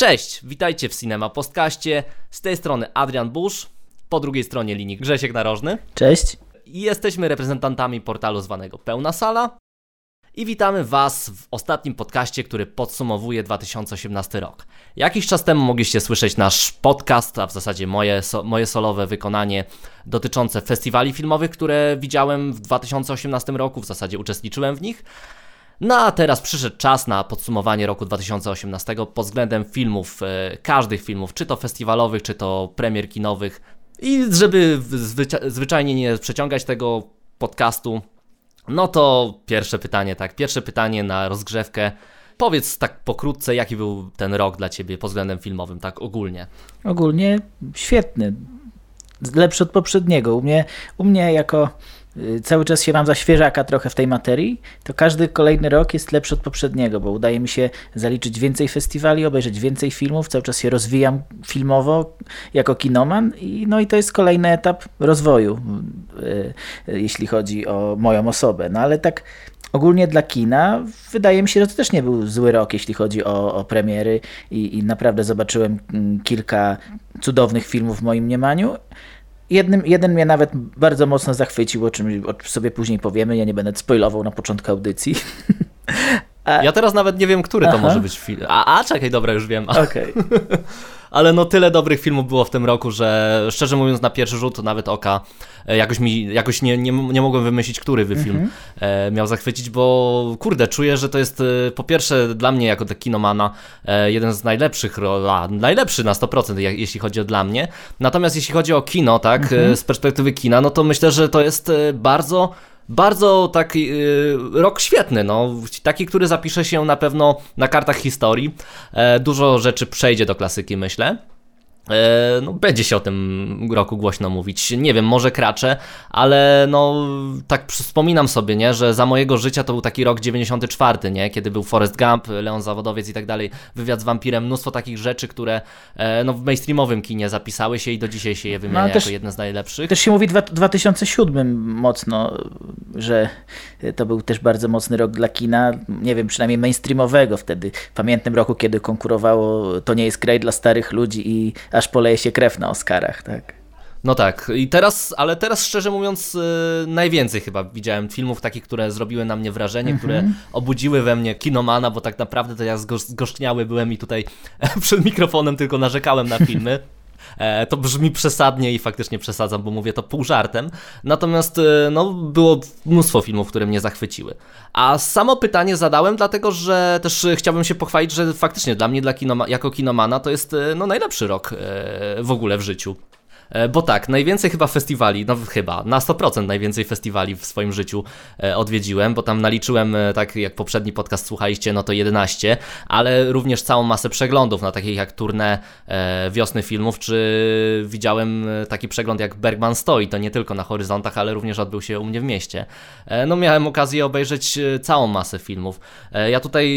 Cześć, witajcie w Cinema Postkaście. Z tej strony Adrian Busz, po drugiej stronie linii Grzesiek Narożny. Cześć. I jesteśmy reprezentantami portalu zwanego Pełna Sala. I witamy Was w ostatnim podcaście, który podsumowuje 2018 rok. Jakiś czas temu mogliście słyszeć nasz podcast, a w zasadzie moje, so, moje solowe wykonanie dotyczące festiwali filmowych, które widziałem w 2018 roku, w zasadzie uczestniczyłem w nich. No a teraz przyszedł czas na podsumowanie roku 2018 pod względem filmów, e, każdych filmów, czy to festiwalowych, czy to premier kinowych. I żeby zwycza- zwyczajnie nie przeciągać tego podcastu, no to pierwsze pytanie, tak, pierwsze pytanie na rozgrzewkę. Powiedz tak pokrótce, jaki był ten rok dla Ciebie pod względem filmowym, tak ogólnie? Ogólnie świetny. Lepszy od poprzedniego. U mnie, u mnie jako cały czas się mam za świeżaka trochę w tej materii, to każdy kolejny rok jest lepszy od poprzedniego, bo udaje mi się zaliczyć więcej festiwali, obejrzeć więcej filmów, cały czas się rozwijam filmowo jako kinoman i no i to jest kolejny etap rozwoju, y, y, jeśli chodzi o moją osobę. No ale tak ogólnie dla kina wydaje mi się, że to też nie był zły rok, jeśli chodzi o, o premiery i, i naprawdę zobaczyłem mm, kilka cudownych filmów w moim mniemaniu. Jednym, jeden mnie nawet bardzo mocno zachwycił, o czym sobie później powiemy. Ja nie będę spoilował na początku audycji. Ja teraz nawet nie wiem, który Aha. to może być film. A, a czekaj, dobra, już wiem. Okej. Okay. ale no tyle dobrych filmów było w tym roku, że szczerze mówiąc na pierwszy rzut nawet oka e, jakoś mi, jakoś nie, nie, nie mogłem wymyślić, który by film mm -hmm. miał zachwycić, bo kurde, czuję, że to jest e, po pierwsze dla mnie jako kinomana jeden z najlepszych, a, najlepszy na 100% jeśli chodzi o dla mnie, natomiast jeśli chodzi o kino, tak, -hmm. z perspektywy kina, no to myślę, że to jest bardzo bardzo taki yy, rok świetny, no. Taki, który zapisze się na pewno na kartach historii. E, dużo rzeczy przejdzie do klasyki, myślę. E, no, będzie się o tym roku głośno mówić. Nie wiem, może kraczę, ale no tak wspominam sobie, nie, że za mojego życia to był taki rok 94, nie, kiedy był Forrest Gump, Leon Zawodowiec i tak dalej, wywiad z wampirem, mnóstwo takich rzeczy, które e, no, w mainstreamowym kinie zapisały się i do dzisiaj się je wymienia no, też, jako jedne z najlepszych. Też się mówi w 2007 mocno, że to był też bardzo mocny rok dla kina, nie wiem, przynajmniej mainstreamowego wtedy. W pamiętnym roku, kiedy konkurowało To nie jest kraj dla starych ludzi i aż poleje się krew na Oscarach, tak? No tak, i teraz, ale teraz szczerze mówiąc, yy, najwięcej chyba widziałem filmów takich, które zrobiły na mnie wrażenie, które mhm. obudziły we mnie kinomana, bo tak naprawdę to ja zgorzkniały byłem i tutaj przed mikrofonem tylko narzekałem na filmy. E, to brzmi przesadnie i faktycznie przesadzam, bo mówię to pół żartem. Natomiast e, no, było mnóstwo filmów, które mnie zachwyciły. A samo pytanie zadałem, dlatego że też chciałbym się pochwalić, że faktycznie dla mnie, dla kinoma, jako kinomana, to jest e, no, najlepszy rok w ogóle w życiu. E, bo tak, najwięcej chyba festiwali, no chyba, na 100% najwięcej festiwali w swoim życiu e, odwiedziłem, bo tam naliczyłem, e, tak jak poprzedni podcast słuchaliście, no to 11, ale również całą masę przeglądów, na takich jak turne Wiosny Filmów, czy widziałem taki przegląd jak Bergman Stoi, to nie tylko na horyzontach, ale również odbył się u mnie w mieście. No miałem okazję obejrzeć całą masę filmów. Ja tutaj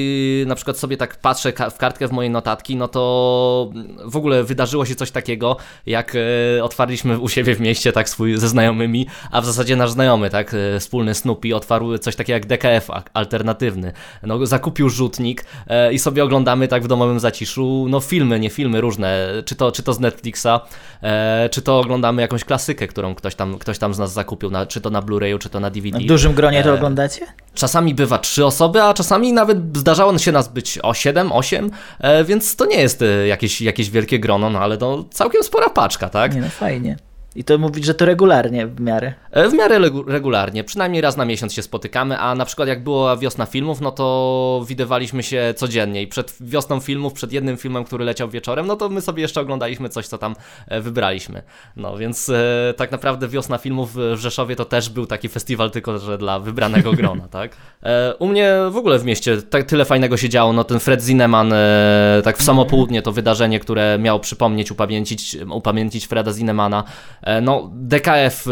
na przykład sobie tak patrzę w kartkę w mojej notatki, no to w ogóle wydarzyło się coś takiego, jak otwarliśmy u siebie w mieście, tak, swój ze znajomymi, a w zasadzie nasz znajomy, tak, e, wspólny Snoopy otwarł coś takiego jak DKF alternatywny. No, zakupił rzutnik e, i sobie oglądamy tak w domowym zaciszu, no filmy, nie filmy różne, czy to, czy to z Netflixa, e, czy to oglądamy jakąś klasykę, którą ktoś tam, ktoś tam z nas zakupił, na, czy to na Blu-rayu, czy to na DVD. W dużym gronie to oglądacie? Czasami bywa trzy osoby, a czasami nawet zdarzało się nas być o 7, 8, więc to nie jest jakieś, jakieś wielkie grono, no ale to całkiem spora paczka, tak? Nie, no fajnie. I to mówić, że to regularnie w miarę. E, w miarę regularnie, przynajmniej raz na miesiąc się spotykamy, a na przykład jak była wiosna filmów, no to widywaliśmy się codziennie i przed wiosną filmów, przed jednym filmem, który leciał wieczorem, no to my sobie jeszcze oglądaliśmy coś, co tam e, wybraliśmy. No więc e, tak naprawdę wiosna filmów w Rzeszowie to też był taki festiwal tylko, że dla wybranego grona, tak? E, u mnie w ogóle w mieście tak tyle fajnego się działo, no ten Fred Zinneman, e, tak w samo południe to wydarzenie, które miało przypomnieć, upamięcić, upamięcić Freda Zinnemana, E, no, DKF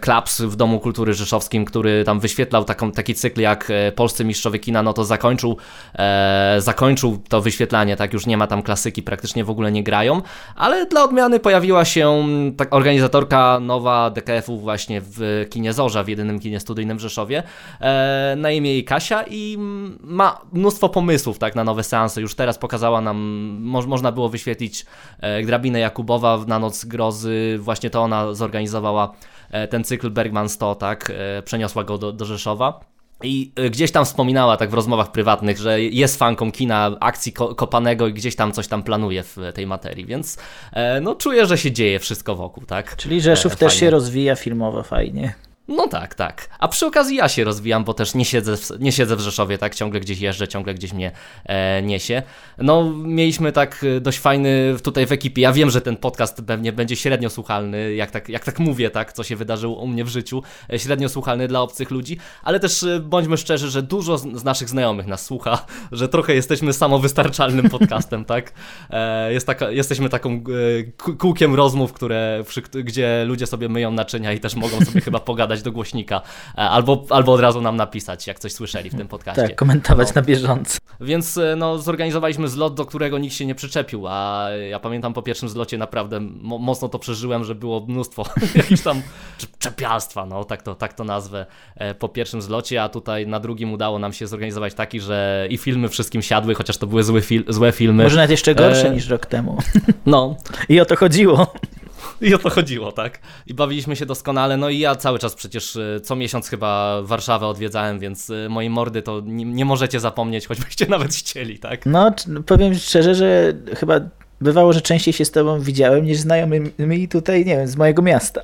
Klaps w Domu Kultury Rzeszowskim, który tam wyświetlał taką, taki cykl jak Polscy Mistrzowie Kina, no to zakończył, e, zakończył to wyświetlanie, tak, już nie ma tam klasyki, praktycznie w ogóle nie grają, ale dla odmiany pojawiła się tak, organizatorka nowa DKF-u właśnie w kinie Zorza, w jedynym kinie studyjnym w Rzeszowie, e, na imię jej Kasia i ma mnóstwo pomysłów, tak, na nowe seanse, już teraz pokazała nam, mo można było wyświetlić e, Jakubowa na Noc Grozy, właśnie to ona zorganizowała e, ten cykl Bergman 100, tak, e, przeniosła go do, do Rzeszowa. I e, gdzieś tam wspominała tak w rozmowach prywatnych, że jest fanką kina akcji ko kopanego i gdzieś tam coś tam planuje w tej materii, więc no czuję, że się dzieje wszystko wokół, tak? Czyli Rzeszów e, też się rozwija filmowo fajnie. No tak, tak. A przy okazji ja się rozwijam, bo też nie siedzę w, nie siedzę w Rzeszowie, tak? Ciągle gdzieś jeżdżę, ciągle gdzieś mnie e, niesie. No, mieliśmy tak e, dość fajny tutaj w ekipie. Ja wiem, że ten podcast pewnie będzie średnio słuchalny, jak tak, jak tak mówię, tak? Co się wydarzyło u mnie w życiu. E, średnio słuchalny dla obcych ludzi, ale też e, bądźmy szczerzy, że dużo z, naszych znajomych nas słucha, że trochę jesteśmy samowystarczalnym podcastem, tak? E, jest taka, jesteśmy taką e, kółkiem rozmów, które, przy, gdzie ludzie sobie myją naczynia i też mogą sobie chyba pogadać do głośnika, e, albo, albo od razu nam napisać, jak coś słyszeli w tym podcaście. Tak, komentować no. na bieżąco. Więc e, no, zorganizowaliśmy zlot, do którego nikt się nie przyczepił, a ja pamiętam po pierwszym zlocie naprawdę mo mocno to przeżyłem, że było mnóstwo jakichś tam czepialstwa, no tak to, tak to nazwę, e, po pierwszym zlocie, a tutaj na drugim udało nam się zorganizować taki, że i filmy wszystkim siadły, chociaż to były złe, fil złe filmy. Może nawet jeszcze gorsze e... niż rok temu. No. I o to chodziło. I o to chodziło, tak? I bawiliśmy się doskonale. No i ja cały czas przecież e, co miesiąc chyba Warszawę odwiedzałem, więc e, mojej mordy to nie, nie możecie zapomnieć, choćbyście nawet chcieli, tak? No, powiem szczerze, że chyba bywało, że częściej się z tobą widziałem niż znajomymi tutaj, nie wiem, z mojego miasta.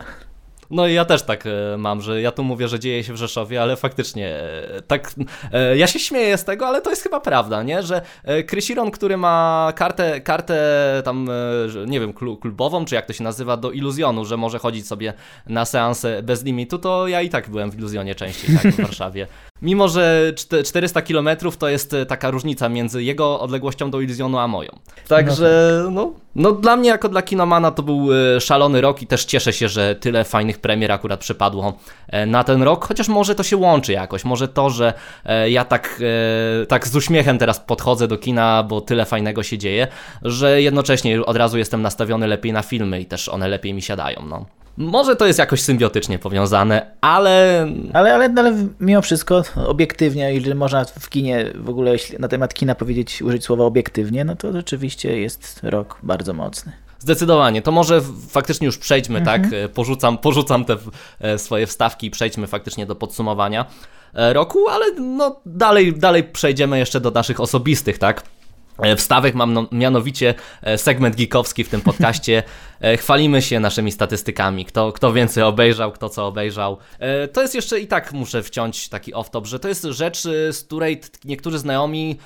No i ja też tak e, mam, że ja tu mówię, że dzieje się w Rzeszowie, ale faktycznie e, tak, e, ja się śmieję z tego, ale to jest chyba prawda, nie? Że Krysiron, który ma kartę, kartę tam, nie wiem, klubową, czy jak to się nazywa, do iluzjonu, że może chodzić sobie na seanse bez limitu, to ja i tak byłem w iluzjonie częściej, tak, w Warszawie. Mimo, że 400 km to jest e, taka różnica między jego odległością do Iluzjonu a moją. Także, no, no, no, dla mnie jako dla kinomana to był e, szalony rok i też cieszę się, że tyle fajnych premier akurat przypadło e, na ten rok, chociaż może to się łączy jakoś, może to, że ja tak, tak z uśmiechem teraz podchodzę do kina, bo tyle fajnego się dzieje, że jednocześnie od razu jestem nastawiony lepiej na filmy i też one lepiej mi siadają, no. Może to jest jakoś symbiotycznie powiązane, ale... Ale, ale, ale mimo wszystko, obiektywnie, jeżeli można w kinie w ogóle na temat kina powiedzieć, użyć słowa obiektywnie, no to rzeczywiście jest rok bardzo mocny. Zdecydowanie. To może faktycznie już przejdźmy, tak? mhm. tak? Porzucam, porzucam te e, swoje wstawki i przejdźmy faktycznie do podsumowania e, roku, ale no dalej, dalej przejdziemy jeszcze do naszych osobistych, tak? E, wstawek mam no, mianowicie e, segment geekowski w tym podcaście. E, chwalimy się naszymi statystykami, kto, kto więcej obejrzał, kto co obejrzał. To jest jeszcze i tak muszę wciąć taki off-top, że to jest rzecz, z której niektórzy znajomi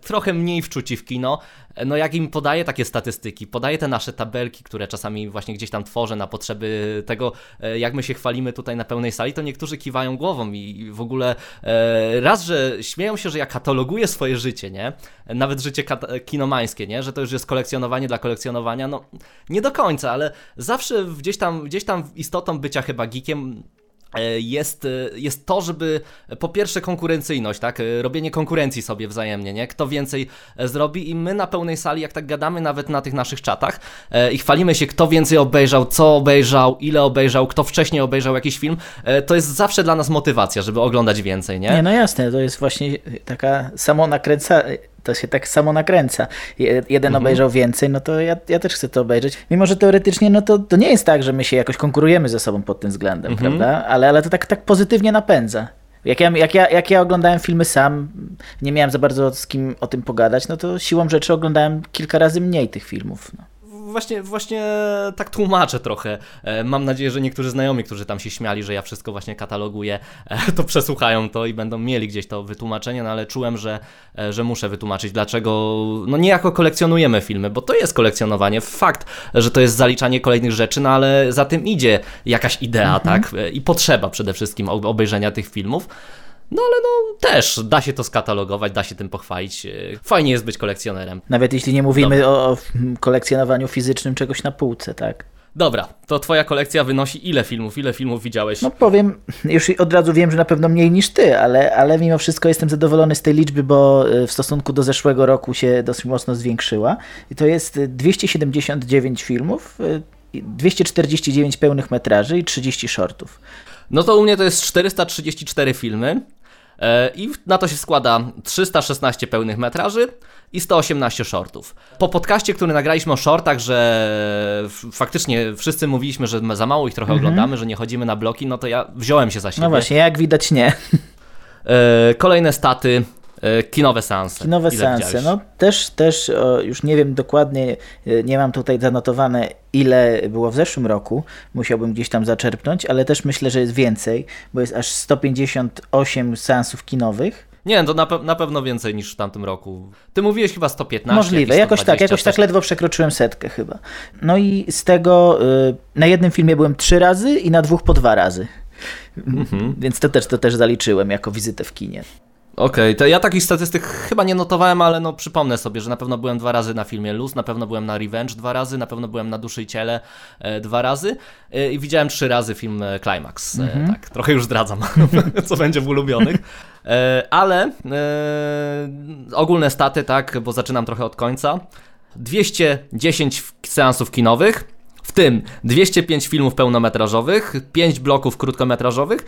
trochę mniej wczuci w kino, no jak im podaję takie statystyki, podaję te nasze tabelki, które czasami właśnie gdzieś tam tworzę na potrzeby tego, e, jak my się chwalimy tutaj na pełnej sali, to niektórzy kiwają głową i w ogóle e, raz, że śmieją się, że ja kataloguję swoje życie, nie? Nawet życie kinomańskie, nie? Że to już jest kolekcjonowanie dla kolekcjonowania, no nie do końca, ale zawsze gdzieś tam, gdzieś tam istotą bycia chyba geekiem jest, e, jest to, żeby po pierwsze konkurencyjność, tak, e, robienie konkurencji sobie wzajemnie, nie, kto więcej zrobi i my na pełnej sali, jak tak gadamy nawet na tych naszych czatach i chwalimy się, kto więcej obejrzał, co obejrzał, ile obejrzał, kto wcześniej obejrzał jakiś film, to jest zawsze dla nas motywacja, żeby oglądać więcej, nie? Nie, no jasne, to jest właśnie taka samo nakręca to się tak samo nakręca. Jeden mhm. obejrzał więcej, no to ja, ja też chcę to obejrzeć. Mimo, że teoretycznie no to, to nie jest tak, że my się jakoś konkurujemy ze sobą pod tym względem, mhm. prawda? Ale, ale to tak, tak pozytywnie napędza. Jak ja, jak, ja, jak ja oglądałem filmy sam, nie miałem za bardzo z kim o tym pogadać, no to siłą rzeczy oglądałem kilka razy mniej tych filmów. No właśnie, właśnie tak tłumaczę trochę. E, mam nadzieję, że niektórzy znajomi, którzy tam się śmiali, że ja wszystko właśnie kataloguję, e, to przesłuchają to i będą mieli gdzieś to wytłumaczenie, no ale czułem, że, e, że muszę wytłumaczyć, dlaczego, no niejako kolekcjonujemy filmy, bo to jest kolekcjonowanie. Fakt, że to jest zaliczanie kolejnych rzeczy, no ale za tym idzie jakaś idea, mhm. tak? I potrzeba przede wszystkim obejrzenia tych filmów. No ale no też da się to skatalogować, da się tym pochwalić. Fajnie jest być kolekcjonerem. Nawet jeśli nie mówimy o, o kolekcjonowaniu fizycznym czegoś na półce, tak? Dobra, to twoja kolekcja wynosi ile filmów? Ile filmów widziałeś? No powiem, już od razu wiem, że na pewno mniej niż ty, ale, ale mimo wszystko jestem zadowolony z tej liczby, bo y, w stosunku do zeszłego roku się dosyć mocno zwiększyła. I to jest 279 filmów, 249 pełnych metraży i 30 shortów. No to u mnie to jest 434 filmy. E, I na to się składa 316 pełnych metraży i 118 shortów. Po podcaście, który nagraliśmy o shortach, że faktycznie wszyscy mówiliśmy, że za mało ich trochę mhm. oglądamy, że nie chodzimy na bloki, no to ja wziąłem się za siebie. No właśnie, jak widać nie. E, kolejne staty. E, kinowe seanse. Kinowe ile seanse. Widziałeś? No też, też o, już nie wiem dokładnie, e, nie mam tutaj zanotowane ile było w zeszłym roku, musiałbym gdzieś tam zaczerpnąć, ale też myślę, że jest więcej, bo jest aż 158 seansów kinowych. Nie, to na, pe na pewno więcej niż w tamtym roku. Ty mówiłeś chyba 115. Możliwe, jakoś tak, jakoś tak ledwo przekroczyłem setkę chyba. No i z tego y, na jednym filmie byłem trzy razy i na dwóch po dwa razy. Mm -hmm. Więc to też, to też zaliczyłem jako wizytę w kinie. Okej, okay, to ja takich statystyk chyba nie notowałem, ale no przypomnę sobie, że na pewno byłem dwa razy na filmie Luz, na pewno byłem na Revenge dwa razy, na pewno byłem na Duszy i Ciele e, dwa razy e, i widziałem trzy razy film e, Climax. Mm -hmm. Tak, trochę już zdradzam, co będzie w ulubionych. E, ale e, ogólne staty, tak, bo zaczynam trochę od końca. 210 seansów kinowych, w tym 205 filmów pełnometrażowych, 5 bloków krótkometrażowych,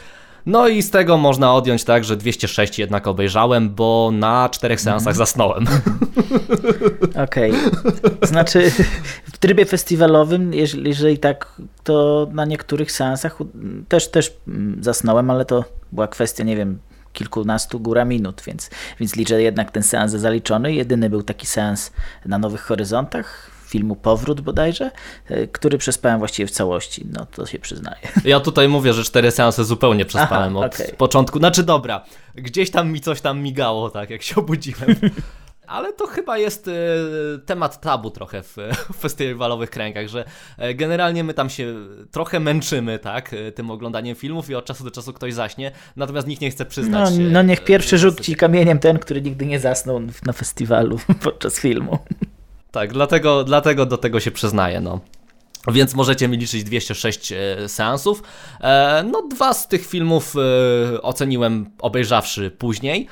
no i z tego można odjąć tak, że 206 jednak obejrzałem, bo na czterech seansach mhm. zasnąłem. Okej. Okay. Znaczy w trybie festiwalowym, jeżeli, jeżeli tak, to na niektórych seansach też, też zasnąłem, ale to była kwestia, nie wiem, kilkunastu góra minut, więc, więc liczę jednak ten seans za zaliczony. Jedyny był taki seans na Nowych Horyzontach filmu Powrót bodajże, e, który przespałem właściwie w całości, no to się przyznaję. Ja tutaj mówię, że cztery seanse zupełnie przespałem Aha, od okay. początku, znaczy dobra, gdzieś tam mi coś tam migało, tak, jak się obudziłem. Ale to chyba jest e, temat tabu trochę w, w festiwalowych kręgach, że e, generalnie my tam się trochę męczymy, tak, tym oglądaniem filmów i od czasu do czasu ktoś zaśnie, natomiast nikt nie chce przyznać. No, no niech pierwszy rzut ci kamieniem ten, który nigdy nie zasnął na festiwalu podczas filmu. Tak, dlatego, dlatego do tego się przyznaję, no. Więc możecie mi liczyć 206 e, seansów. E, no, dwa z tych filmów e, oceniłem obejrzawszy później,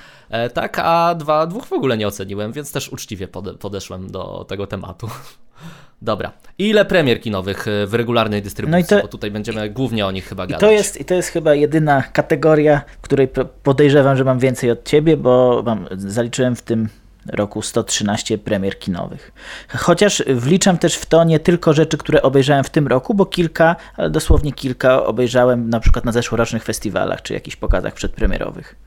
tak, a dwa, dwóch w ogóle nie oceniłem, więc też uczciwie podeszłem do tego tematu. Dobra. Ile premier kinowych w regularnej dystrybucji? No to, bo tutaj będziemy głównie o nich chyba gadać. I to, jest, I to jest chyba jedyna kategoria, w której podejrzewam, że mam więcej od ciebie, bo mam, zaliczyłem w tym roku 113 premier kinowych. Chociaż wliczam też w to nie tylko rzeczy, które obejrzałem w tym roku, bo kilka, ale dosłownie kilka obejrzałem na przykład na zeszłorocznych festiwalach czy jakichś pokazach przedpremierowych.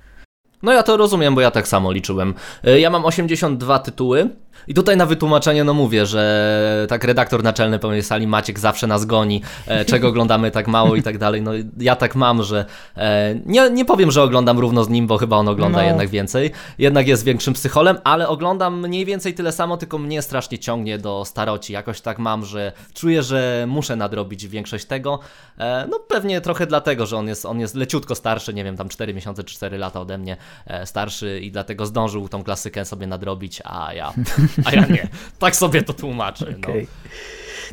No ja to rozumiem, bo ja tak samo liczyłem. E, ja mam 82 tytuły, i tutaj na wytłumaczenie, no mówię, że tak redaktor naczelny pełnej sali Maciek zawsze nas goni, e, czego oglądamy tak mało i tak dalej. No ja tak mam, że e, nie, nie powiem, że oglądam równo z nim, bo chyba on ogląda no. jednak więcej. Jednak jest większym psycholem, ale oglądam mniej więcej tyle samo, tylko mnie strasznie ciągnie do staroci. Jakoś tak mam, że czuję, że muszę nadrobić większość tego. E, no pewnie trochę dlatego, że on jest, on jest leciutko starszy, nie wiem, tam 4 miesiące czy 4 lata ode mnie starszy i dlatego zdążył tą klasykę sobie nadrobić, a ja a ja nie. Tak sobie to tłumaczę. Okay.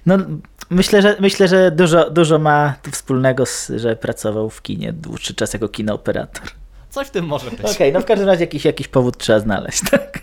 No. no. myślę, że, myślę, że dużo, dużo ma wspólnego, z, że pracował w kinie dłuższy czas jako kinooperator. Coś w tym może być. Okej, okay, no w każdym razie jakiś, jakiś powód trzeba znaleźć, tak?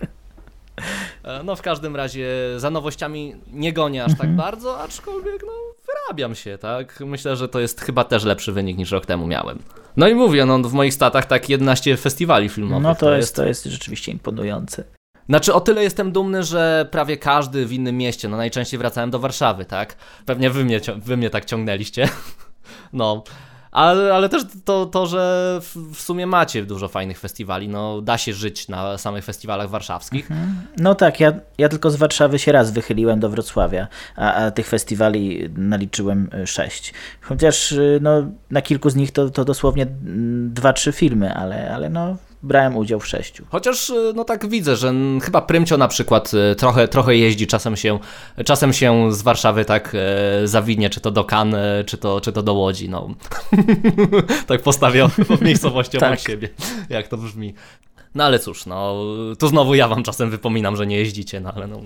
E, no w każdym razie za nowościami nie gonię aż tak mhm. bardzo, aczkolwiek no wyrabiam się, tak? Myślę, że to jest chyba też lepszy wynik niż rok temu miałem. No i mówię, no w moich statach tak 11 festiwali filmowych. No to, to jest, jest, to jest rzeczywiście imponujące. Znaczy o tyle jestem dumny, że prawie każdy w innym mieście, no najczęściej wracałem do Warszawy, tak? Pewnie wy mnie, wy mnie tak ciągnęliście. No, ale, ale też to, to, że w sumie macie dużo fajnych festiwali, no da się żyć na samych festiwalach warszawskich. Mhm. No tak, ja, ja tylko z Warszawy się raz wychyliłem do Wrocławia, a, a tych festiwali naliczyłem e, sześć. Chociaż e, no, na kilku z nich to, to dosłownie mm, dwa, trzy filmy, ale, ale no brałem udział w sześciu. Chociaż e, no tak widzę, że chyba Prymcio na przykład e, trochę, trochę jeździ, czasem się, czasem się z Warszawy tak e, zawinie, czy to do Kan, czy to, czy to do Łodzi, no. tak postawię miejscowością tak. siebie, jak to brzmi. No ale cóż, no, to znowu ja wam czasem wypominam, że nie jeździcie, no ale no...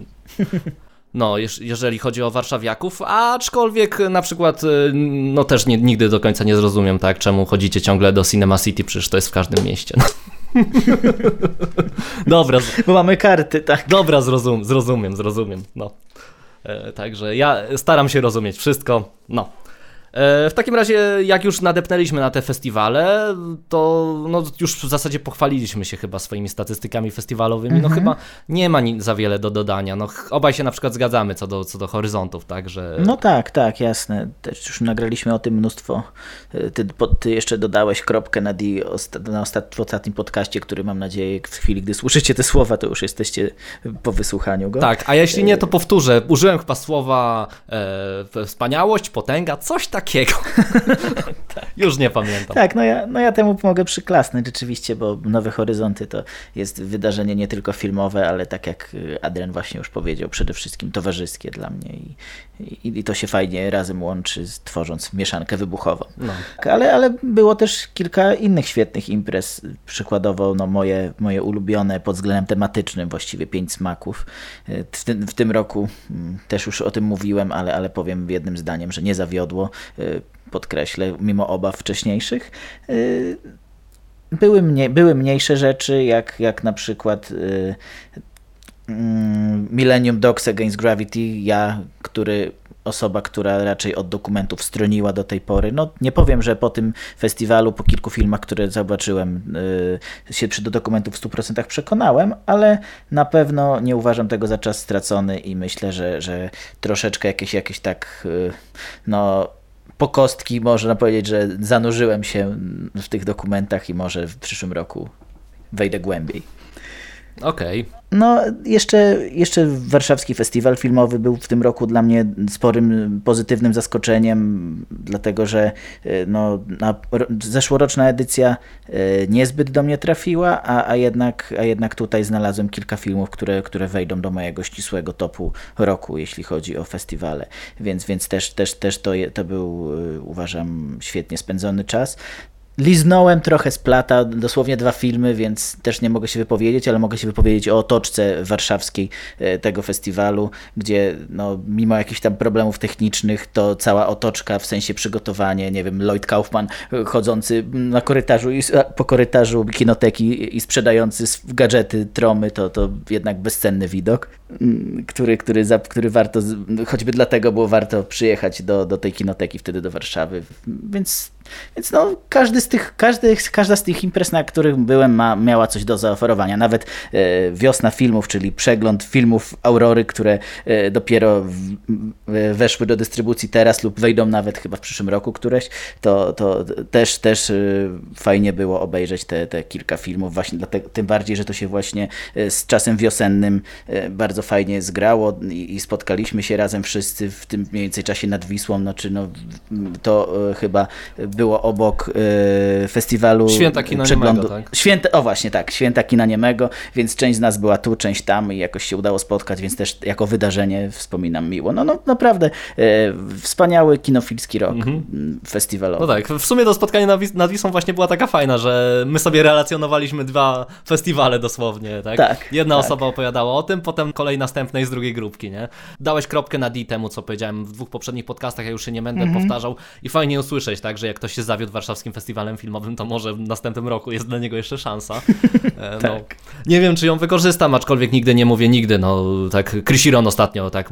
No, jeżeli chodzi o warszawiaków, aczkolwiek na przykład, no też nie, nigdy do końca nie zrozumiem, tak, czemu chodzicie ciągle do Cinema City, przecież to jest w każdym mieście. No. Dobra. Bo mamy karty, tak. Dobra, zrozum, zrozumiem, zrozumiem, no. E, także ja staram się rozumieć wszystko, no. E, w takim razie, jak już nadepnęliśmy na te festiwale, to no, już w zasadzie pochwaliliśmy się chyba swoimi statystykami festiwalowymi. No mhm. chyba nie ma za wiele do dodania. No, obaj się na przykład zgadzamy co do, co do horyzontów, tak? Że... No tak, tak, jasne. Też już nagraliśmy o tym mnóstwo. E, ty, ty jeszcze dodałeś kropkę na D na w ostatnim podcaście, który mam nadzieję w chwili, gdy słyszycie te słowa, to już jesteście po wysłuchaniu go. Tak, a jeśli nie, to powtórzę. Użyłem chyba słowa e, wspaniałość, potęga, coś takiego takiego. tak. Już nie pamiętam. Tak, no ja, no ja temu mogę przyklasnąć rzeczywiście, bo Nowe Horyzonty to jest wydarzenie nie tylko filmowe, ale tak jak Adrian właśnie już powiedział, przede wszystkim towarzyskie dla mnie i, i, i to się fajnie razem łączy, tworząc mieszankę wybuchową. No. Ale, ale było też kilka innych świetnych imprez, przykładowo no moje, moje ulubione pod względem tematycznym, właściwie Pięć Smaków. W tym, w tym roku mm, też już o tym mówiłem, ale, ale powiem jednym zdaniem, że nie zawiodło podkreślę, mimo obaw wcześniejszych. Y, były, były mniejsze rzeczy, jak, jak na przykład y, mm, Millennium Dogs Against Gravity, ja, który osoba, która raczej od dokumentów stroniła do tej pory. No nie powiem, że po tym festiwalu, po kilku filmach, które zobaczyłem, się do dokumentów w 100% przekonałem, ale na pewno nie uważam tego za czas stracony i myślę, że, że troszeczkę jakieś, jakieś tak yy, no po kostki można powiedzieć, że zanurzyłem się w tych dokumentach i może w przyszłym roku wejdę głębiej. Okej. Okay. No, jeszcze, jeszcze warszawski festiwal filmowy był w tym roku dla mnie sporym pozytywnym zaskoczeniem, dlatego że e, no, na, zeszłoroczna edycja e, niezbyt do mnie trafiła, a, a, jednak, a jednak tutaj znalazłem kilka filmów, które, które wejdą do mojego ścisłego topu roku, jeśli chodzi o festiwale. Więc, więc też, też, też to, to był, e, uważam, świetnie spędzony czas. Liznąłem trochę z plata, dosłownie dwa filmy, więc też nie mogę się wypowiedzieć, ale mogę się wypowiedzieć o otoczce warszawskiej e, tego festiwalu, gdzie no, mimo jakichś tam problemów technicznych, to cała otoczka, w sensie przygotowanie, nie wiem, Lloyd Kaufman e, chodzący na korytarzu i po korytarzu kinoteki i sprzedający gadżety, tromy, to, to jednak bezcenny widok, mm, który, który, za, który warto, choćby dlatego było warto przyjechać do, do tej kinoteki wtedy do Warszawy, więc więc no, każdy z tych, każdy, każda z tych imprez, na których byłem, ma, miała coś do zaoferowania. Nawet e, wiosna filmów, czyli przegląd filmów Aurory, które e, dopiero w, e, weszły do dystrybucji teraz lub wejdą nawet chyba w przyszłym roku któreś, to, to też, też e, fajnie było obejrzeć te, te kilka filmów, właśnie dlatego, tym bardziej, że to się właśnie e, z czasem wiosennym bardzo fajnie zgrało i, i, spotkaliśmy się razem wszyscy w tym mniej więcej czasie nad Wisłą, no, czy no, to chyba było obok y, festiwalu Święta Kina przeglądu. Niemego, tak? Święta, o właśnie, tak, Święta Kina Niemego, więc część z nas była tu, część tam i jakoś się udało spotkać, więc też jako wydarzenie wspominam miło. No, no naprawdę y, wspaniały kinofilski rok mhm. festiwalowy. No tak, w sumie to spotkanie nad, nad Wisłą właśnie była taka fajna, że my sobie relacjonowaliśmy dwa festiwale dosłownie, tak? tak Jedna tak. osoba opowiadała o tym, potem kolej następnej z drugiej grupki, nie? Dałeś kropkę na D temu, co powiedziałem w dwóch poprzednich podcastach, ja już się nie będę mhm. powtarzał i fajnie usłyszeć, tak, że jak ktoś się zawiódł warszawskim festiwalem filmowym, to może w następnym roku jest dla niego jeszcze szansa. E, no, tak. Nie wiem, czy ją wykorzystam, aczkolwiek nigdy nie mówię nigdy. No, tak Chris ostatnio tak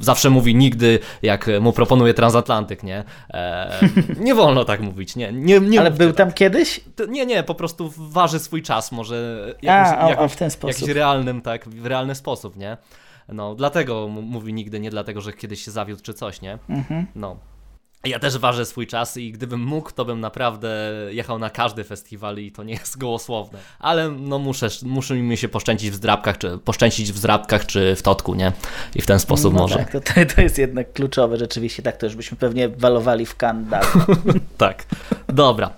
zawsze mówi nigdy, jak mu proponuje transatlantyk, nie? E, nie wolno tak mówić, nie. nie, nie Ale był tam tak. kiedyś? Nie, nie, po prostu waży swój czas, może jakiś, a, jakoś, w ten sposób. jakiś realnym, tak, w realny sposób, nie? No, dlatego mówi nigdy, nie dlatego, że kiedyś się zawiódł czy coś, nie? Mhm. No. Ja też ważę swój czas i gdybym mógł, to bym naprawdę jechał na każdy festiwal i to nie jest gołosłowne. Ale no muszę, muszę mi się poszczęcić w zdrabkach, czy poszczęcić w zdrabkach, czy w totku, nie? I w ten sposób no może. Tak, to, to jest jednak kluczowe rzeczywiście, tak to już byśmy pewnie walowali w kan tak, dobra.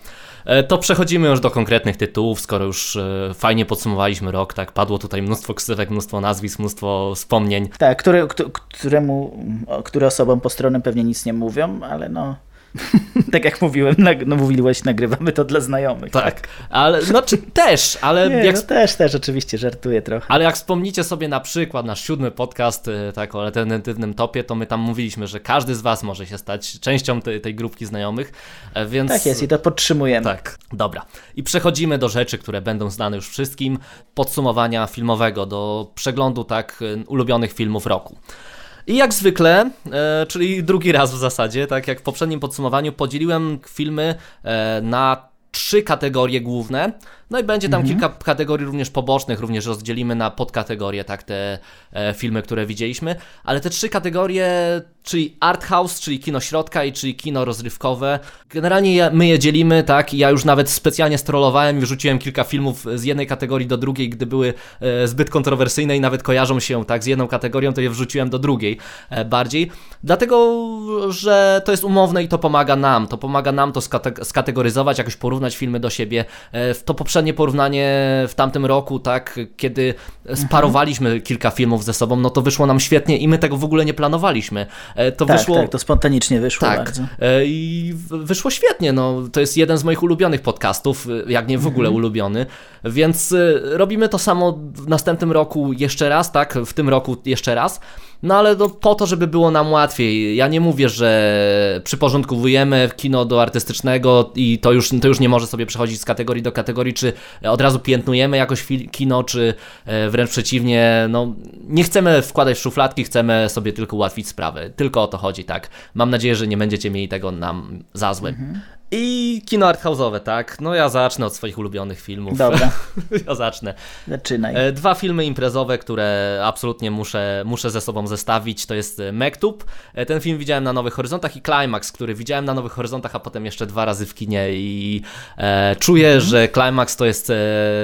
E, to przechodzimy już do konkretnych tytułów, skoro już e, fajnie podsumowaliśmy rok, tak, padło tutaj mnóstwo ksywek, mnóstwo nazwisk, mnóstwo wspomnień. Tak, które, któremu, które osobom po stronie pewnie nic nie mówią, ale no tak jak mówiłem, no mówiłeś, nagrywamy to dla znajomych. Tak, tak. ale znaczy też, ale Nie, jak... no też, też oczywiście, żartuję trochę. Ale jak wspomnicie sobie na przykład nasz siódmy podcast y, tak, o alternatywnym topie, to my tam mówiliśmy, że każdy z was może się stać częścią tej, tej grupki znajomych, e, więc... Tak jest i to podtrzymujemy. Tak, dobra. I przechodzimy do rzeczy, które będą znane już wszystkim, podsumowania filmowego, do przeglądu tak y, ulubionych filmów roku. I jak zwykle, e, czyli drugi raz w zasadzie, tak jak w poprzednim podsumowaniu, podzieliłem filmy e, na trzy kategorie główne. No i będzie tam mhm. kilka kategorii również pobocznych, również rozdzielimy na podkategorie, tak, te e, filmy, które widzieliśmy, ale te trzy kategorie, czyli art house, czyli kino środka i czyli kino rozrywkowe, generalnie my je dzielimy, tak, ja już nawet specjalnie strollowałem i wyrzuciłem kilka filmów z jednej kategorii do drugiej, gdy były e, zbyt kontrowersyjne i nawet kojarzą się, tak, z jedną kategorią, to je wrzuciłem do drugiej e, bardziej, dlatego, że to jest umowne i to pomaga nam, to pomaga nam to skate skategoryzować, jakoś porównać filmy do siebie, e, to poprzednie porównanie w tamtym roku, tak, kiedy sparowaliśmy mhm. kilka filmów ze sobą, no to wyszło nam świetnie i my tego w ogóle nie planowaliśmy. E, to tak, wyszło. Tak, to spontanicznie wyszło tak, bardzo. E, I wyszło świetnie. No, to jest jeden z moich ulubionych podcastów, jak nie w ogóle mhm. ulubiony. Więc robimy to samo w następnym roku jeszcze raz, tak? W tym roku jeszcze raz. No ale no, po to, żeby było nam łatwiej. Ja nie mówię, że przyporządkowujemy kino do artystycznego i to już, to już nie może sobie przechodzić z kategorii do kategorii, czy od razu piętnujemy jakoś kino, czy e, wręcz przeciwnie. No, nie chcemy wkładać w szufladki, chcemy sobie tylko ułatwić sprawę. Tylko o to chodzi, tak. Mam nadzieję, że nie będziecie mieli tego nam za złe. Mhm. I kino arthouse'owe, tak? No ja zacznę od swoich ulubionych filmów. Dobra. ja zacznę. Zaczynaj. E, dwa filmy imprezowe, które absolutnie muszę, muszę ze sobą zestawić, to jest e, Mektub. E, ten film widziałem na Nowych Horyzontach i Climax, który widziałem na Nowych Horyzontach, a potem jeszcze dwa razy w kinie i e, czuję, mhm. że Climax to jest e,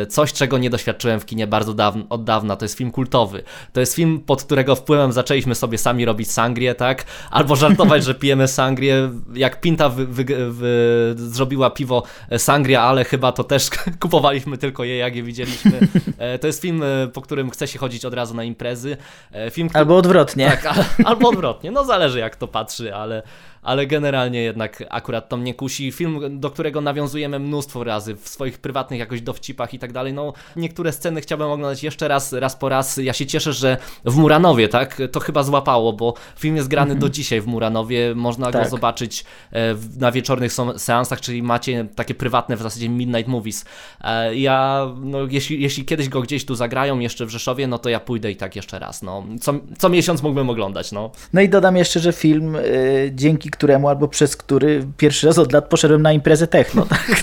coś, czego nie doświadczyłem w kinie bardzo dawno, od dawna. To jest film kultowy. To jest film, pod którego wpływem zaczęliśmy sobie sami robić sangrię, tak? Albo żartować, że pijemy sangrię. Jak Pinta wy, wy, wy zrobiła piwo Sangria, ale chyba to też kupowaliśmy tylko je, jak je widzieliśmy. E, to jest film, e, po którym chce się chodzić od razu na imprezy. E, film, który... Albo odwrotnie. Tak, albo odwrotnie. No zależy jak to patrzy, ale ale generalnie jednak akurat to mnie kusi. Film, do którego nawiązujemy mnóstwo razy w swoich prywatnych jakoś dowcipach i tak dalej. No, niektóre sceny chciałbym oglądać jeszcze raz, raz po raz. Ja się cieszę, że w Muranowie, tak, to chyba złapało, bo film jest grany mm -hmm. do dzisiaj w Muranowie. Można tak. go zobaczyć e, na wieczornych seansach, czyli macie takie prywatne w zasadzie Midnight Movies. E, ja, no, jeśli, jeśli kiedyś go gdzieś tu zagrają, jeszcze w Rzeszowie, no to ja pójdę i tak jeszcze raz. No, co, co miesiąc mógłbym oglądać. No. no i dodam jeszcze, że film y, dzięki któremu albo przez który pierwszy raz od lat poszedłem na imprezę techno. Tak?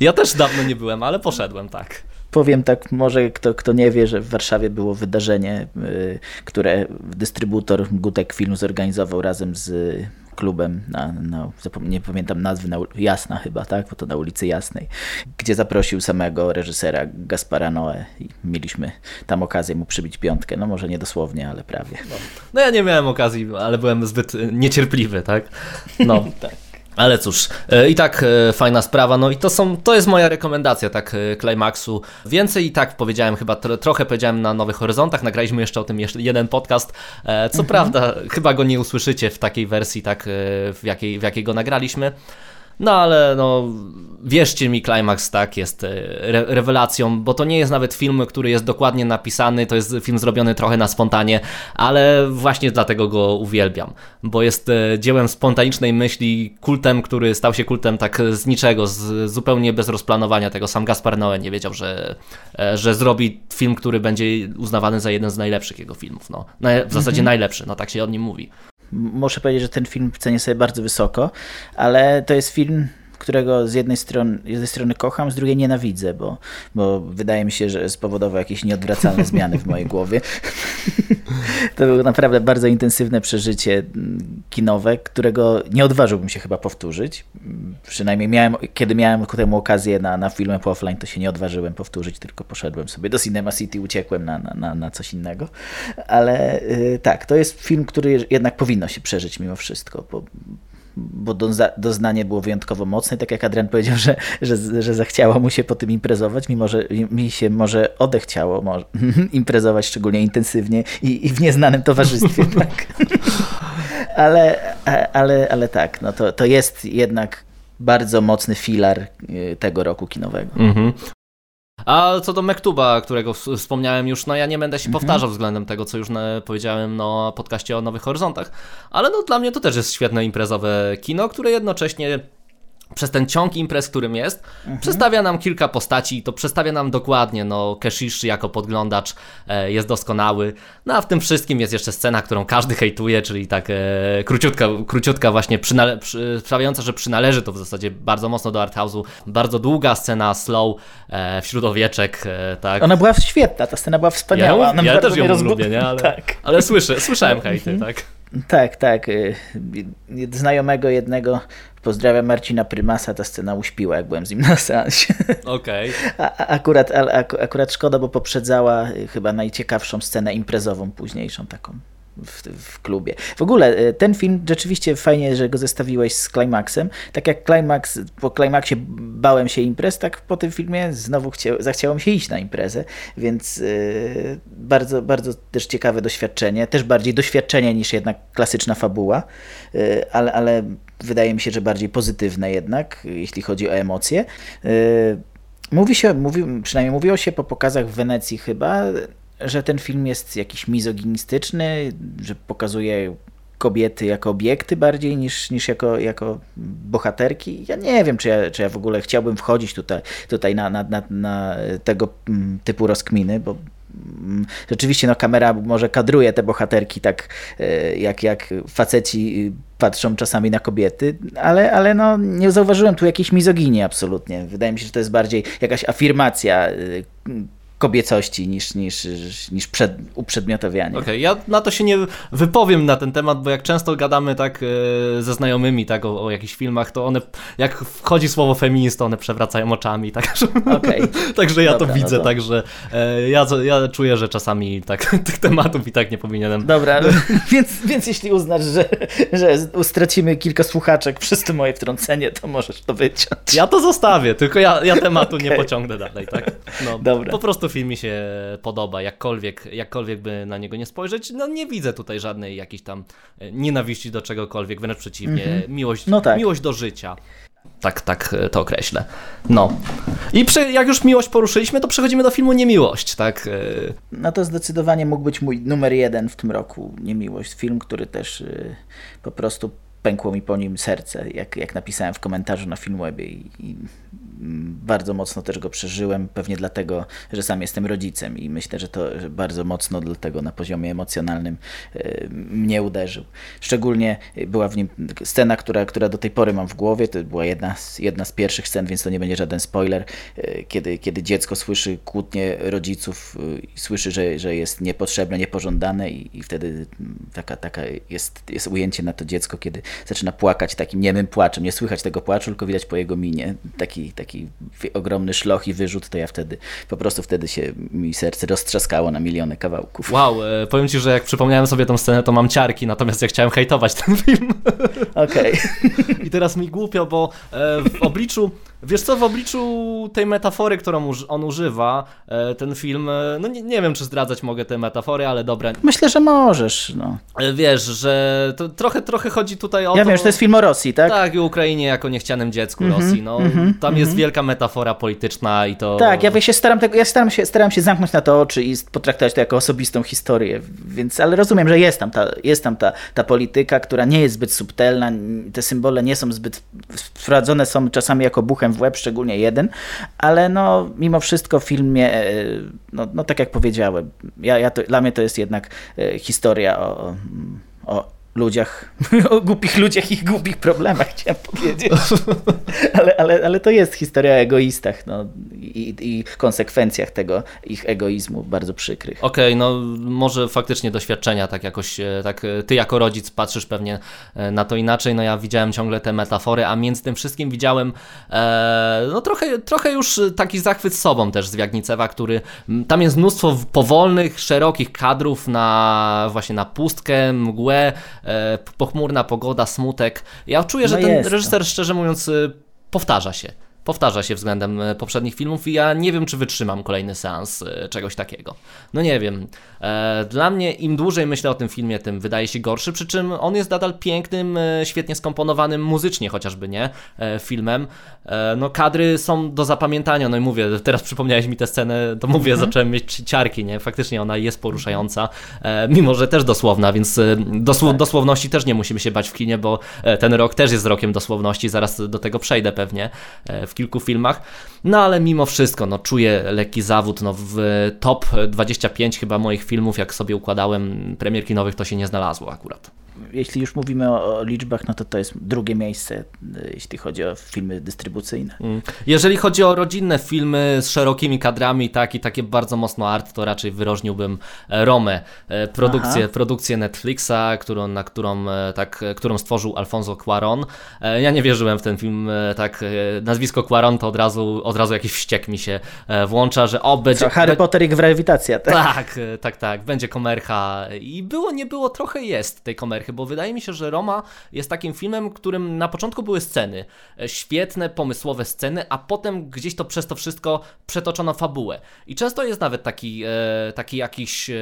Ja też dawno nie byłem, ale poszedłem, tak. Powiem tak, może kto, kto nie wie, że w Warszawie było wydarzenie, y, które dystrybutor Gutek Film zorganizował razem z klubem, na, na, nie pamiętam nazwy, na, Jasna chyba, tak, bo to na ulicy Jasnej, gdzie zaprosił samego reżysera Gaspara Noe i mieliśmy tam okazję mu przybić piątkę, no może nie dosłownie, ale prawie. No, no ja nie miałem okazji, ale byłem zbyt niecierpliwy, tak? No. tak. Ale cóż, e, i tak e, fajna sprawa, no i to są, to jest moja rekomendacja, tak, e, Climaxu. Więcej i tak powiedziałem, chyba trochę powiedziałem na Nowych Horyzontach, nagraliśmy jeszcze o tym jeszcze jeden podcast. Co mhm. prawda, chyba go nie usłyszycie w takiej wersji, tak, w jakiej, w jakiej go nagraliśmy. No ale no, wierzcie mi, Climax tak jest e, re rewelacją, bo to nie jest nawet film, który jest dokładnie napisany, to jest film zrobiony trochę na spontanie, ale właśnie dlatego go uwielbiam, bo jest e, dziełem spontanicznej myśli, kultem, który stał się kultem tak z niczego, z, zupełnie bez rozplanowania tego. Sam Gaspar Noé nie wiedział, że, e, że zrobi film, który będzie uznawany za jeden z najlepszych jego filmów. No. W zasadzie mhm. najlepszy, no tak się o nim mówi muszę powiedzieć, że ten film cenię sobie bardzo wysoko, ale to jest film którego z jednej strony, z jednej strony kocham, z drugiej nienawidzę, bo, bo wydaje mi się, że spowodował jakieś nieodwracalne zmiany w mojej głowie. to było naprawdę bardzo intensywne przeżycie kinowe, którego nie odważyłbym się chyba powtórzyć. Przynajmniej miałem, kiedy miałem ku temu okazję na, na filmie po offline, to się nie odważyłem powtórzyć, tylko poszedłem sobie do Cinema City, uciekłem na, na, na coś innego. Ale yy, tak, to jest film, który jednak powinno się przeżyć mimo wszystko, bo bo doznanie było wyjątkowo mocne. Tak jak Adrian powiedział, że, że, że zachciało mu się po tym imprezować, mimo że mi się może odechciało może, imprezować szczególnie intensywnie i, i w nieznanym towarzystwie. tak. ale, ale, ale tak, no to, to jest jednak bardzo mocny filar y, tego roku kinowego. Mhm. A co do Mektuba, którego wspomniałem już, no ja nie będę się mhm. powtarzał względem tego, co już powiedziałem no, podcaście o Nowych Horyzontach, ale no dla mnie to też jest świetne imprezowe kino, które jednocześnie przez ten ciąg imprez, którym jest, mhm. przedstawia nam kilka postaci, to przedstawia nam dokładnie, no Keshish jako podglądacz e, jest doskonały, no a w tym wszystkim jest jeszcze scena, którą każdy hejtuje, czyli tak e, króciutka, króciutka właśnie przynale, przy, sprawiająca, że przynależy to w zasadzie bardzo mocno do arthouse'u, bardzo długa scena slow e, wśród owieczek, e, tak. Ona była świetna, ta scena była wspaniała. Ja, ja też ją rozbu- lubię, nie? Ale, tak. ale słyszę, słyszałem hejty, mhm. tak. Tak, tak. Y, znajomego jednego Pozdrawiam Marcina Prymasa, ta scena uśpiła, jak byłem z nim na seansie. Okej. Okay. Akurat, akurat szkoda, bo poprzedzała y, chyba najciekawszą scenę imprezową późniejszą taką w, w, klubie. W ogóle e, ten film rzeczywiście fajnie, że go zestawiłeś z Climaxem. Tak jak Climax, po Climaxie bałem się imprez, tak po tym filmie znowu chcia, zachciało mi się iść na imprezę, więc yy, bardzo, bardzo też ciekawe doświadczenie, też bardziej doświadczenie niż jednak klasyczna fabuła, yy, ale, ale wydaje mi się, że bardziej pozytywne jednak, jeśli chodzi o emocje. Yy, mówi się, mówi, przynajmniej mówiło się po pokazach w Wenecji chyba, że ten film jest jakiś mizoginistyczny, że pokazuje kobiety jako obiekty bardziej niż, niż jako, jako bohaterki. Ja nie wiem, czy ja, czy ja w ogóle chciałbym wchodzić tutaj, tutaj na, na, na, na tego mm, typu rozkminy, bo mm, rzeczywiście no, kamera może kadruje te bohaterki tak e, jak, jak faceci patrzą czasami na kobiety, ale, ale no, nie zauważyłem tu jakiejś mizoginii absolutnie. Wydaje mi się, że to jest bardziej jakaś afirmacja e, kobiecości niż, niż, niż przed, uprzedmiotowianie. Okej, okay, ja na to się nie wypowiem na ten temat, bo jak często gadamy tak e, ze znajomymi tak o, o jakichś filmach, to one, jak wchodzi słowo feminista, one przewracają oczami, także, okay. także ja Dobra, to no widzę, no to... także e, ja, ja czuję, że czasami tak tych tematów i tak nie powinienem. Dobra, więc, więc jeśli uznasz, że, że stracimy kilka słuchaczek przez to moje wtrącenie, to możesz to wyciąć. Ja to zostawię, tylko ja, ja tematu okay. nie pociągnę dalej, tak? No, Dobra. Po prostu film mi się podoba, jakkolwiek, jakkolwiek by na niego nie spojrzeć, no nie widzę tutaj żadnej jakiejś tam e, nienawiści do czegokolwiek, wręcz przeciwnie, mm -hmm. miłość, no tak. miłość do życia. Tak, tak e, to określę. No. I przy, jak już miłość poruszyliśmy, to przechodzimy do filmu Niemiłość, tak? E. No to zdecydowanie mógł być mój numer jeden w tym roku, Niemiłość. Film, który też po prostu pękło mi po nim serce, jak, jak napisałem w komentarzu na Filmwebie i, i bardzo mocno też go przeżyłem, pewnie dlatego, że sam jestem rodzicem i myślę, że to bardzo mocno dlatego na poziomie emocjonalnym e, mnie uderzył. Szczególnie była w nim scena, która, która do tej pory mam w głowie, to była jedna z, jedna z pierwszych scen, więc to nie będzie żaden spoiler, e, kiedy, kiedy dziecko słyszy kłótnie rodziców e, słyszy, że, że jest niepotrzebne, niepożądane i, i wtedy taka, taka jest, jest ujęcie na to dziecko, kiedy zaczyna płakać takim niemym płaczem. Nie słychać tego płaczu, tylko widać po jego minie taki, taki taki ogromny szloch i wyrzut, to ja wtedy, po prostu wtedy się mi serce roztrzaskało na miliony kawałków. Wow, e, powiem Ci, że jak przypomniałem sobie tę scenę, to mam ciarki, natomiast ja chciałem hejtować ten film. Okej. Okay. I teraz mi głupio, bo e, w obliczu Wiesz co, w obliczu tej metafory, którą on używa, e, ten film, e, no nie, nie wiem, czy zdradzać mogę te metafory, ale dobra. Myślę, że możesz, no. E, wiesz, że to trochę, trochę chodzi tutaj o Ja to, wiem, że to jest film o Rosji, tak? Tak, i Ukrainie jako niechcianym dziecku mm -hmm, Rosji, no. Mm -hmm, tam mm -hmm. jest mhm. wielka metafora polityczna i to... Tak, ja się staram, tego, ja staram się, staram się zamknąć na to oczy i potraktować to jako osobistą historię, więc, ale rozumiem, że jest tam ta, jest tam ta, ta polityka, która nie jest zbyt subtelna, te symbole nie są zbyt wprowadzone, są czasami jako buchem w łeb, szczególnie jeden, ale no mimo wszystko w filmie, e, no, no tak jak powiedziałem, ja, ja to, dla mnie to jest jednak e, historia o, o ludziach, o głupich ludziach i głupich problemach, chciałem powiedzieć. ale, ale, ale to jest historia o egoistach no, i, i konsekwencjach tego ich egoizmu bardzo przykrych. Okej, okay, no może faktycznie doświadczenia tak jakoś, e, tak e, ty jako rodzic patrzysz pewnie e, na to inaczej, no ja widziałem ciągle te metafory, a między tym wszystkim widziałem e, no trochę, trochę już taki zachwyt sobą też z Wiagnicewa, który, tam jest mnóstwo powolnych, szerokich kadrów na właśnie na pustkę, mgłę, pochmurna pogoda, smutek. Ja czuję, że no ten reżyser, szczerze mówiąc, y, powtarza się. Powtarza się względem e, poprzednich filmów i ja nie wiem, czy wytrzymam kolejny seans e, czegoś takiego. No nie wiem. E, dla mnie im dłużej myślę o tym filmie, tym wydaje się gorszy, przy czym on jest nadal pięknym, świetnie skomponowanym muzycznie chociażby, nie? Filmem. No kadry są do zapamiętania, no i mówię, teraz przypomniałeś mi tę scenę, to mówię, mhm. zacząłem mieć ciarki, nie? Faktycznie ona jest poruszająca, mimo że też dosłowna, więc dosł tak. dosłowności też nie musimy się bać w kinie, bo ten rok też jest rokiem dosłowności, zaraz do tego przejdę pewnie w kilku filmach. No ale mimo wszystko, no czuję lekki zawód. No, w top 25 chyba moich filmów, jak sobie układałem premier kinowych, to się nie znalazło akurat jeśli już mówimy o, o, liczbach, no to to jest drugie miejsce, e, jeśli chodzi o filmy dystrybucyjne. Mm. Jeżeli chodzi o rodzinne filmy z szerokimi kadrami, tak i takie bardzo mocno art, to raczej wyróżniłbym e, Romę, e, produkcję, produkcję Netflixa, którą, na którą, tak, którą stworzył Alfonso Cuaron. Ja nie wierzyłem w ten film, tak, nazwisko Cuaron to od razu, od razu jakiś wściek mi się włącza, że o, będzie... Co, Harry. Potter i grawitacja, tak? Tak, tak, tak, będzie komercha i było, nie było, trochę jest tej komerchy bo wydaje mi się, że Roma jest takim filmem, którym na początku były sceny, e, świetne, pomysłowe sceny, a potem gdzieś to przez to wszystko przetoczono fabułę. I często jest nawet taki, e, taki jakiś e,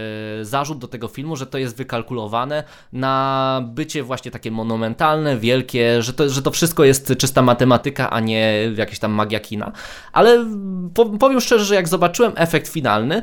zarzut do tego filmu, że to jest wykalkulowane na bycie właśnie takie monumentalne, wielkie, że to, że to wszystko jest czysta matematyka, a nie jakieś tam magia kina. Ale powiem szczerze, że jak zobaczyłem efekt finalny,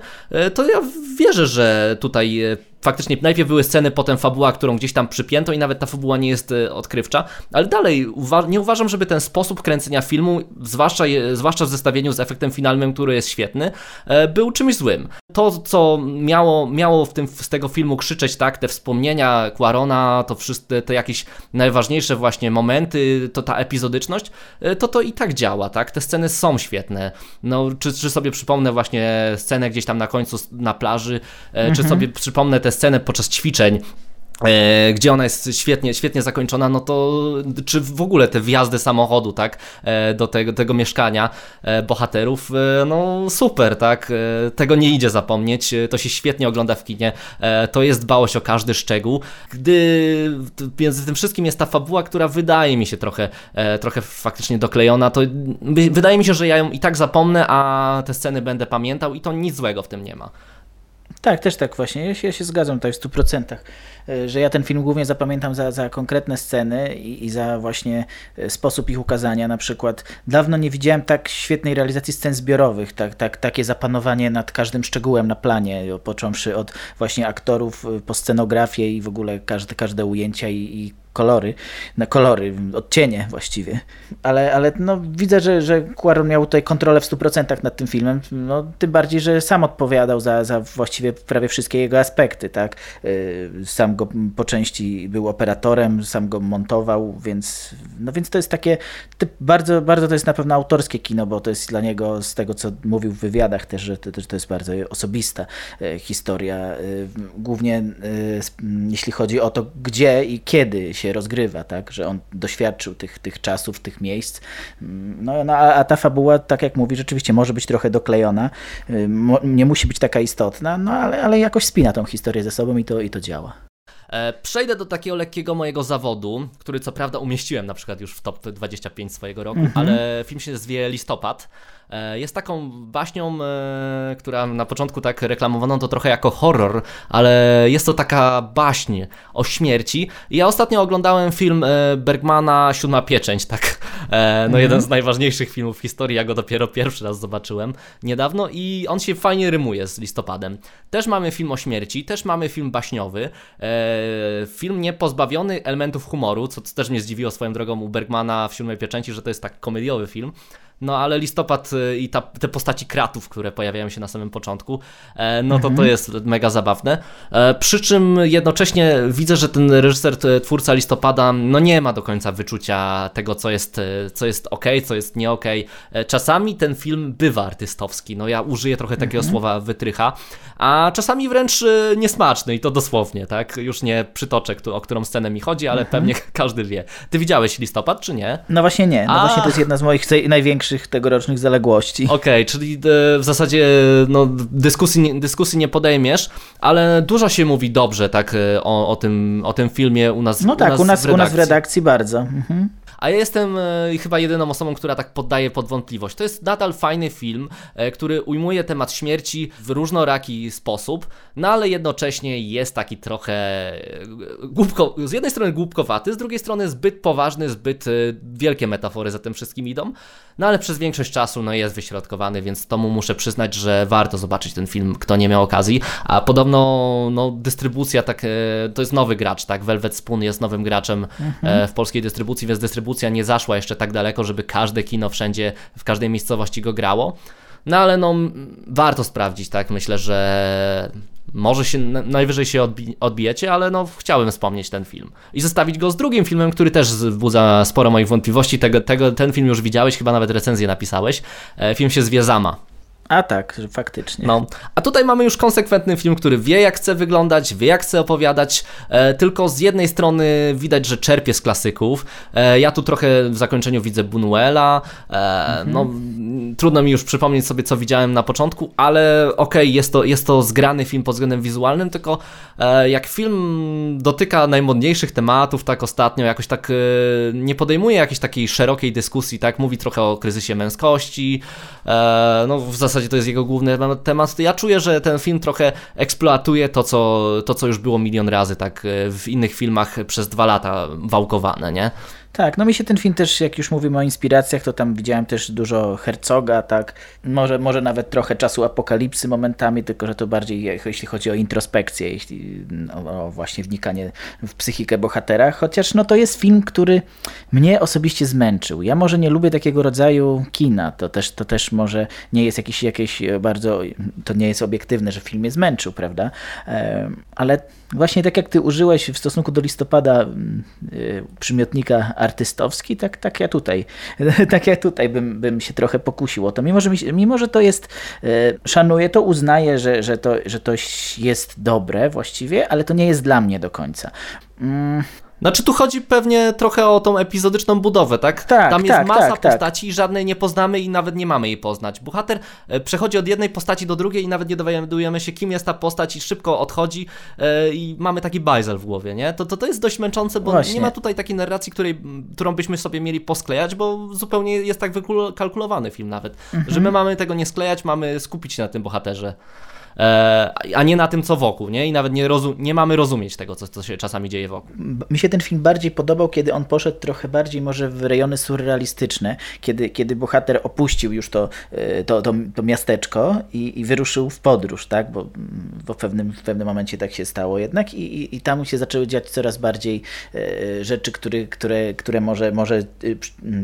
to ja wierzę, że tutaj faktycznie najpierw były sceny, potem fabuła, którą gdzieś tam przypięto i nawet ta fabuła nie jest e, odkrywcza, ale dalej uwa nie uważam, żeby ten sposób kręcenia filmu, zwłaszcza, zwłaszcza w zestawieniu z efektem finalnym, który jest świetny, e, był czymś złym. To, co miało, miało w tym, z tego filmu krzyczeć, tak, te wspomnienia Quarona, to wszystkie te jakieś najważniejsze właśnie momenty, to ta epizodyczność, e, to to i tak działa, tak, te sceny są świetne. No, czy, czy sobie przypomnę właśnie scenę gdzieś tam na końcu na plaży, mhm. czy sobie przypomnę te tę scenę podczas ćwiczeń, e, gdzie ona jest świetnie, świetnie zakończona, no to czy w ogóle te wjazdy samochodu, tak, e, do tego, tego mieszkania e, bohaterów, no super, tak, tego nie idzie zapomnieć, to się świetnie ogląda w kinie, to jest dbałość o każdy szczegół, gdy między tym wszystkim jest ta fabuła, która wydaje mi się trochę, trochę faktycznie doklejona, to wydaje mi się, że ja ją i tak zapomnę, a te sceny będę pamiętał i to nic złego w tym nie ma. Tak, też tak właśnie. Ja się, ja się zgadzam tutaj w 100%, e, że ja ten film głównie zapamiętam za, za konkretne sceny i, i, za właśnie e, sposób ich ukazania. Na przykład dawno nie widziałem tak świetnej realizacji scen zbiorowych, tak, tak, takie zapanowanie nad każdym szczegółem na planie, począwszy od właśnie aktorów e, po scenografię i w ogóle każde, każde ujęcia i, i kolory, na kolory, odcienie właściwie. Ale, ale no, widzę, że, że Quaron miał tutaj kontrolę w 100% nad tym filmem, no, tym bardziej, że sam odpowiadał za, za właściwie prawie wszystkie jego aspekty, tak? Y, sam go po części był operatorem, sam go montował, więc, no, więc to jest takie, bardzo, bardzo to jest na pewno autorskie kino, bo to jest dla niego, z tego co mówił w wywiadach też, że to, to jest bardzo osobista y, historia, y, głównie jeśli chodzi o to, gdzie i kiedy się rozgrywa, tak? że on doświadczył tych, tych czasów, tych miejsc. No, no a, a ta fabuła, tak jak mówi, rzeczywiście może być trochę doklejona, nie musi być taka istotna, no ale, ale jakoś spina tą historię ze sobą i to, i to działa. E, przejdę do takiego lekkiego mojego zawodu, który co prawda umieściłem na przykład już w top 25 swojego roku, mhm. ale film się zwie Listopad. E, jest taką baśnią, e, która na początku tak reklamowano to trochę jako horror, ale jest to taka baśń o śmierci. ja ostatnio oglądałem film e, Bergmana Siódma Pieczęć, tak, no mhm. jeden z najważniejszych filmów w historii, ja go dopiero pierwszy raz zobaczyłem niedawno i on się fajnie rymuje z listopadem. Też mamy film o śmierci, też mamy film baśniowy, film nie pozbawiony elementów humoru, co też mnie zdziwiło swoją drogą u Bergmana w Siódmej Pieczęci, że to jest tak komediowy film, no ale listopad y, i ta, te postaci kratów, które pojawiają się na samym początku, e, no to to mhm. jest mega zabawne. E, przy czym jednocześnie widzę, że ten reżyser, twórca listopada, no nie ma do końca wyczucia tego, co jest, e, co jest ok, co jest nie ok. Czasami ten film bywa artystowski, no ja użyję trochę takiego mhm. słowa wytrycha, a czasami wręcz niesmaczny i to dosłownie, tak? Już nie przytoczę, o którą scenę mi chodzi, ale mhm. pewnie każdy wie. Ty widziałeś listopad, czy nie? No właśnie nie. No a... właśnie to jest jedna z moich największych największych tegorocznych zaległości. Okej, okay, czyli e, w zasadzie no, dyskusji, dyskusji nie podejmiesz, ale dużo się mówi dobrze tak e, o, o, tym, o tym filmie u nas No tak, u nas, u nas, w, redakcji. U nas w redakcji bardzo. Mhm. A ja jestem e, chyba jedyną osobą, która tak poddaje pod wątpliwość. To jest nadal fajny film, e, który ujmuje temat śmierci w różnoraki sposób, no ale jednocześnie jest taki trochę e, głupko, z jednej strony głupkowaty, z drugiej strony zbyt poważny, zbyt wielkie metafory za tym wszystkim idą, no ale przez większość czasu no, jest wyśrodkowany, więc to mu muszę przyznać, że warto zobaczyć ten film, kto nie miał okazji, a podobno no, dystrybucja tak, to jest nowy gracz, tak, Velvet Spoon jest nowym graczem mhm. w polskiej dystrybucji, więc dystrybucja nie zaszła jeszcze tak daleko, żeby każde kino wszędzie, w każdej miejscowości go grało. No ale no, warto sprawdzić, tak? Myślę, że może się najwyżej się odbi odbijecie, ale no chciałem wspomnieć ten film. I zestawić go z drugim filmem, który też wzbudza sporo moich wątpliwości. Tego, tego, ten film już widziałeś, chyba nawet recenzję napisałeś. E, film się zwie Zama. A tak, faktycznie. No, a tutaj mamy już konsekwentny film, który wie jak chce wyglądać, wie jak chce opowiadać, e, tylko z jednej strony widać, że czerpie z klasyków. E, ja tu trochę w zakończeniu widzę Bunuela, e, mhm. no trudno mi już przypomnieć sobie co widziałem na początku, ale okej, okay, jest, to, jest to zgrany film pod względem wizualnym, tylko e, jak film dotyka najmodniejszych tematów tak ostatnio, jakoś tak e, nie podejmuje jakiejś takiej szerokiej dyskusji, tak, mówi trochę o kryzysie męskości, e, no w zasadzie zasadzie to jest jego główny temat, ja czuję, że ten film trochę eksploatuje to, co, to, co już było milion razy tak e, w innych filmach przez dwa lata wałkowane, nie? Tak, no mi się ten film też, jak już mówimy o inspiracjach, to tam widziałem też dużo Herzoga, tak, może, może nawet trochę czasu apokalipsy momentami, tylko że to bardziej jeśli chodzi o introspekcję, jeśli no, o właśnie wnikanie w psychikę bohatera, chociaż no to jest film, który mnie osobiście zmęczył. Ja może nie lubię takiego rodzaju kina, to też, to też może nie jest jakiś, jakieś bardzo, to nie jest obiektywne, że film mnie zmęczył, prawda, ale właśnie tak jak ty użyłeś w stosunku do listopada y, przymiotnika artystowski, tak, tak ja tutaj, tak ja tutaj bym, bym się trochę pokusił o to. Mimo, że, mi, mimo, że to jest, e, szanuję to, uznaję, że, że, to, że to jest dobre właściwie, ale to nie jest dla mnie do końca. Mm. Znaczy tu chodzi pewnie trochę o tą epizodyczną budowę, tak? tak Tam jest tak, masa tak, tak. postaci i żadnej nie poznamy i nawet nie mamy jej poznać. Bohater e, przechodzi od jednej postaci do drugiej i nawet nie dowiadujemy się, kim jest ta postać i szybko odchodzi e, i mamy taki bajzel w głowie, nie? To, to, to jest dość męczące, bo Właśnie. nie ma tutaj takiej narracji, której, którą byśmy sobie mieli posklejać, bo zupełnie jest tak wykalkulowany film nawet, mhm. że my mamy tego nie sklejać, mamy skupić się na tym bohaterze. E, a nie na tym, co wokół, nie? I nawet nie, rozum nie mamy rozumieć tego, co, co się czasami dzieje wokół. Mi się ten film bardziej podobał, kiedy on poszedł trochę bardziej może w rejony surrealistyczne, kiedy, kiedy bohater opuścił już to, e, to, to, to miasteczko i, i, wyruszył w podróż, tak? Bo, bo w, pewnym, w pewnym momencie tak się stało jednak i, i, i tam się zaczęły dziać coraz bardziej e, rzeczy, który, które, które może, może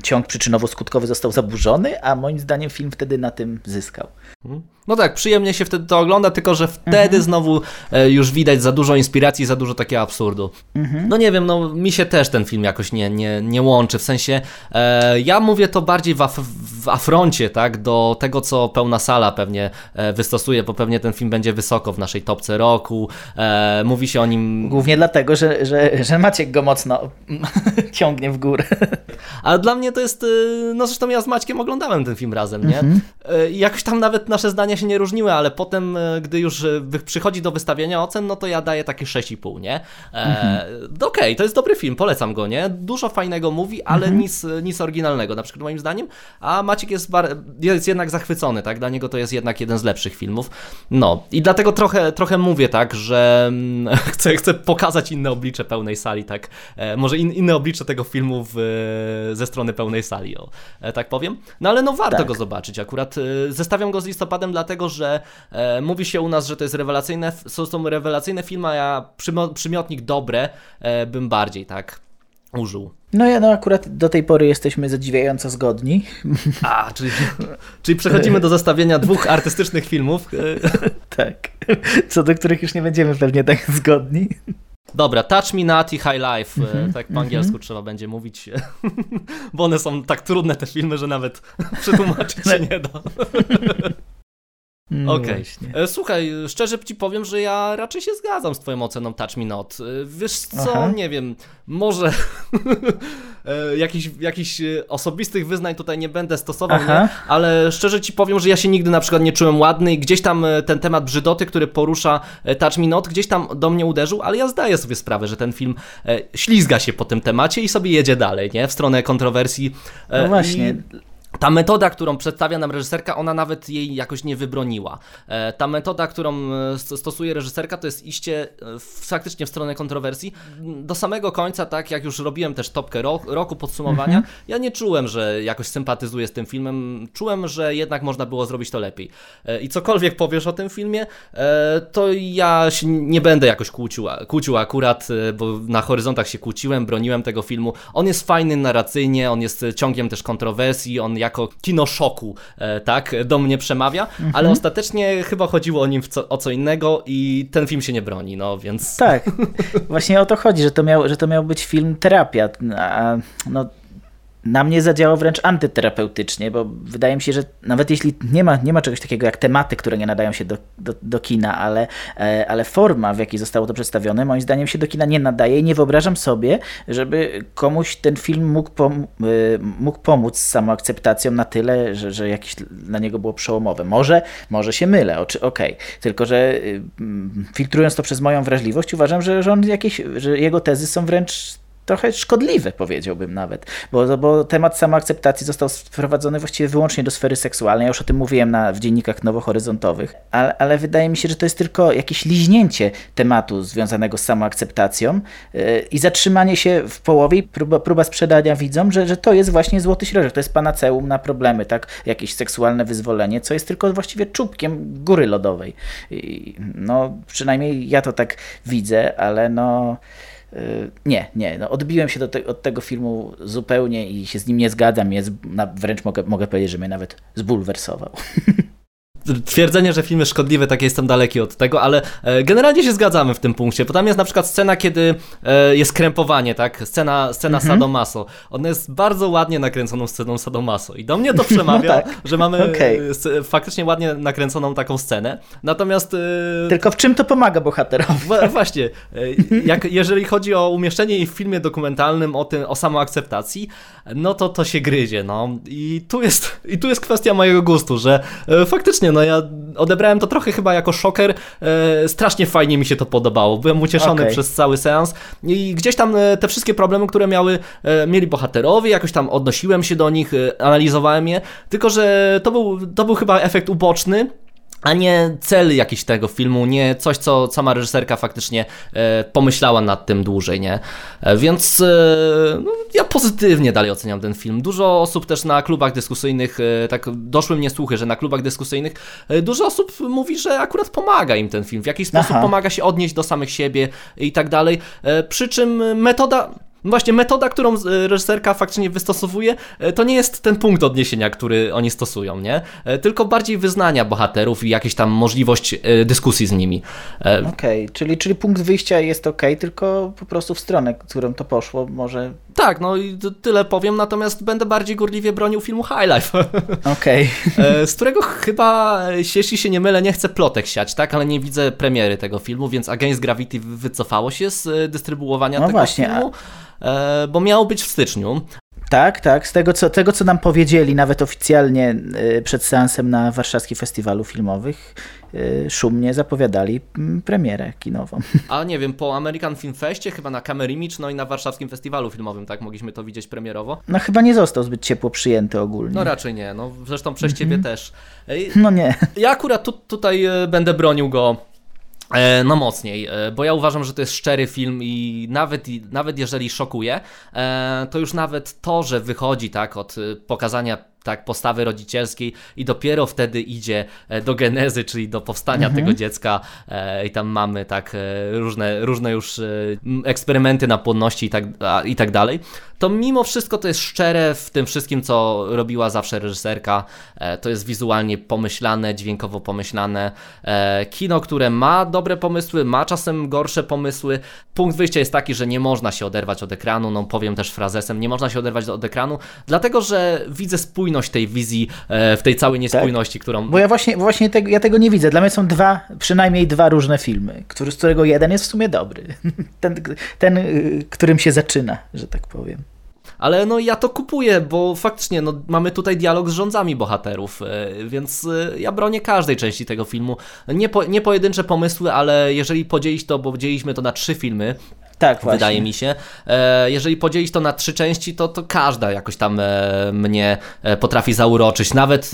ciąg przyczynowo-skutkowy został zaburzony, a moim zdaniem film wtedy na tym zyskał. Mhm. No tak, przyjemnie się wtedy to ogląda, tylko że wtedy mhm. znowu e, już widać za dużo inspiracji, za dużo takiego absurdu. Mhm. No nie wiem, no mi się też ten film jakoś nie, nie, nie łączy, w sensie e, ja mówię to bardziej w, af w afroncie, tak, do tego, co pełna sala pewnie e, wystosuje, bo pewnie ten film będzie wysoko w naszej topce roku, e, mówi się o nim... Głównie dlatego, że, że, że Maciek go mocno ciągnie w górę. Ale dla mnie to jest, e, no zresztą ja z Maćkiem oglądałem ten film razem, nie? Mhm. E, jakoś tam nawet nasze zdania się nie różniły, ale potem, gdy już e, przychodzi do wystawienia ocen, no to ja daję takie 6,5, nie? E, mhm. Okej, okay, to jest dobry film, polecam go, nie? Dużo fajnego mówi, ale mhm. nic, nic oryginalnego, na przykład moim zdaniem. A Maciek jest, jest jednak zachwycony, tak? Dla niego to jest jednak jeden z lepszych filmów. No i dlatego trochę, trochę mówię tak, że mm, chcę, chcę pokazać inne oblicze pełnej sali, tak? może in, inne oblicze tego filmu w, ze strony pełnej sali, o, tak powiem. No ale no warto tak. go zobaczyć akurat. Zestawiam go z listopadem, dlatego że e, mówi się u nas, że to jest rewelacyjne, są, są rewelacyjne filmy, a ja przymiotnik dobre e, bym bardziej tak użył. No ja no akurat do tej pory jesteśmy zadziwiająco zgodni. A, czyli, czyli przechodzimy do zestawienia dwóch artystycznych filmów. tak, co do których już nie będziemy pewnie tak zgodni. Dobra, Touch Me Not i High Life, mm -hmm, tak po angielsku mm -hmm. trzeba będzie mówić, bo one są tak trudne te filmy, że nawet przetłumaczyć się nie da. No Okej. Okay. Słuchaj, szczerze ci powiem, że ja raczej się zgadzam z twoją oceną Touch Me Not. Wiesz co, Aha. nie wiem, może E, jakichś, e, osobistych wyznań tutaj nie będę stosował, nie? ale szczerze ci powiem, że ja się nigdy na przykład nie czułem ładny i gdzieś tam e, ten temat brzydoty, który porusza Touch Me Not, gdzieś tam do mnie uderzył, ale ja zdaję sobie sprawę, że ten film ślizga się po tym temacie i sobie jedzie dalej, nie? W stronę kontrowersji. No właśnie. I ta metoda, którą przedstawia nam reżyserka, ona nawet jej jakoś nie wybroniła. E, ta metoda, którą e, stosuje reżyserka, to jest iście e, faktycznie w stronę kontrowersji. Do samego końca, tak jak już robiłem też topkę roku podsumowania, mhm. ja nie czułem, że jakoś sympatyzuję z tym filmem. Czułem, że jednak można było zrobić to lepiej. I cokolwiek powiesz o tym filmie, to ja się nie będę jakoś kłócił, kłócił akurat, bo na horyzontach się kłóciłem, broniłem tego filmu. On jest fajny narracyjnie, on jest ciągiem też kontrowersji, on jako kino szoku, e, tak, do mnie przemawia, mhm. ale ostatecznie chyba chodziło o nim co, o co innego i ten film się nie broni, no więc... Tak, właśnie o to chodzi, że to miał, że to miał być film terapia, a no na mnie zadziałał wręcz antyterapeutycznie, bo wydaje mi się, że nawet jeśli nie ma, nie ma czegoś takiego jak tematy, które nie nadają się do, do, do kina, ale, e, ale forma, w jakiej zostało to przedstawione, moim zdaniem się do kina nie nadaje i nie wyobrażam sobie, żeby komuś ten film mógł, pom e, mógł pomóc z samoakceptacją na tyle, że, że jakieś dla niego było przełomowe. Może, może się mylę, okej, okay. tylko że y, filtrując to przez moją wrażliwość, uważam, że, że, on jakieś, że jego tezy są wręcz trochę szkodliwe, powiedziałbym nawet, bo, bo temat samoakceptacji został wprowadzony właściwie wyłącznie do sfery seksualnej. Ja już o tym mówiłem na, w dziennikach nowohoryzontowych, ale, ale wydaje mi się, że to jest tylko jakieś liźnięcie tematu związanego z samoakceptacją yy, i zatrzymanie się w połowie, próba, próba sprzedania widzom, że, że to jest właśnie złoty środek, to jest panaceum na problemy, tak, jakieś seksualne wyzwolenie, co jest tylko właściwie czubkiem góry lodowej. I, no, przynajmniej ja to tak widzę, ale no nie, nie. No, odbiłem się te, od tego filmu zupełnie i się z nim nie zgadzam. Jest, wręcz mogę, mogę powiedzieć, że mnie nawet zbulwersował. twierdzenie, że film jest szkodliwy, tak jestem daleki od tego, ale e, generalnie się zgadzamy w tym punkcie, bo tam jest na przykład scena, kiedy e, jest krępowanie, tak? Scena, scena mhm. sadomaso. Ona jest bardzo ładnie nakręconą sceną sadomaso i do mnie to przemawia, no tak. że mamy okay. faktycznie ładnie nakręconą taką scenę. Natomiast... E, Tylko w czym to pomaga bohaterowi? Właśnie, jak, jeżeli chodzi o umieszczenie w filmie dokumentalnym o, tym, o samoakceptacji, no to to się gryzie, no. I tu jest, i tu jest kwestia mojego gustu, że faktycznie no ja odebrałem to trochę chyba jako szoker. E, strasznie fajnie mi się to podobało. Byłem ucieszony okay. przez cały seans i gdzieś tam e, te wszystkie problemy, które miały, e, mieli bohaterowie, jakoś tam odnosiłem się do nich, analizowałem je, tylko że to był, to był chyba efekt uboczny a nie cel jakiś tego filmu, nie coś, co sama reżyserka faktycznie e, pomyślała nad tym dłużej, nie? E, więc e, no, ja pozytywnie dalej oceniam ten film. Dużo osób też na klubach dyskusyjnych, e, tak doszły mnie słuchy, że na klubach dyskusyjnych e, dużo osób mówi, że akurat pomaga im ten film, w jakiś sposób Aha. pomaga się odnieść do samych siebie i tak dalej. E, przy czym metoda no właśnie, metoda, którą e, reżyserka faktycznie wystosowuje, e, to nie jest ten punkt odniesienia, który oni stosują, nie? E, tylko bardziej wyznania bohaterów i jakieś tam możliwość dyskusji z nimi. Okej, okay. czyli, czyli punkt wyjścia jest ok, tylko po prostu w stronę, którą to poszło, może... Tak, no i tyle powiem, natomiast będę bardziej górliwie bronił filmu High Life. Okej. Okay. z którego chyba, jeśli się nie mylę, nie chcę plotek siać, tak? Ale nie widzę premiery tego filmu, więc Against Gravity wycofało się z dystrybuowania no tego właśnie, filmu. E, bo miał być w styczniu. Tak, tak. Z tego co, tego, co nam powiedzieli, nawet oficjalnie e, przed seansem na Warszawskim Festiwalu Filmowych, e, szumnie zapowiadali premierę kinową. A nie wiem, po American Film Festie, chyba na Camera Image, no i na Warszawskim Festiwalu Filmowym, tak? Mogliśmy to widzieć premierowo. No chyba nie został zbyt ciepło przyjęty ogólnie. No raczej nie, no zresztą przez mm -hmm. ciebie też. No nie. Ja akurat tu, tutaj będę bronił go E, no mocniej, e, bo ja uważam, że to jest szczery film i nawet, nawet jeżeli szokuje, e, to już nawet to, że wychodzi tak od pokazania tak, postawy rodzicielskiej i dopiero wtedy idzie e, do genezy, czyli do powstania mhm. tego dziecka e, i tam mamy tak e, różne, różne już eksperymenty na płodności i tak, i tak dalej, to mimo wszystko to jest szczere w tym wszystkim, co robiła zawsze reżyserka. To jest wizualnie pomyślane, dźwiękowo pomyślane. Kino, które ma dobre pomysły, ma czasem gorsze pomysły. Punkt wyjścia jest taki, że nie można się oderwać od ekranu, no powiem też frazesem, nie można się oderwać od ekranu, dlatego, że widzę spójność spójność tej wizji w tej całej niespójności, tak? którą... Bo ja właśnie, właśnie tego, ja tego nie widzę. Dla mnie są dwa, przynajmniej dwa różne filmy, który, z którego jeden jest w sumie dobry. Ten, ten którym się zaczyna, że tak powiem. Ale no ja to kupuję, bo faktycznie no, mamy tutaj dialog z rządzami bohaterów, więc ja bronię każdej części tego filmu. Nie, po, nie pojedyncze pomysły, ale jeżeli podzielić to, bo podzieliliśmy to na trzy filmy, tak, właśnie. wydaje mi się. E, jeżeli podzielić to na trzy części, to, to każda jakoś tam e, mnie e, potrafi zauroczyć. Nawet.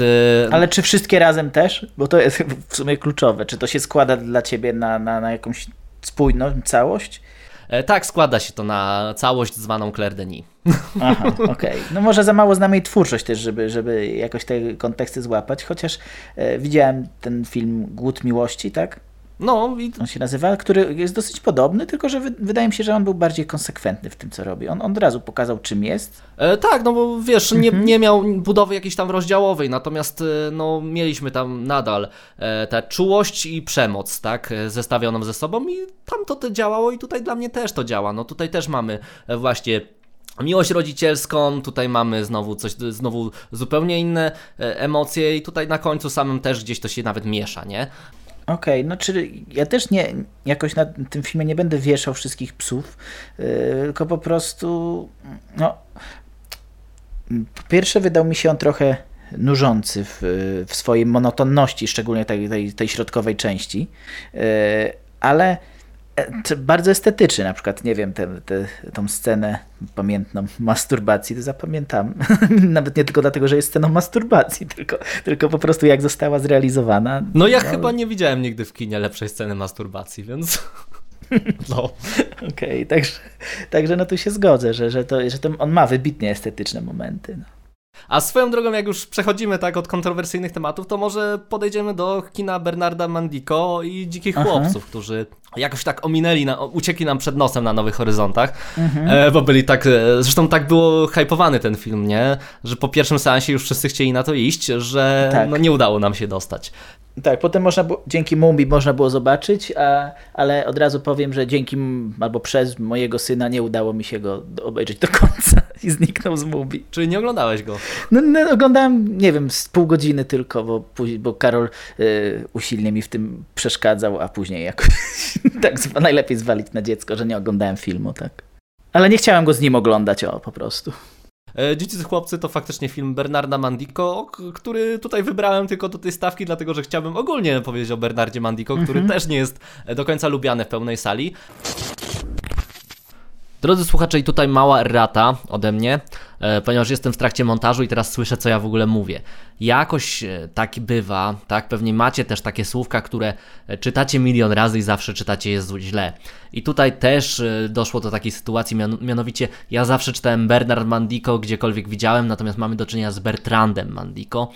Ale czy wszystkie razem też? Bo to jest w sumie kluczowe. Czy to się składa dla ciebie na, na, na jakąś spójną całość? Tak, składa się to na całość zwaną Claire Denis. Aha, okej. Okay. No może za mało znamy jej twórczość też, żeby, żeby jakoś te konteksty złapać, chociaż widziałem ten film Głód Miłości, tak? No, i... on się nazywa, który jest dosyć podobny, tylko że wydaje mi się, że on był bardziej konsekwentny w tym, co robi. On, on od razu pokazał, czym jest. E, tak, no bo wiesz, nie, mhm. nie miał budowy jakiejś tam rozdziałowej, natomiast e, no, mieliśmy tam nadal e, tę czułość i przemoc, tak, e, zestawioną ze sobą i tam to, to działało i tutaj dla mnie też to działa. No tutaj też mamy e, właśnie miłość rodzicielską, tutaj mamy znowu coś, znowu zupełnie inne emocje i tutaj na końcu samym też gdzieś to się nawet miesza, nie? Okej, okay, no czyli ja też nie, jakoś na tym filmie nie będę wieszał wszystkich psów, yy, tylko po prostu, no, po pierwsze wydał mi się on trochę nużący w, w swojej monotonności, szczególnie tej, tej, tej środkowej części, yy, ale E, bardzo estetyczny, na przykład, nie wiem, tę te, tą scenę pamiętną masturbacji, to zapamiętam. Nawet nie tylko dlatego, że jest sceną masturbacji, tylko, tylko po prostu jak została zrealizowana. No ja no. chyba nie widziałem nigdy w kinie lepszej sceny masturbacji, więc... No. Okej, okay, także, także no tu się zgodzę, że, że, to, że to on ma wybitnie estetyczne momenty. No. A swoją drogą, jak już przechodzimy tak od kontrowersyjnych tematów, to może podejdziemy do kina Bernarda Mandiko i Dzikich Aha. Chłopców, którzy jakoś tak ominęli, na, uciekli nam przed nosem na Nowych Horyzontach, mhm. e, bo byli tak, e, zresztą tak było hypowany ten film, nie? Że po pierwszym seansie już wszyscy chcieli na to iść, że tak. no, nie udało nam się dostać. Tak, potem można było, dzięki Mumbi można było zobaczyć, a, ale od razu powiem, że dzięki albo przez mojego syna nie udało mi się go obejrzeć do końca i zniknął z Mumbi. Czyli nie oglądałeś go? No, no oglądałem, nie wiem, z pół godziny tylko, bo, bo Karol y, usilnie mi w tym przeszkadzał, a później jakoś tak najlepiej zwalić na dziecko, że nie oglądałem filmu, tak. Ale nie chciałem go z nim oglądać, o, po prostu. E, Dzieci chłopcy to faktycznie film Bernarda Mandiko, który tutaj wybrałem tylko do tej stawki, dlatego że chciałbym ogólnie powiedzieć o Bernardzie Mandiko, który mm -hmm. też nie jest do końca lubiany w pełnej sali. Drodzy słuchacze, i tutaj mała rata ode mnie, e, ponieważ jestem w trakcie montażu i teraz słyszę, co ja w ogóle mówię. Jakoś e, tak bywa, tak? Pewnie macie też takie słówka, które e, czytacie milion razy i zawsze czytacie je źle. I tutaj też doszło do takiej sytuacji, mianowicie ja zawsze czytałem Bernard Mandiko, gdziekolwiek widziałem, natomiast mamy do czynienia z Bertrandem Mandiko.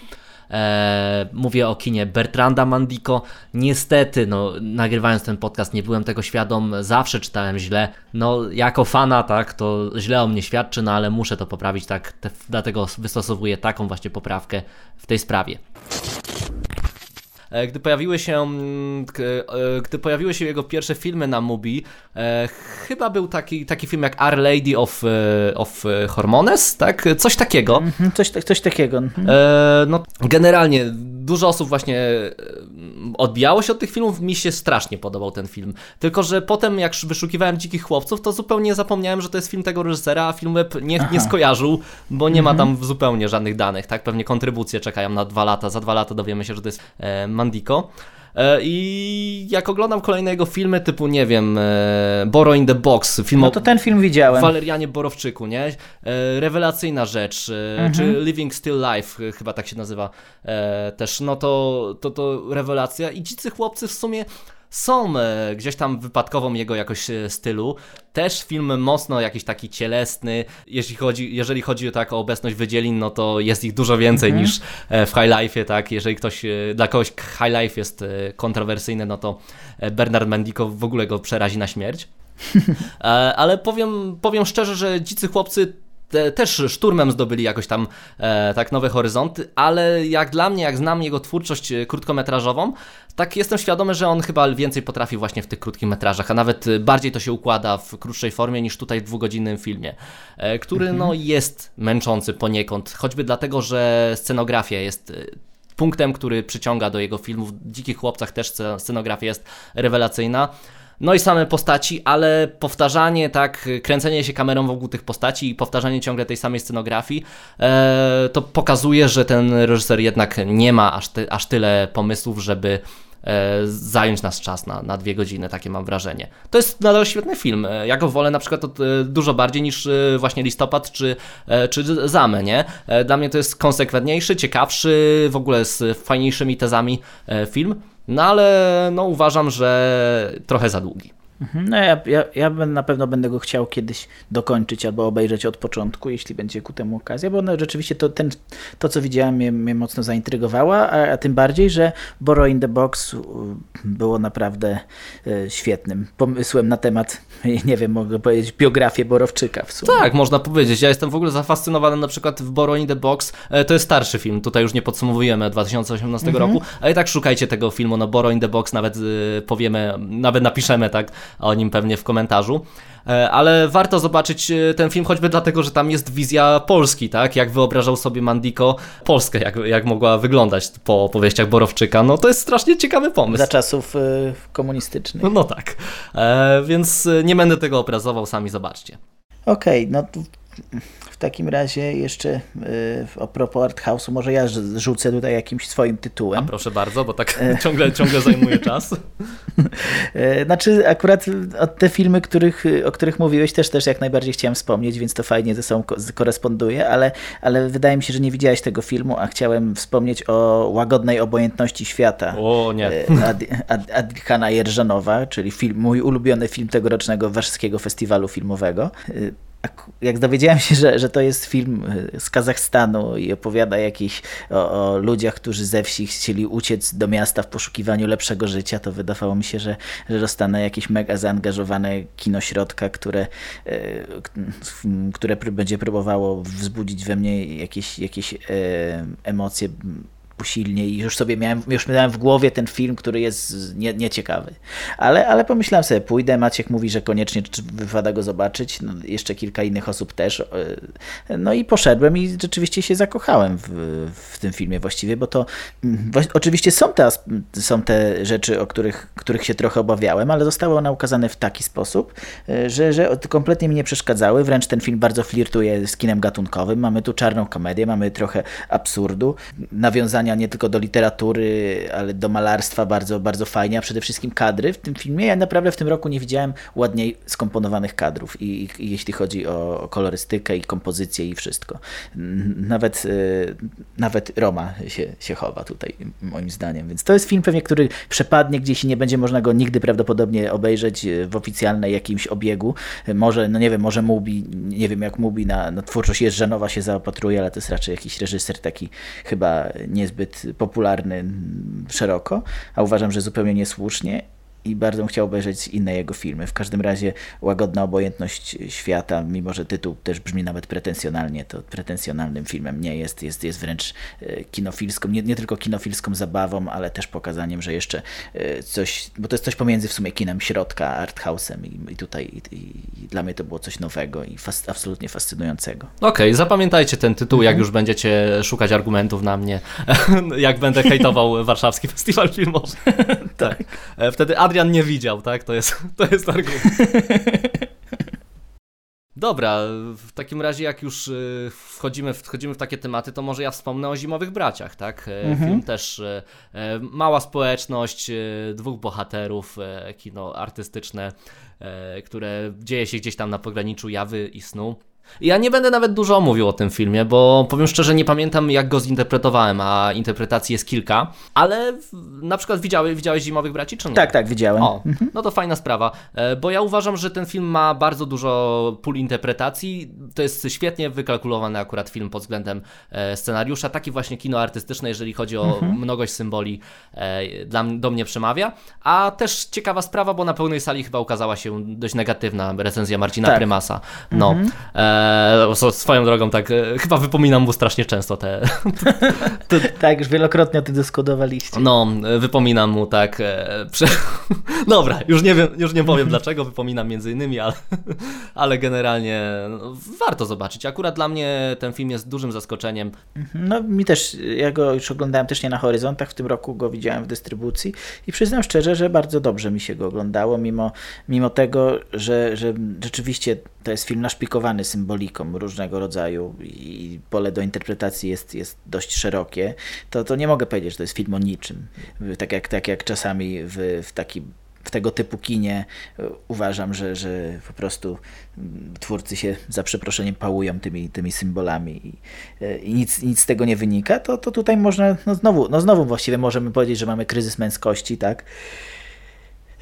E, mówię o kinie Bertranda Mandiko. Niestety, no, nagrywając ten podcast, nie byłem tego świadom, zawsze czytałem źle. No, jako fana, tak, to źle o mnie świadczy, no ale muszę to poprawić, tak, te, dlatego wystosowuję taką właśnie poprawkę w tej sprawie. E, gdy pojawiły się, mm, e, gdy pojawiły się jego pierwsze filmy na Mubi, e, chyba był taki, taki film jak Our Lady of, of Hormones, tak? Coś takiego. Mhm, coś, coś takiego. Mhm. No, generalnie dużo osób właśnie odbijało się od tych filmów, mi się strasznie podobał ten film. Tylko, że potem jak wyszukiwałem Dzikich Chłopców, to zupełnie zapomniałem, że to jest film tego reżysera, a Filmweb nie, nie skojarzył, bo nie mhm. ma tam zupełnie żadnych danych, tak? Pewnie kontrybucje czekają na dwa lata, za dwa lata dowiemy się, że to jest Mandiko. E, I jak oglądam kolejne jego filmy, typu, nie wiem, e, Boro in the Box, film no to ten film widziałem. Walerianie Borowczyku, nie? E, rewelacyjna rzecz, mhm. czy Living Still Life, chyba tak się nazywa też, no to, to, to rewelacja. I Dzicy Chłopcy w sumie są e, gdzieś tam wypadkową jego jakoś e, stylu. Też film mocno jakiś taki cielesny. Jeśli chodzi, jeżeli chodzi tak o obecność wydzielin, no to jest ich dużo więcej mm -hmm. niż e, w High Life, tak? Jeżeli ktoś, dla kogoś High Life jest kontrowersyjny, no to Bernard Mendico w ogóle go przerazi na śmierć. Ale powiem, powiem szczerze, że Dzicy Chłopcy te, też szturmem zdobyli jakoś tam e, tak nowe horyzonty, ale jak dla mnie, jak znam jego twórczość krótkometrażową, tak jestem świadomy, że on chyba więcej potrafi właśnie w tych krótkich metrażach, a nawet bardziej to się układa w krótszej formie niż tutaj w dwugodzinnym filmie, e, który mhm. no jest męczący poniekąd, choćby dlatego, że scenografia jest e, punktem, który przyciąga do jego filmów. W Dzikich Chłopcach też scenografia jest rewelacyjna. No i same postaci, ale powtarzanie, tak, kręcenie się kamerą wokół tych postaci i powtarzanie ciągle tej samej scenografii, e, to pokazuje, że ten reżyser jednak nie ma aż, ty, aż tyle pomysłów, żeby zająć nas czas na, na dwie godziny, takie mam wrażenie. To jest nadal świetny film. E, ja go wolę na przykład e, dużo bardziej niż e, właśnie Listopad czy, czy Zamę, nie? Dla mnie to jest konsekwentniejszy, ciekawszy, w ogóle z fajniejszymi tezami film. No ale no, uważam, że trochę za długi. Mhm. No ja, ja, ja na pewno będę go chciał kiedyś dokończyć albo obejrzeć od początku, jeśli będzie ku temu okazja, bo no, rzeczywiście to, ten, to co widziałem mnie, mnie mocno zaintrygowało, a, a, tym bardziej, że Boro in the Box było naprawdę e, świetnym pomysłem na temat, nie wiem, mogę powiedzieć, biografię Borowczyka w sumie. Tak, można powiedzieć. Ja jestem w ogóle zafascynowany na przykład w Boro in the Box. E, to jest starszy film, tutaj już nie podsumowujemy 2018 mhm. roku, ale i tak szukajcie tego filmu, no Boro in the Box nawet y, powiemy, nawet napiszemy tak o nim pewnie w komentarzu. E, ale warto zobaczyć e, ten film choćby dlatego, że tam jest wizja Polski, tak? Jak wyobrażał sobie Mandiko Polskę, jak, jak mogła wyglądać po opowieściach Borowczyka. No to jest strasznie ciekawy pomysł. Za czasów y, komunistycznych. No, no tak. E, więc nie będę tego obrazował, sami zobaczcie. Okej, okay, no w takim razie jeszcze y, a propos Art House'u, może ja rzucę tutaj jakimś swoim tytułem. A proszę bardzo, bo tak e. ciągle, ciągle zajmuje czas. E, znaczy akurat te filmy, których, o których mówiłeś też, też jak najbardziej chciałem wspomnieć, więc to fajnie ze sobą koresponduje, ale, ale wydaje mi się, że nie widziałeś tego filmu, a chciałem wspomnieć o Łagodnej Obojętności Świata. O nie. Ad, Ad, Adriana Jerżanowa, czyli film, mój ulubiony film tegorocznego Warszawskiego Festiwalu Filmowego jak dowiedziałem się, że, że to jest film e, z Kazachstanu i opowiada jakiś o, o, ludziach, którzy ze wsi chcieli uciec do miasta w poszukiwaniu lepszego życia, to wydawało mi się, że, że dostanę jakieś mega zaangażowane kino środka, które, e, które będzie próbowało wzbudzić we mnie jakieś, jakieś e, emocje usilnie i już sobie miałem, już miałem w głowie ten film, który jest nie, nieciekawy. Ale, ale pomyślałem sobie, pójdę, Maciek mówi, że koniecznie wypada go zobaczyć, no, jeszcze kilka innych osób też. E, no i poszedłem i rzeczywiście się zakochałem w, w tym filmie właściwie, bo to mm, oczywiście są te, są te rzeczy, o których, których się trochę obawiałem, ale zostały one ukazane w taki sposób, e, że, że kompletnie mi nie przeszkadzały, wręcz ten film bardzo flirtuje z kinem gatunkowym, mamy tu czarną komedię, mamy trochę absurdu, nawiązanie nawiązania nie tylko do literatury, ale do malarstwa bardzo, bardzo fajnie, a przede wszystkim kadry w tym filmie. Ja naprawdę w tym roku nie widziałem ładniej skomponowanych kadrów, i, i, i jeśli chodzi o kolorystykę i kompozycję i wszystko. Nawet, y, nawet Roma się, się chowa tutaj, moim zdaniem. Więc to jest film pewnie, który przepadnie gdzieś i nie będzie można go nigdy prawdopodobnie obejrzeć y, w oficjalnej jakimś obiegu. Może, no nie wiem, może Mubi, nie wiem jak Mubi na, na twórczość Jeżdżanowa się zaopatruje, ale to jest raczej jakiś reżyser taki chyba niezbyt zbyt popularny szeroko, a uważam, że zupełnie niesłusznie i bardzo bym chciał obejrzeć inne jego filmy. W każdym razie Łagodna obojętność świata, mimo że tytuł też brzmi nawet pretensjonalnie, to pretensjonalnym filmem nie jest, jest, jest wręcz e, kinofilską, nie, nie tylko kinofilską zabawą, ale też pokazaniem, że jeszcze e, coś, bo to jest coś pomiędzy w sumie kinem środka, arthouse'em i, i tutaj i, i, dla mnie to było coś nowego i fas, absolutnie fascynującego. Okej, okay, zapamiętajcie ten tytuł, jak już będziecie szukać argumentów na mnie, jak będę hejtował Warszawski Festiwal Filmowy. tak. E, wtedy Adrian nie widział, tak? To jest, to jest argument. Dobra, w takim razie jak już y, wchodzimy, wchodzimy w takie tematy, to może ja wspomnę o Zimowych Braciach, tak? E, mhm. Film też e, mała społeczność, dwóch bohaterów, kino artystyczne, które dzieje się gdzieś tam na pograniczu jawy i snu. Ja nie będę nawet dużo mówił o tym filmie, bo powiem szczerze, nie pamiętam jak go zinterpretowałem, a interpretacji jest kilka, ale na przykład widziałeś, widziałeś Zimowych Braci, czy nie? Tak, tak, widziałem. O, mhm. no to fajna sprawa, e, bo ja uważam, że ten film ma bardzo dużo pól interpretacji, to jest świetnie wykalkulowany akurat film pod względem e, scenariusza, taki właśnie kino artystyczne, jeżeli chodzi o mhm. mnogość symboli, e, dla, do mnie przemawia, a też ciekawa sprawa, bo na pełnej sali chyba ukazała się dość negatywna recenzja Marcina tak. Prymasa. No. Mhm. Eee, swoją drogą, tak, e, chyba wypominam mu strasznie często te... te... tak, już wielokrotnie o tym dyskutowaliście. No, wypominam mu tak... E. Dobra, już nie wiem, już nie powiem dlaczego, wypominam między innymi, ale, ale generalnie no, warto zobaczyć. Akurat dla mnie ten film jest dużym zaskoczeniem. Mhm, no mi też, ja go już oglądałem też nie na horyzontach, w tym roku go widziałem w dystrybucji i przyznam szczerze, że bardzo dobrze mi się go oglądało, mimo, mimo tego, że, że rzeczywiście to jest film naszpikowany symboliką różnego rodzaju i pole do interpretacji jest, jest dość szerokie, to, to nie mogę powiedzieć, że to jest film o niczym. Tak jak, tak jak czasami w, w taki w tego typu kinie uważam, że, że po prostu twórcy się za przeproszeniem pałują tymi, tymi symbolami i, i nic, nic z tego nie wynika, to, to tutaj można, no znowu, no znowu właściwie możemy powiedzieć, że mamy kryzys męskości, tak?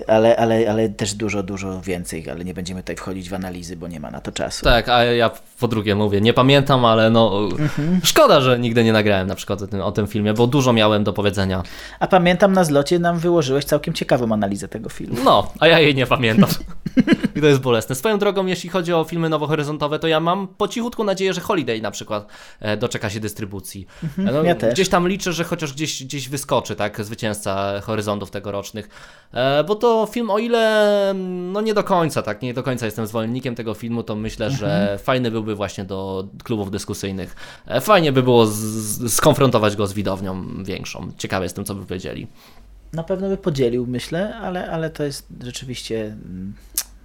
Ale, ale, ale też dużo, dużo więcej, ale nie będziemy tutaj wchodzić w analizy, bo nie ma na to czasu. Tak, a ja po drugie mówię, nie pamiętam, ale no mhm. szkoda, że nigdy nie nagrałem na przykład o tym, o tym filmie, bo dużo miałem do powiedzenia. A pamiętam na zlocie nam wyłożyłeś całkiem ciekawą analizę tego filmu. No, a ja jej nie pamiętam. I to jest bolesne. Swoją drogą, jeśli chodzi o filmy nowohoryzontowe, to ja mam po cichutku nadzieję, że Holiday na przykład e, doczeka się dystrybucji. Mhm, no, ja też. Gdzieś tam liczę, że chociaż gdzieś, gdzieś wyskoczy, tak, zwycięzca horyzontów tegorocznych, e, bo to film, o ile no nie do końca, tak, nie do końca jestem zwolennikiem tego filmu, to myślę, mhm. że fajny byłby właśnie do klubów dyskusyjnych. E, fajnie by było skonfrontować go z widownią większą. Ciekawy jestem, co by powiedzieli. Na pewno by podzielił, myślę, ale, ale to jest rzeczywiście mm,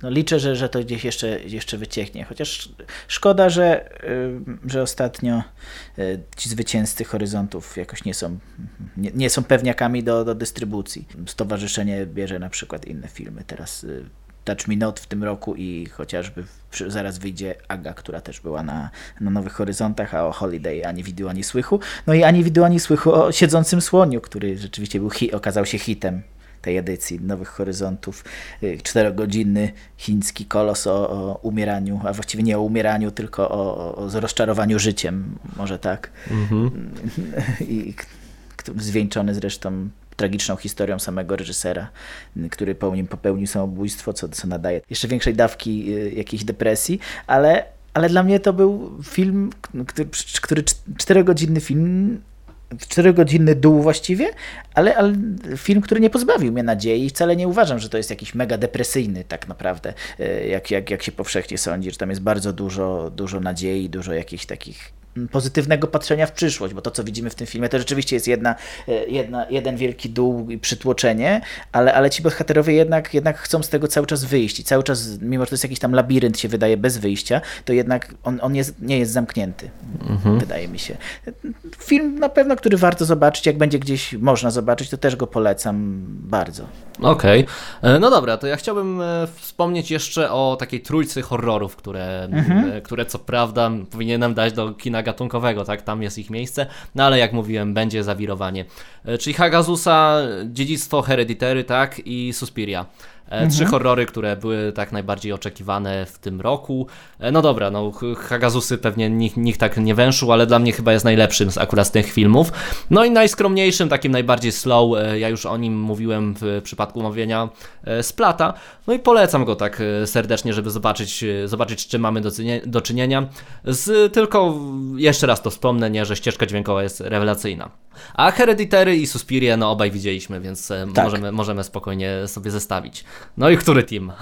no liczę, że, że to gdzieś jeszcze, jeszcze wycieknie. Chociaż szkoda, że, y, że ostatnio y, ci zwycięzcy horyzontów jakoś nie są, nie, nie są pewniakami do, do dystrybucji. Stowarzyszenie bierze na przykład inne filmy. Teraz y, Touch Me Not w tym roku i chociażby zaraz wyjdzie Aga, która też była na, na Nowych Horyzontach, a o Holiday ani widu, ani słychu. No i ani widu, ani słychu o Siedzącym Słoniu, który rzeczywiście był hi, okazał się hitem tej edycji Nowych Horyzontów. Y, czterogodzinny chiński kolos o, o, umieraniu, a właściwie nie o umieraniu, tylko o, o rozczarowaniu życiem, może tak. Mhm. I zwieńczony zresztą tragiczną historią samego reżysera, który popełnił, popełnił samobójstwo, co, co nadaje jeszcze większej dawki y, jakiejś depresji, ale ale dla mnie to był film, który, który czterogodzinny film czterogodzinny dół właściwie, ale, ale film, który nie pozbawił mnie nadziei i wcale nie uważam, że to jest jakiś mega depresyjny tak naprawdę, e, jak, jak, jak się powszechnie sądzi, że tam jest bardzo dużo, dużo nadziei, dużo jakichś takich pozytywnego patrzenia w przyszłość, bo to, co widzimy w tym filmie, to rzeczywiście jest jedna, e, jedna, jeden wielki dół i przytłoczenie, ale, ale ci bohaterowie jednak, jednak chcą z tego cały czas wyjść i cały czas, mimo że to jest jakiś tam labirynt, się wydaje bez wyjścia, to jednak on, on jest, nie jest zamknięty, mhm. wydaje mi się. Film na pewno, który warto zobaczyć, jak będzie gdzieś można zobaczyć, to też go polecam bardzo. Okej, okay. E, no dobra, to ja chciałbym e, wspomnieć jeszcze o takiej trójcy horrorów, które, mhm. które co prawda powinienem dać do kina gatunkowego, tak? Tam jest ich miejsce, no ale jak mówiłem, będzie zawirowanie. E, czyli Hagazusa, Dziedzictwo Hereditary, tak? I Suspiria. E, mhm. Trzy horrory, które były tak najbardziej oczekiwane w tym roku. E, no dobra, no Hagazusy pewnie nikt, nikt tak nie węszył, ale dla mnie chyba jest najlepszym z akurat z tych filmów. No i najskromniejszym, takim najbardziej slow, e, ja już o nim mówiłem w przypadku omawiania Splata. No i polecam go tak serdecznie, żeby zobaczyć, zobaczyć z czym mamy do, do czynienia. Z, tylko jeszcze raz to wspomnę, nie, że ścieżka dźwiękowa jest rewelacyjna. A Hereditary i Suspiria, no obaj widzieliśmy, więc tak. możemy, możemy spokojnie sobie zestawić. No i który team?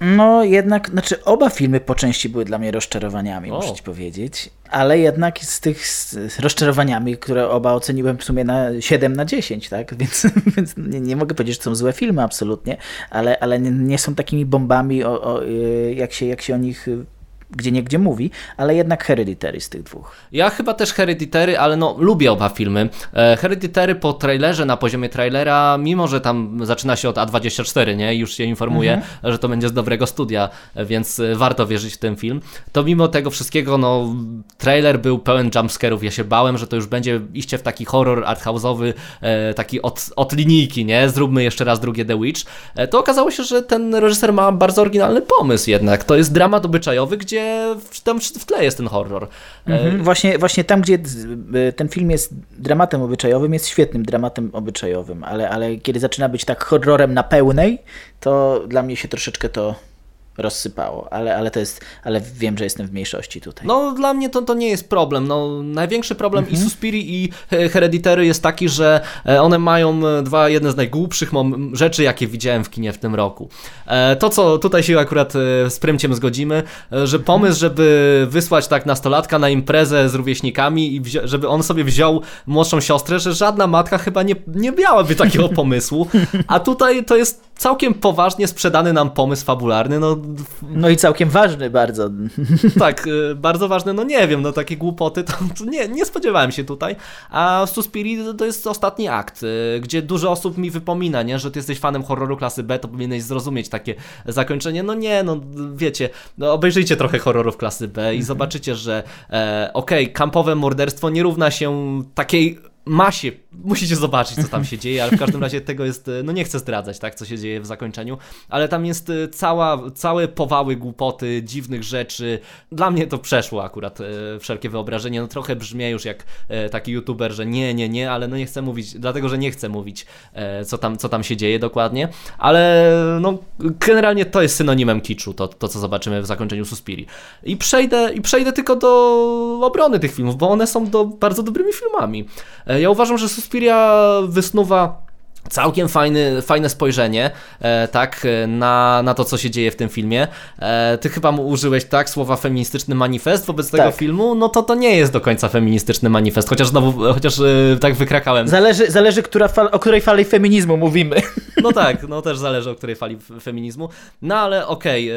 No jednak, znaczy oba filmy po części były dla mnie rozczarowaniami, o. muszę ci powiedzieć, ale jednak z tych z rozczarowaniami, które oba oceniłem w sumie na 7 na 10, tak? Więc, więc nie, nie, mogę powiedzieć, że są złe filmy absolutnie, ale, ale nie, nie są takimi bombami, o, o, y, jak, się, jak się o nich gdzie nie gdzie mówi, ale jednak Hereditary z tych dwóch. Ja chyba też Hereditary, ale no lubię oba filmy. E, Hereditary po trailerze, na poziomie trailera, mimo że tam zaczyna się od A24, nie? Już się informuje, mhm. że to będzie z dobrego studia, więc e, warto wierzyć w ten film. To mimo tego wszystkiego, no trailer był pełen jumpscarów. Ja się bałem, że to już będzie iście w taki horror arthouse'owy, e, taki od, od linijki, nie? Zróbmy jeszcze raz drugie The Witch. To okazało się, że ten reżyser ma bardzo oryginalny pomysł jednak. To jest dramat obyczajowy, gdzie tam w tle jest ten horror. Mhm. Właśnie, właśnie tam, gdzie ten film jest dramatem obyczajowym, jest świetnym dramatem obyczajowym, ale, ale kiedy zaczyna być tak horrorem na pełnej, to dla mnie się troszeczkę to rozsypało, ale, ale to jest, ale wiem, że jestem w mniejszości tutaj. No dla mnie to, to nie jest problem. No, największy problem mhm. i Suspiri i Hereditary jest taki, że e, one mają e, dwa jedne z najgłupszych rzeczy, jakie widziałem w kinie w tym roku. E, to, co tutaj się akurat z Prymciem zgodzimy, że pomysł, żeby wysłać tak nastolatka na imprezę z rówieśnikami i żeby on sobie wziął młodszą siostrę, że żadna matka chyba nie, nie miałaby takiego pomysłu, a tutaj to jest całkiem poważnie sprzedany nam pomysł fabularny. No, no i całkiem ważny bardzo. Tak, y, bardzo ważny, no nie wiem, no takie głupoty to, to nie, nie spodziewałem się tutaj. A Suspiri to jest ostatni akt, y, gdzie dużo osób mi wypomina, nie, że ty jesteś fanem horroru klasy B, to powinieneś zrozumieć takie zakończenie. No nie, no wiecie, no obejrzyjcie trochę horrorów klasy B i mhm. zobaczycie, że e, okej, okay, kampowe morderstwo nie równa się takiej masie, musicie zobaczyć, co tam się dzieje, ale w każdym razie tego jest, no nie chcę zdradzać, tak, co się dzieje w zakończeniu, ale tam jest e, cała, całe powały głupoty, dziwnych rzeczy. Dla mnie to przeszło akurat e, wszelkie wyobrażenie, no trochę brzmi już jak e, taki youtuber, że nie, nie, nie, ale no nie chcę mówić, dlatego, że nie chcę mówić, co tam, co tam się dzieje dokładnie, ale no generalnie to jest synonimem kiczu, to, to co zobaczymy w zakończeniu Suspiri. I przejdę, i przejdę tylko do obrony tych filmów, bo one są do, bardzo dobrymi filmami. E, ja uważam, że Suspiria wysnuwa Całkiem fajny, fajne spojrzenie, e, tak, e, na, na to, co się dzieje w tym filmie. E, ty chyba użyłeś, tak, słowa feministyczny manifest wobec tego tak. filmu, no to to nie jest do końca feministyczny manifest, chociaż znowu, chociaż e, tak wykrakałem. Zależy, zależy która fal, o której fali feminizmu mówimy. No tak, no też zależy o której fali feminizmu. No ale okej,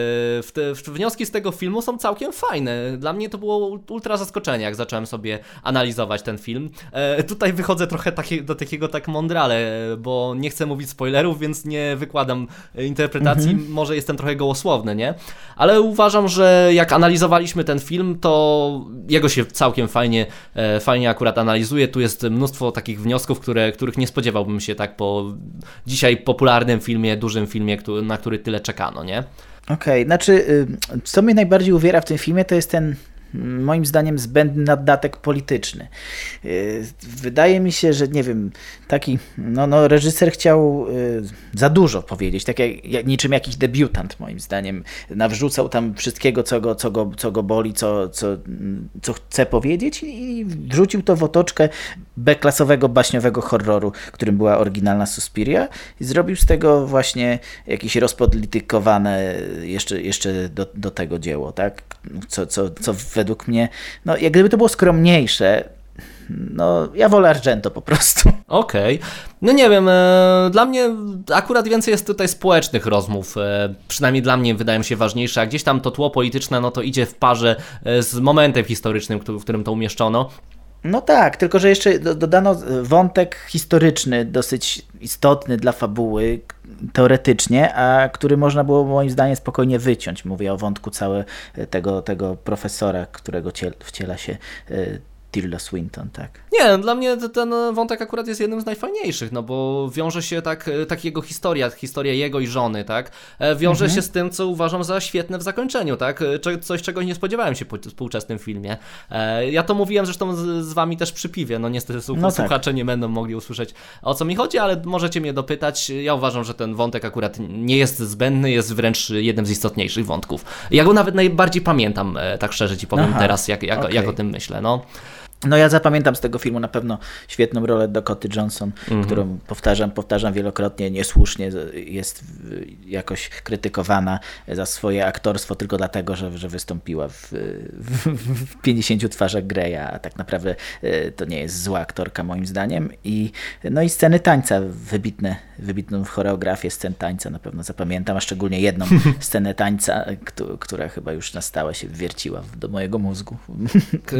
okay, wnioski z tego filmu są całkiem fajne. Dla mnie to było ultra zaskoczenie, jak zacząłem sobie analizować ten film. E, tutaj wychodzę trochę taki, do takiego tak mądrale, bo nie chcę mówić spoilerów, więc nie wykładam e, interpretacji, mhm. może jestem trochę gołosłowny, nie? Ale uważam, że jak analizowaliśmy ten film, to jego się całkiem fajnie, e, fajnie akurat analizuje. Tu jest mnóstwo takich wniosków, które, których nie spodziewałbym się tak po dzisiaj popularnym filmie, dużym filmie, na który tyle czekano, nie? Okej, okay, znaczy, y, co mnie najbardziej uwiera w tym filmie, to jest ten moim zdaniem zbędny naddatek polityczny. Y, wydaje mi się, że nie wiem, taki no, no, reżyser chciał y, za dużo powiedzieć, tak jak, niczym jakiś debiutant moim zdaniem. Nawrzucał tam wszystkiego, co go, co go, co go boli, co, co, co chce powiedzieć i wrzucił to w otoczkę B-klasowego, baśniowego horroru, którym była oryginalna Suspiria i zrobił z tego właśnie jakieś rozpolitykowane jeszcze, jeszcze do, do tego dzieło, tak? Co, co, co według mnie, no jak gdyby to było skromniejsze, no ja wolę Argento po prostu. Okej. Okay. No nie wiem, e, dla mnie akurat więcej jest tutaj społecznych rozmów, e, przynajmniej dla mnie wydają się ważniejsze, a gdzieś tam to tło polityczne, no to idzie w parze e, z momentem historycznym, w którym to umieszczono. No tak, tylko że jeszcze dodano wątek historyczny, dosyć istotny dla fabuły, teoretycznie, a który można było moim zdaniem spokojnie wyciąć. Mówię o wątku całego tego, tego profesora, którego wciela się Tilda Swinton, tak. Nie, dla mnie ten wątek akurat jest jednym z najfajniejszych, no bo wiąże się tak, tak jego historia, historia jego i żony, tak, e, wiąże mhm. się z tym, co uważam za świetne w zakończeniu, tak, e, coś, czego nie spodziewałem się po współczesnym filmie. E, ja to mówiłem zresztą z, z wami też przy piwie, no niestety no tak. słuchacze nie będą mogli usłyszeć o co mi chodzi, ale możecie mnie dopytać. Ja uważam, że ten wątek akurat nie jest zbędny, jest wręcz jednym z istotniejszych wątków. Ja go nawet najbardziej pamiętam, tak szczerze ci powiem Aha. teraz, jak, jak, okay. jak o tym myślę, no. No ja zapamiętam z tego filmu na pewno świetną rolę Dakoty Johnson, mm -hmm. którą powtarzam, powtarzam wielokrotnie, niesłusznie jest jakoś krytykowana za swoje aktorstwo tylko dlatego, że, że wystąpiła w, w, w 50 twarzach Greya, a tak naprawdę e, to nie jest zła aktorka moim zdaniem. I, no i sceny tańca, wybitne, wybitną choreografię scen tańca na pewno zapamiętam, a szczególnie jedną scenę tańca, która chyba już na stałe się wierciła do mojego mózgu.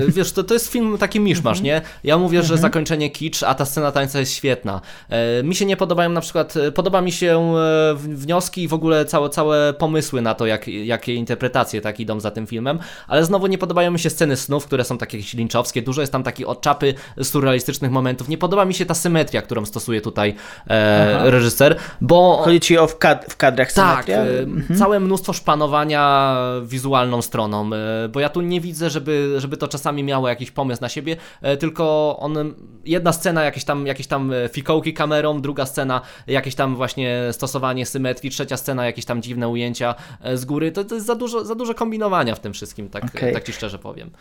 Wiesz, to, to jest film taki miszmasz, nie? Ja mówię, że zakończenie kicz, a ta scena tańca jest świetna. E, mi się nie podobają na przykład, e, podoba mi się e, wnioski i w ogóle całe, całe pomysły na to, jak, jakie interpretacje tak idą za tym filmem, ale znowu nie podobają mi się sceny snów, które są takie jakieś linczowskie, dużo jest tam takich odczapy surrealistycznych momentów. Nie podoba mi się ta symetria, którą stosuje tutaj e, reżyser, bo... Chodzi ci o w, kad w kadrach tak, symetria? Tak, mhm. całe mnóstwo szpanowania wizualną stroną, bo ja tu nie widzę, żeby, żeby to czasami miało jakiś pomysł na siebie siebie, e, tylko on, jedna scena jakieś tam, jakieś tam e, fikołki kamerą, druga scena jakieś tam właśnie stosowanie symetrii, trzecia scena jakieś tam dziwne ujęcia z góry, to, to jest za dużo, za dużo kombinowania w tym wszystkim, tak, okay. tak ci szczerze powiem.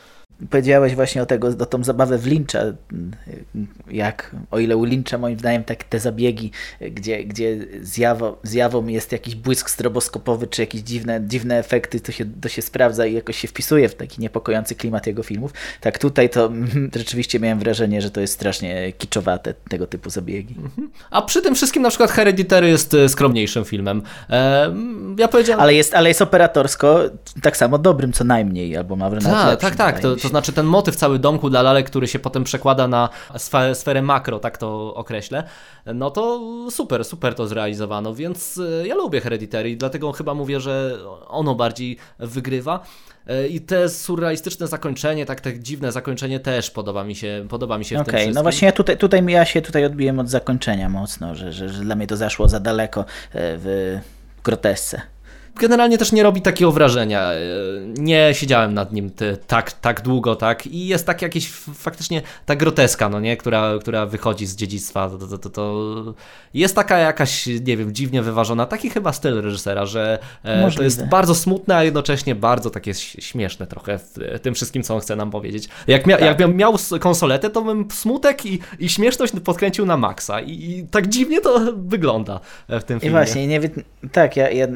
Powiedziałeś właśnie o tego, o tą zabawę w Lyncha, jak, o ile u Lyncha moim zdaniem tak te zabiegi, gdzie, gdzie zjawą, zjawą jest jakiś błysk stroboskopowy, czy jakieś dziwne, dziwne efekty, to się, to się sprawdza i jakoś się wpisuje w taki niepokojący klimat jego filmów. Tak tutaj to rzeczywiście miałem wrażenie, że to jest strasznie kiczowate tego typu zabiegi. Mhm. A przy tym wszystkim na przykład Hereditary jest e, skromniejszym filmem. E, ja powiedziałem... Ale jest, ale jest operatorsko tak samo dobrym co najmniej, albo ma wręcz Tak, tak, tak. To, to znaczy ten motyw cały domku dla lalek, który się potem przekłada na sferę makro, tak to określę, no to super, super to zrealizowano, więc e, ja lubię Hereditary, dlatego chyba mówię, że ono bardziej wygrywa. E, I te surrealistyczne zakończenie, tak te dziwne zakończenie też podoba mi się, podoba mi się w okay, tym wszystkim. no właśnie ja tutaj, tutaj ja się tutaj odbiłem od zakończenia mocno, że, że, że dla mnie to zaszło za daleko e, w grotesce generalnie też nie robi takiego wrażenia. E, nie siedziałem nad nim tak, tak długo, tak? I jest tak jakieś faktycznie ta groteska, no nie? Która, która wychodzi z dziedzictwa. To, to, to, to jest taka jakaś, nie wiem, dziwnie wyważona. Taki chyba styl reżysera, że Możliwe. to jest bardzo smutne, a jednocześnie bardzo takie śmieszne trochę w tym wszystkim, co on chce nam powiedzieć. Jak, mia, tak. jakbym miał konsoletę, to bym smutek i, i śmieszność podkręcił na maksa. I, I, tak dziwnie to wygląda w tym filmie. I właśnie, nie tak, ja, ja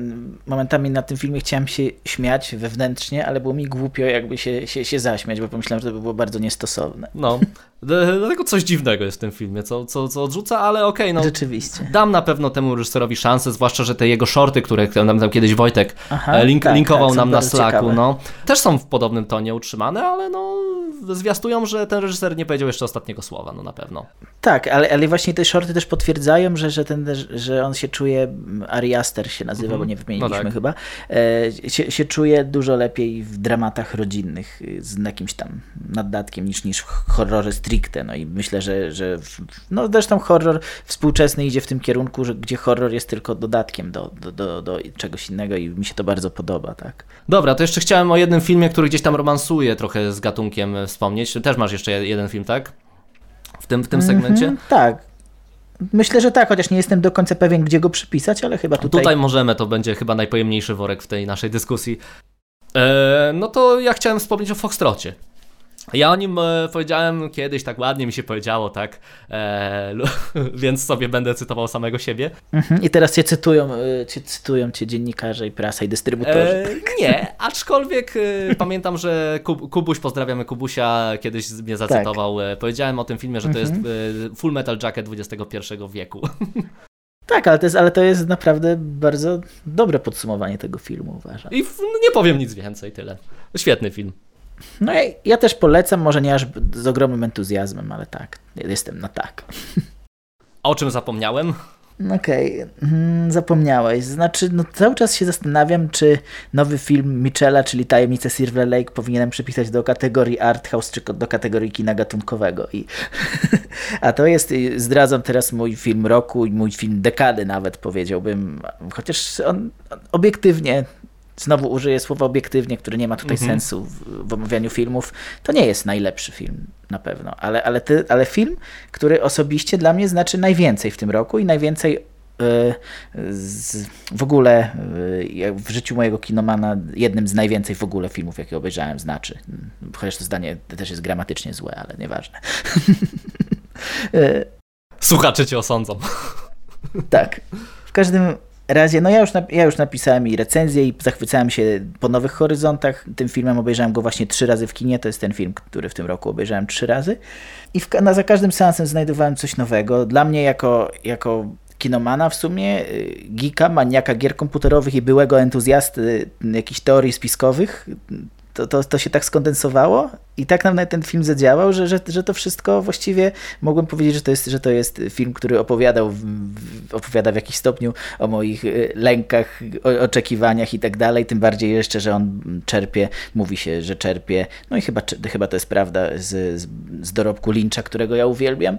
moment momentami na tym filmie chciałem się śmiać wewnętrznie, ale było mi głupio jakby się, się, się zaśmiać, bo pomyślałem, że to by było bardzo niestosowne. No, dlatego coś dziwnego jest w tym filmie, co, co, co odrzuca, ale okej, okay, no. Rzeczywiście. Dam na pewno temu reżyserowi szansę, zwłaszcza, że te jego shorty, które nam tam kiedyś Wojtek Aha, e, link, tak, linkował tak, nam na Slacku, no, też są w podobnym tonie utrzymane, ale no, zwiastują, że ten reżyser nie powiedział jeszcze ostatniego słowa, no na pewno. Tak, ale, ale właśnie te shorty też potwierdzają, że, że, ten, że on się czuje, Ari Aster się nazywa, mm -hmm. bo nie wymieniliśmy no tak. chyba, e, się, się czuje dużo lepiej w dramatach rodzinnych z jakimś tam naddatkiem niż, niż w horrorze stricte. No i myślę, że, że no zresztą horror współczesny idzie w tym kierunku, że gdzie horror jest tylko dodatkiem do, do, do, do czegoś innego i mi się to bardzo podoba, tak. Dobra, to jeszcze chciałem o jednym filmie, który gdzieś tam romansuje trochę z gatunkiem wspomnieć. Też masz jeszcze jeden film, tak? W tym, w tym segmencie? Mm -hmm, tak, Myślę, że tak, chociaż nie jestem do końca pewien, gdzie go przypisać, ale chyba tutaj. Tutaj możemy, to będzie chyba najpojemniejszy worek w tej naszej dyskusji. Eee, no to ja chciałem wspomnieć o Foxtrocie. Ja o nim e, powiedziałem kiedyś, tak ładnie mi się powiedziało, tak, e, więc sobie będę cytował samego siebie. Mhm. I teraz cię cytują, e, cię cytują cię dziennikarze i prasa i dystrybutorzy. Nie, aczkolwiek pamiętam, że Kub, Kubuś, pozdrawiamy Kubusia, kiedyś mnie zacytował. Tak. powiedziałem o tym filmie, że to jest mhm. Full Metal Jacket XXI wieku. Tak, ale to, jest, ale to jest naprawdę bardzo dobre podsumowanie tego filmu, uważam. I no, nie powiem nic więcej, tyle. Świetny film. No ja, ja też polecam, może nie aż z ogromnym entuzjazmem, ale tak, jestem na tak. A o czym zapomniałem? Okej, okay. Hmm, zapomniałeś. Znaczy, no cały czas się zastanawiam, czy nowy film Michela, czyli Tajemnice Silver Lake, powinienem przypisać do kategorii art house, czy do kategorii kina gatunkowego. I A to jest, zdradzam teraz mój film roku i mój film dekady nawet powiedziałbym, chociaż on obiektywnie znowu użyję słowa obiektywnie, które nie ma tutaj mhm. sensu w, w omawianiu filmów, to nie jest najlepszy film na pewno, ale, ale, ty, ale film, który osobiście dla mnie znaczy najwięcej w tym roku i najwięcej e, z, w ogóle e, w życiu mojego kinomana jednym z najwięcej w ogóle filmów, jakie obejrzałem, znaczy. Chociaż to zdanie też jest gramatycznie złe, ale nieważne. E, Słuchacze cię osądzą. Tak. W każdym razie, no ja już, ja już napisałem i recenzję i zachwycałem się po Nowych Horyzontach. Tym filmem obejrzałem go właśnie trzy razy w kinie. To jest ten film, który w tym roku obejrzałem trzy razy. I w, na, za każdym seansem znajdowałem coś nowego. Dla mnie jako, jako kinomana w sumie, y, geeka, maniaka gier komputerowych i byłego entuzjasty jakichś teorii spiskowych, to, to, to się tak skondensowało i tak nam ten film zadziałał, że, że, że to wszystko właściwie mogłem powiedzieć, że to jest, że to jest film, który opowiadał, opowiada w jakiś stopniu o moich y, lękach, o, oczekiwaniach i tak dalej, tym bardziej jeszcze, że on czerpie, mówi się, że czerpie, no i chyba, chyba to jest prawda, z, z dorobku Lyncha, którego ja uwielbiam.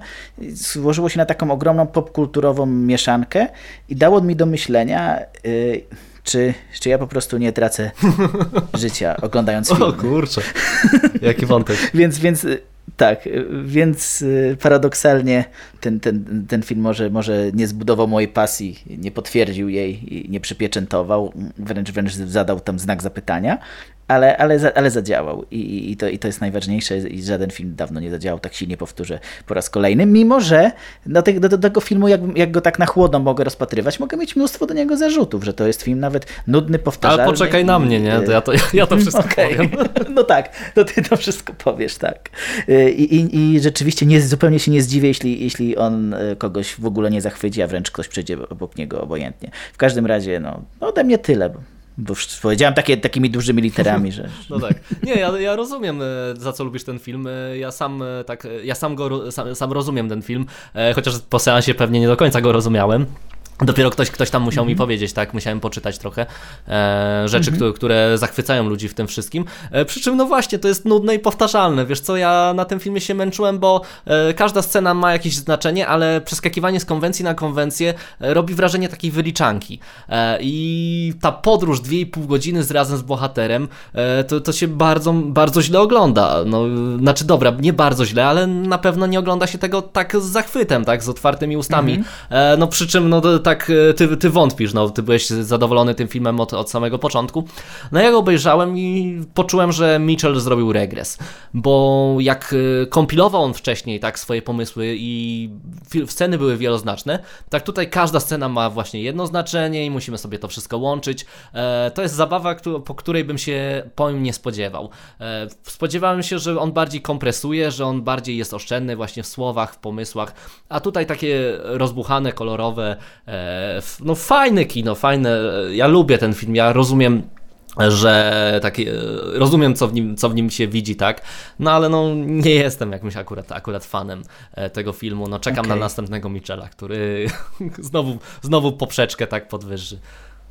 Złożyło się na taką ogromną popkulturową mieszankę i dało mi do myślenia, yy, czy, czy ja po prostu nie tracę życia oglądając film. O kurczę, jaki wątek. więc, więc tak, więc y, paradoksalnie ten, ten, ten film może, może nie zbudował mojej pasji, nie potwierdził jej, nie przypieczętował, wręcz, wręcz zadał tam znak zapytania, ale, ale, ale zadziałał I, i, to, i to jest najważniejsze i żaden film dawno nie zadziałał, tak silnie powtórzę po raz kolejny, mimo że do, te, do, do tego filmu, jak, jak go tak na chłodno mogę rozpatrywać, mogę mieć mnóstwo do niego zarzutów, że to jest film nawet nudny, powtarzalny. Ale poczekaj na mnie, nie? To ja, to, ja to wszystko okay. powiem. No tak, to ty to wszystko powiesz, tak. I, i, i rzeczywiście nie, zupełnie się nie zdziwię, jeśli, jeśli on e, kogoś w ogóle nie zachwyci, a wręcz ktoś przejdzie obok niego obojętnie. W każdym razie, no, no ode mnie tyle. Bo powiedziałem takie, takimi dużymi literami, że. No tak. Nie, ja, ja rozumiem, e, za co lubisz ten film. E, ja sam e, tak, ja sam go sam, sam rozumiem ten film, chociaż po seansie pewnie nie do końca go rozumiałem. Dopiero ktoś, ktoś tam musiał mm -hmm. mi mhm. powiedzieć, tak? Musiałem poczytać trochę e, rzeczy, mm -hmm. które, które zachwycają ludzi w tym wszystkim. E, przy czym, no właśnie, to jest nudne i powtarzalne. Wiesz co, ja na tym filmie się męczyłem, bo e, każda scena ma jakieś znaczenie, ale przeskakiwanie z konwencji na konwencję e, robi wrażenie takiej wyliczanki. E, I ta podróż 2,5 godziny z razem z bohaterem, e, to, to się bardzo, bardzo źle ogląda. No, znaczy, dobra, nie bardzo źle, ale na pewno nie ogląda się tego tak z zachwytem, tak? Z otwartymi ustami. Mm -hmm. no przy czym, no tak tak e, ty, ty wątpisz, no ty byłeś zadowolony tym filmem od, od samego początku. No ja go obejrzałem i poczułem, że Mitchell zrobił regres, bo jak e, kompilował on wcześniej tak swoje pomysły i sceny były wieloznaczne, tak tutaj każda scena ma właśnie jedno znaczenie i musimy sobie to wszystko łączyć. E, to jest zabawa, po której bym się powiem nie spodziewał. Spodziewałem się, że on bardziej kompresuje, że on bardziej jest oszczędny właśnie w słowach, w pomysłach, a tutaj takie rozbuchane, kolorowe, no fajne kino, fajne. Ja lubię ten film, ja rozumiem że taki, rozumiem co w, nim, co w nim się widzi, tak, no ale no nie jestem jakimś akurat, akurat fanem e, tego filmu, no czekam okay. na następnego Michela, który znowu, znowu poprzeczkę tak podwyższy.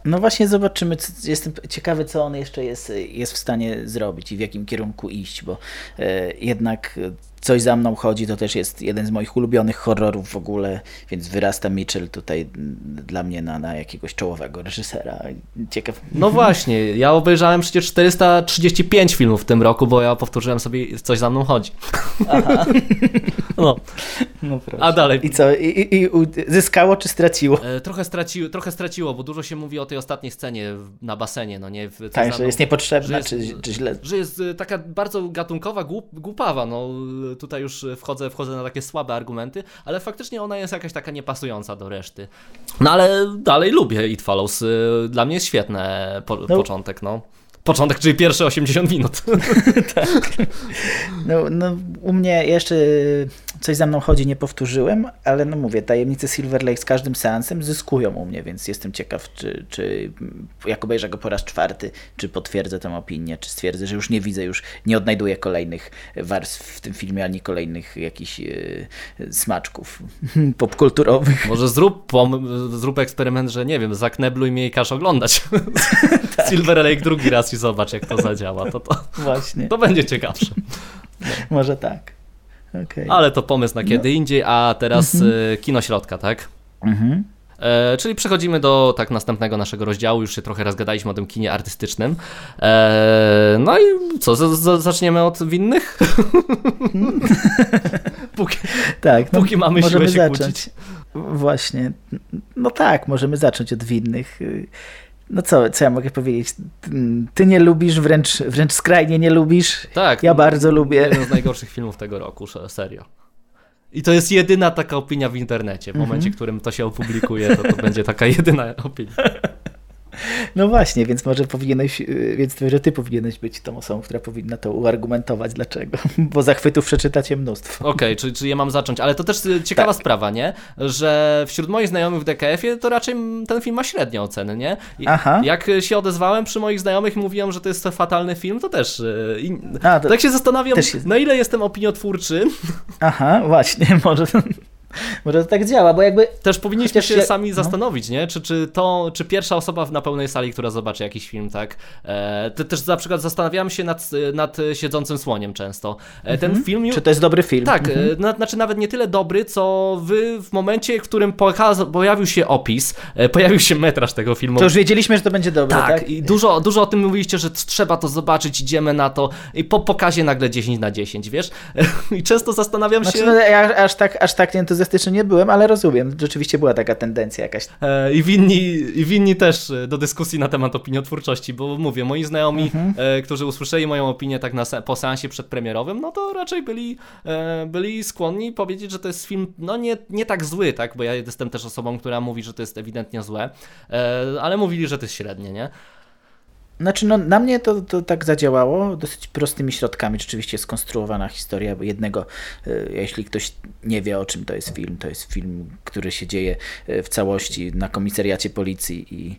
No właśnie zobaczymy, jestem ciekawy co on jeszcze jest, jest w stanie zrobić i w jakim kierunku iść, bo e, jednak Coś za mną chodzi, to też jest jeden z moich ulubionych horrorów w ogóle, więc wyrasta Mitchell tutaj dla mnie na, na jakiegoś czołowego reżysera. Ciekaw. No właśnie, ja obejrzałem przecież 435 filmów w tym roku, bo ja powtórzyłem sobie Coś za mną chodzi. Aha. No. no A dalej. I co? I, i, i zyskało czy straciło? E, trochę, straciło, trochę straciło, bo dużo się mówi o tej ostatniej scenie na basenie, no nie? W, tak, że jest niepotrzebna, że jest, czy, czy źle? Że jest e, taka bardzo gatunkowa, głup, głupawa, no tutaj już wchodzę, wchodzę na takie słabe argumenty, ale faktycznie ona jest jakaś taka niepasująca do reszty. No ale dalej lubię It Follows. Y, dla mnie jest świetne po, no. początek, no. Początek, czyli pierwsze 80 minut. tak. No, no, u mnie jeszcze coś za mną chodzi, nie powtórzyłem, ale no mówię, tajemnice Silver Lake z każdym seansem zyskują u mnie, więc jestem ciekaw, czy, czy jak obejrzę go po raz czwarty, czy potwierdzę tę opinię, czy stwierdzę, że już nie widzę, już nie odnajduję kolejnych warstw w tym filmie, ani kolejnych jakichś yy, smaczków popkulturowych. Może zrób, zrób eksperyment, że nie wiem, zaknebluj mnie i każ oglądać tak. Silver Lake drugi raz i zobacz, jak to zadziała. To, to, Właśnie. to będzie ciekawsze. Może tak. Okay. Ale to pomysł na kiedy no. indziej, a teraz mhm. Y, kino środka, tak? Mhm. E, czyli przechodzimy do tak następnego naszego rozdziału. Już się trochę rozgadaliśmy o tym kinie artystycznym. E, no i co, z, z, zaczniemy od winnych? póki, tak, no, póki mamy siłę się zacząć. kłócić. Właśnie. No tak, możemy zacząć od winnych. No co, co ja mogę powiedzieć? Ty nie lubisz, wręcz, wręcz skrajnie nie lubisz. Tak. Ja bardzo lubię. Jeden z najgorszych filmów tego roku, serio. I to jest jedyna taka opinia w internecie. W momencie, mm -hmm. w którym to się opublikuje, to to będzie taka jedyna opinia. No właśnie, więc może powinieneś, y, więc to, ty powinieneś być tą osobą, która powinna to uargumentować, dlaczego. Bo zachwytów przeczytacie mnóstwo. Okej, okay, czy, czy ja mam zacząć, ale to też y, ciekawa tak. sprawa, nie? Że wśród moich znajomych w DKF-ie to raczej ten film ma średnie oceny, nie? I Aha. Jak się odezwałem przy moich znajomych i mówiłem, że to jest fatalny film, to też. Y, A, to tak się zastanawiam, na ile jestem opiniotwórczy. Aha, właśnie, może. Może to tak działa, bo jakby... Też powinniśmy się sami no. zastanowić, nie? Czy, czy to, czy pierwsza osoba na pełnej sali, która zobaczy jakiś film, tak? E, też na przykład zastanawiałem się nad, nad Siedzącym Słoniem często. E, ten mhm. film... Czy to jest dobry film? Tak, mhm. na, znaczy nawet nie tyle dobry, co wy w momencie, w którym pojawił się opis, e, pojawił się metraż tego filmu. To już wiedzieliśmy, że to będzie dobry, tak? tak? i dużo, dużo o tym mówiliście, że trzeba to zobaczyć, idziemy na to i po pokazie nagle 10 na 10, wiesz? I często zastanawiam znaczy, się... No, ja aż tak, aż tak entuzjastyczny nie byłem, ale rozumiem, rzeczywiście była taka tendencja jakaś. E, I winni, i winni też do dyskusji na temat opiniotwórczości, bo mówię, moi znajomi, mhm. e, którzy usłyszeli moją opinię tak na, po seansie przedpremierowym, no to raczej byli, e, byli skłonni powiedzieć, że to jest film, no nie, nie tak zły, tak, bo ja jestem też osobą, która mówi, że to jest ewidentnie złe, ale mówili, że to jest średnie, nie? Znaczy, no, na mnie to, to tak zadziałało dosyć prostymi środkami. Rzeczywiście skonstruowana historia jednego, e, jeśli ktoś nie wie o czym to jest film, to jest film, który się dzieje e, w całości na komisariacie policji i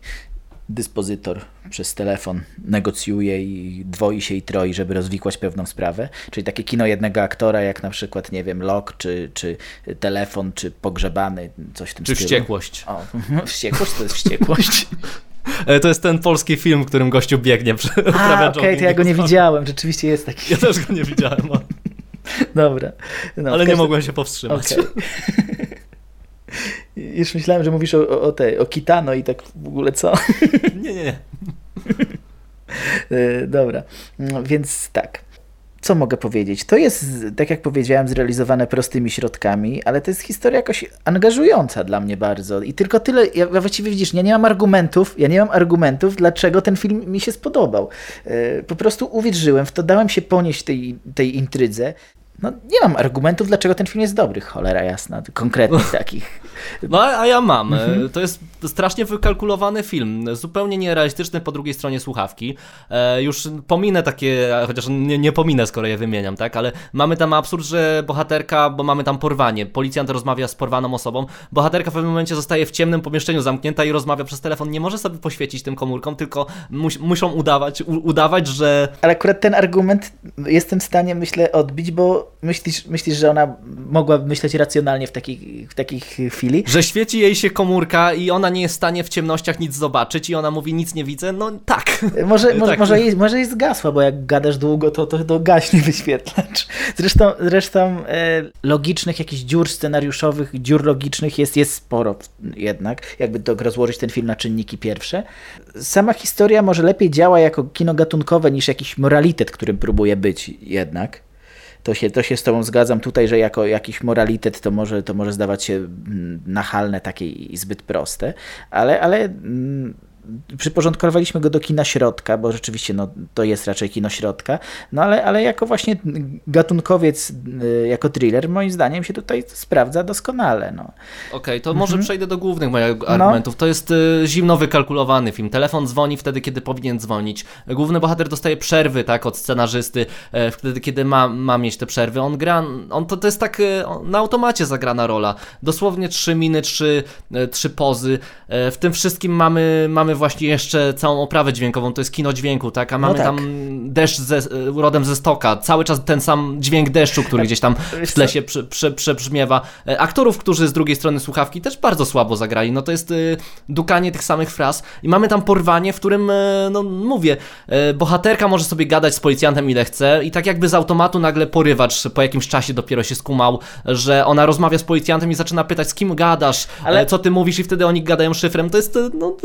dyspozytor przez telefon negocjuje i dwoi się i troi, żeby rozwikłać pewną sprawę. Czyli takie kino jednego aktora, jak na przykład, nie wiem, Lok, czy, czy Telefon, czy Pogrzebany, coś w tym czy stylu. Czy Wściekłość. O, wściekłość to jest Wściekłość. E, to jest ten polski film, w którym gościu biegnie. A, okej, okay, to ja go nie widziałem. Rzeczywiście jest taki. Ja też go nie widziałem. Dobra. No, Ale nie mogłem się powstrzymać. Okay. Już myślałem, że mówisz o, o, tej, o Kitano i tak w ogóle co? Nie, nie, nie. E, dobra, no, więc tak co mogę powiedzieć? To jest, tak jak powiedziałem, zrealizowane prostymi środkami, ale to jest historia jakoś angażująca dla mnie bardzo. I tylko tyle, ja właściwie widzisz, ja nie mam argumentów, ja nie mam argumentów, dlaczego ten film mi się spodobał. E, po prostu uwierzyłem w to, dałem się ponieść tej, tej intrydze no nie mam argumentów, dlaczego ten film jest dobry, cholera jasna, konkretnych takich. No a ja mam. Mhm. To jest strasznie wykalkulowany film, zupełnie nierealistyczny po drugiej stronie słuchawki. E, już pominę takie, chociaż nie, nie pominę, skoro je wymieniam, tak, ale mamy tam absurd, że bohaterka, bo mamy tam porwanie, policjant rozmawia z porwaną osobą, bohaterka w pewnym momencie zostaje w ciemnym pomieszczeniu zamknięta i rozmawia przez telefon, nie może sobie poświecić tym komórkom, tylko mus, muszą udawać, udawać, że... Ale akurat ten argument jestem w stanie, myślę, odbić, bo myślisz, myślisz, że ona mogła myśleć racjonalnie w, takich, w takich chwili? Że świeci jej się komórka i ona nie jest w stanie w ciemnościach nic zobaczyć i ona mówi nic nie widzę? No tak. Może, może, tak. może, jej, może jej zgasła, bo jak gadasz długo, to, to, to gaśnie wyświetlacz. Zresztą, zresztą e, logicznych jakichś dziur scenariuszowych, dziur logicznych jest, jest sporo jednak, jakby to rozłożyć ten film na czynniki pierwsze. Sama historia może lepiej działa jako kino gatunkowe niż jakiś moralitet, którym próbuje być jednak to się, to się z Tobą zgadzam. Tutaj, że jako jakiś moralitet to może, to może zdawać się mm, nachalne takie i zbyt proste, ale, ale mm, przyporządkowaliśmy go do kina środka, bo rzeczywiście no, to jest raczej kino środka, no ale, ale jako właśnie gatunkowiec, y, jako thriller, moim zdaniem się tutaj sprawdza doskonale. No. Okej, okay, to może mhm. przejdę do głównych moich no. argumentów. No. To jest y, zimno wykalkulowany film. Telefon dzwoni wtedy, kiedy powinien dzwonić. Główny bohater dostaje przerwy tak, od scenarzysty, e, wtedy, kiedy ma, ma mieć te przerwy. On gra, on to, to jest tak e, na automacie zagrana rola. Dosłownie trzy miny, trzy, e, trzy pozy. W tym wszystkim mamy, mamy mamy właśnie jeszcze całą oprawę dźwiękową, to jest kino dźwięku, tak? A mamy no tak. tam deszcz ze, rodem ze stoka, cały czas ten sam dźwięk deszczu, który gdzieś tam w tle się przebrzmiewa. E, aktorów, którzy z drugiej strony słuchawki też bardzo słabo zagrali, no to jest y, dukanie tych samych fraz i mamy tam porwanie, w którym, no mówię, bohaterka może sobie gadać z policjantem ile chce i tak jakby z automatu nagle porywacz po jakimś czasie dopiero się skumał, że ona rozmawia z policjantem i zaczyna pytać, z kim gadasz, Ale... co ty mówisz i wtedy oni gadają szyfrem. To jest, no,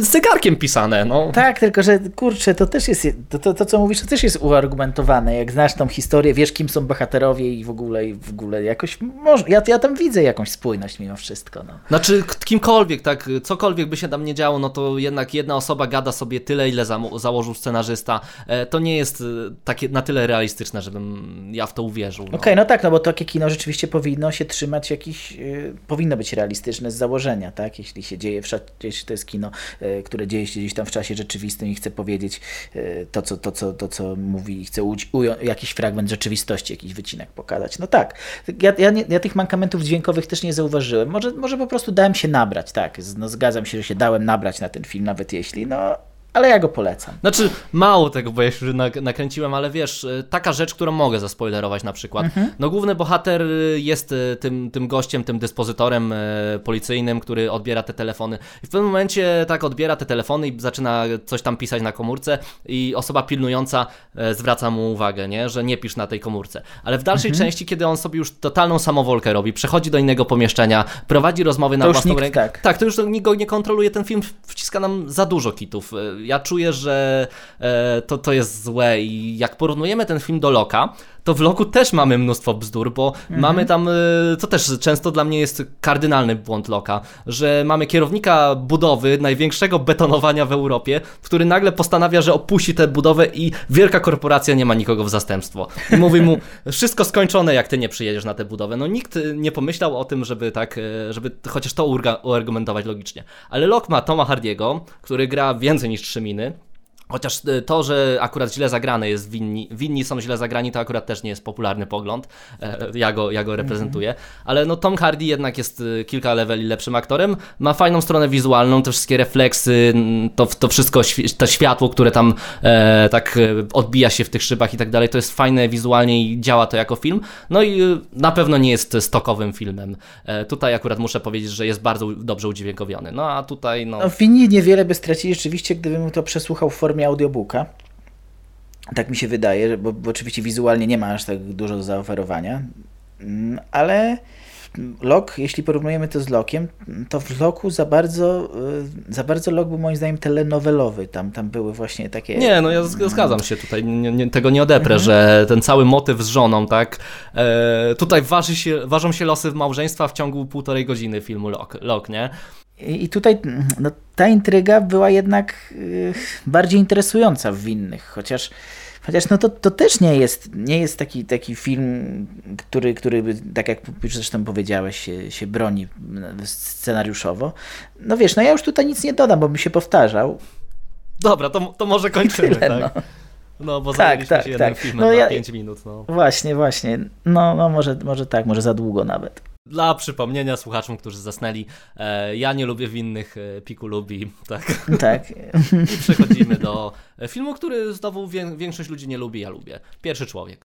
z zegarkiem pisane. No. Tak, tylko że kurczę, to też jest, to, to, to co mówisz, to też jest uargumentowane. Jak znasz tą historię, wiesz kim są bohaterowie i w ogóle, i w ogóle jakoś, może, ja, ja tam widzę jakąś spójność mimo wszystko. No. Znaczy kimkolwiek, tak, cokolwiek by się tam nie działo, no to jednak jedna osoba gada sobie tyle, ile za, założył scenarzysta. E, to nie jest e, takie na tyle realistyczne, żebym ja w to uwierzył. No. Okej, okay, no tak, no bo takie kino rzeczywiście powinno się trzymać jakiś, y, powinno być realistyczne z założenia, tak, jeśli się dzieje, w, jeśli to jest kino które dzieje się gdzieś tam w czasie rzeczywistym i chce powiedzieć e, to, co, to, co, to, co mówi i chce jakiś fragment rzeczywistości, jakiś wycinek pokazać. No tak, ja, ja, nie, ja tych mankamentów dźwiękowych też nie zauważyłem. Może, może po prostu dałem się nabrać, tak, no zgadzam się, że się dałem nabrać na ten film, nawet jeśli, no ale ja go polecam. Znaczy, mało tego, bo ja już nakręciłem, ale wiesz, y, taka rzecz, którą mogę zaspoilerować na przykład. Mhm. No główny bohater y, jest y, tym, tym gościem, tym dyspozytorem policyjnym, który odbiera te telefony. I w pewnym momencie tak odbiera te telefony i zaczyna coś tam pisać na komórce i osoba pilnująca zwraca mu uwagę, nie? że nie pisz na tej komórce. Ale w dalszej mhm. części, kiedy on sobie już totalną samowolkę robi, przechodzi do innego pomieszczenia, prowadzi rozmowy na własną rękę. Tak. tak, to już nikt go nie kontroluje, ten film wciska nam za dużo kitów ja czuję, że e, to, to jest złe i jak porównujemy ten film do Loka, to w Loku też mamy mnóstwo bzdur, bo mhm. mamy tam, to e, też często dla mnie jest kardynalny błąd Loka, że mamy kierownika budowy największego betonowania w Europie, który nagle postanawia, że opuści tę budowę i wielka korporacja nie ma nikogo w zastępstwo. I mówi mu, wszystko skończone, jak ty nie przyjedziesz na tę budowę. No nikt nie pomyślał o tym, żeby tak, e, żeby chociaż to uargumentować logicznie. Ale Lok ma Toma Hardiego, który gra więcej niż trzy miny, Chociaż y, to, że akurat źle zagrane jest winni, winni są źle zagrani, to akurat też nie jest popularny pogląd. E, ja go, ja go reprezentuję. -hmm. Ale no Tom Hardy jednak jest y, kilka leveli lepszym aktorem. Ma fajną stronę wizualną, te wszystkie refleksy, to, to wszystko, to światło, które tam e, tak e, odbija się w tych szybach i tak dalej. To jest fajne wizualnie i działa to jako film. No i na pewno nie jest stokowym filmem. E, tutaj akurat muszę powiedzieć, że jest bardzo dobrze udźwiękowiony. No a tutaj no... no winni niewiele by stracili rzeczywiście, gdybym to przesłuchał w formie formie audiobooka. Tak mi się wydaje, bo, bo oczywiście wizualnie nie ma aż tak dużo do zaoferowania, mm, ale Lok, jeśli porównujemy to z Lokiem, to w Loku za bardzo, y, za bardzo Lok był moim zdaniem telenowelowy. Tam, tam były właśnie takie... Nie, no ja zgadzam się tutaj, nie, nie, tego nie odeprę, mhm. że ten cały motyw z żoną, tak, e, tutaj waży się, ważą się losy małżeństwa w ciągu półtorej godziny filmu Lok, Lok nie? I tutaj no, ta intryga była jednak y, bardziej interesująca w winnych, chociaż, chociaż no to, to też nie jest, nie jest taki, taki film, który, który tak jak już zresztą powiedziałeś, się, się broni scenariuszowo. No wiesz, no ja już tutaj nic nie dodam, bo bym się powtarzał. Dobra, to, to może kończymy, Tyle, tak? No. No, bo tak, tak, się tak. no, na ja, 5 minut. No. Właśnie, właśnie. No, no może, może tak, może za długo nawet. Dla przypomnienia słuchaczom, którzy zasnęli, e, ja nie lubię winnych, e, Piku lubi, tak? Tak. I przechodzimy do filmu, który znowu większość ludzi nie lubi, ja lubię. Pierwszy człowiek.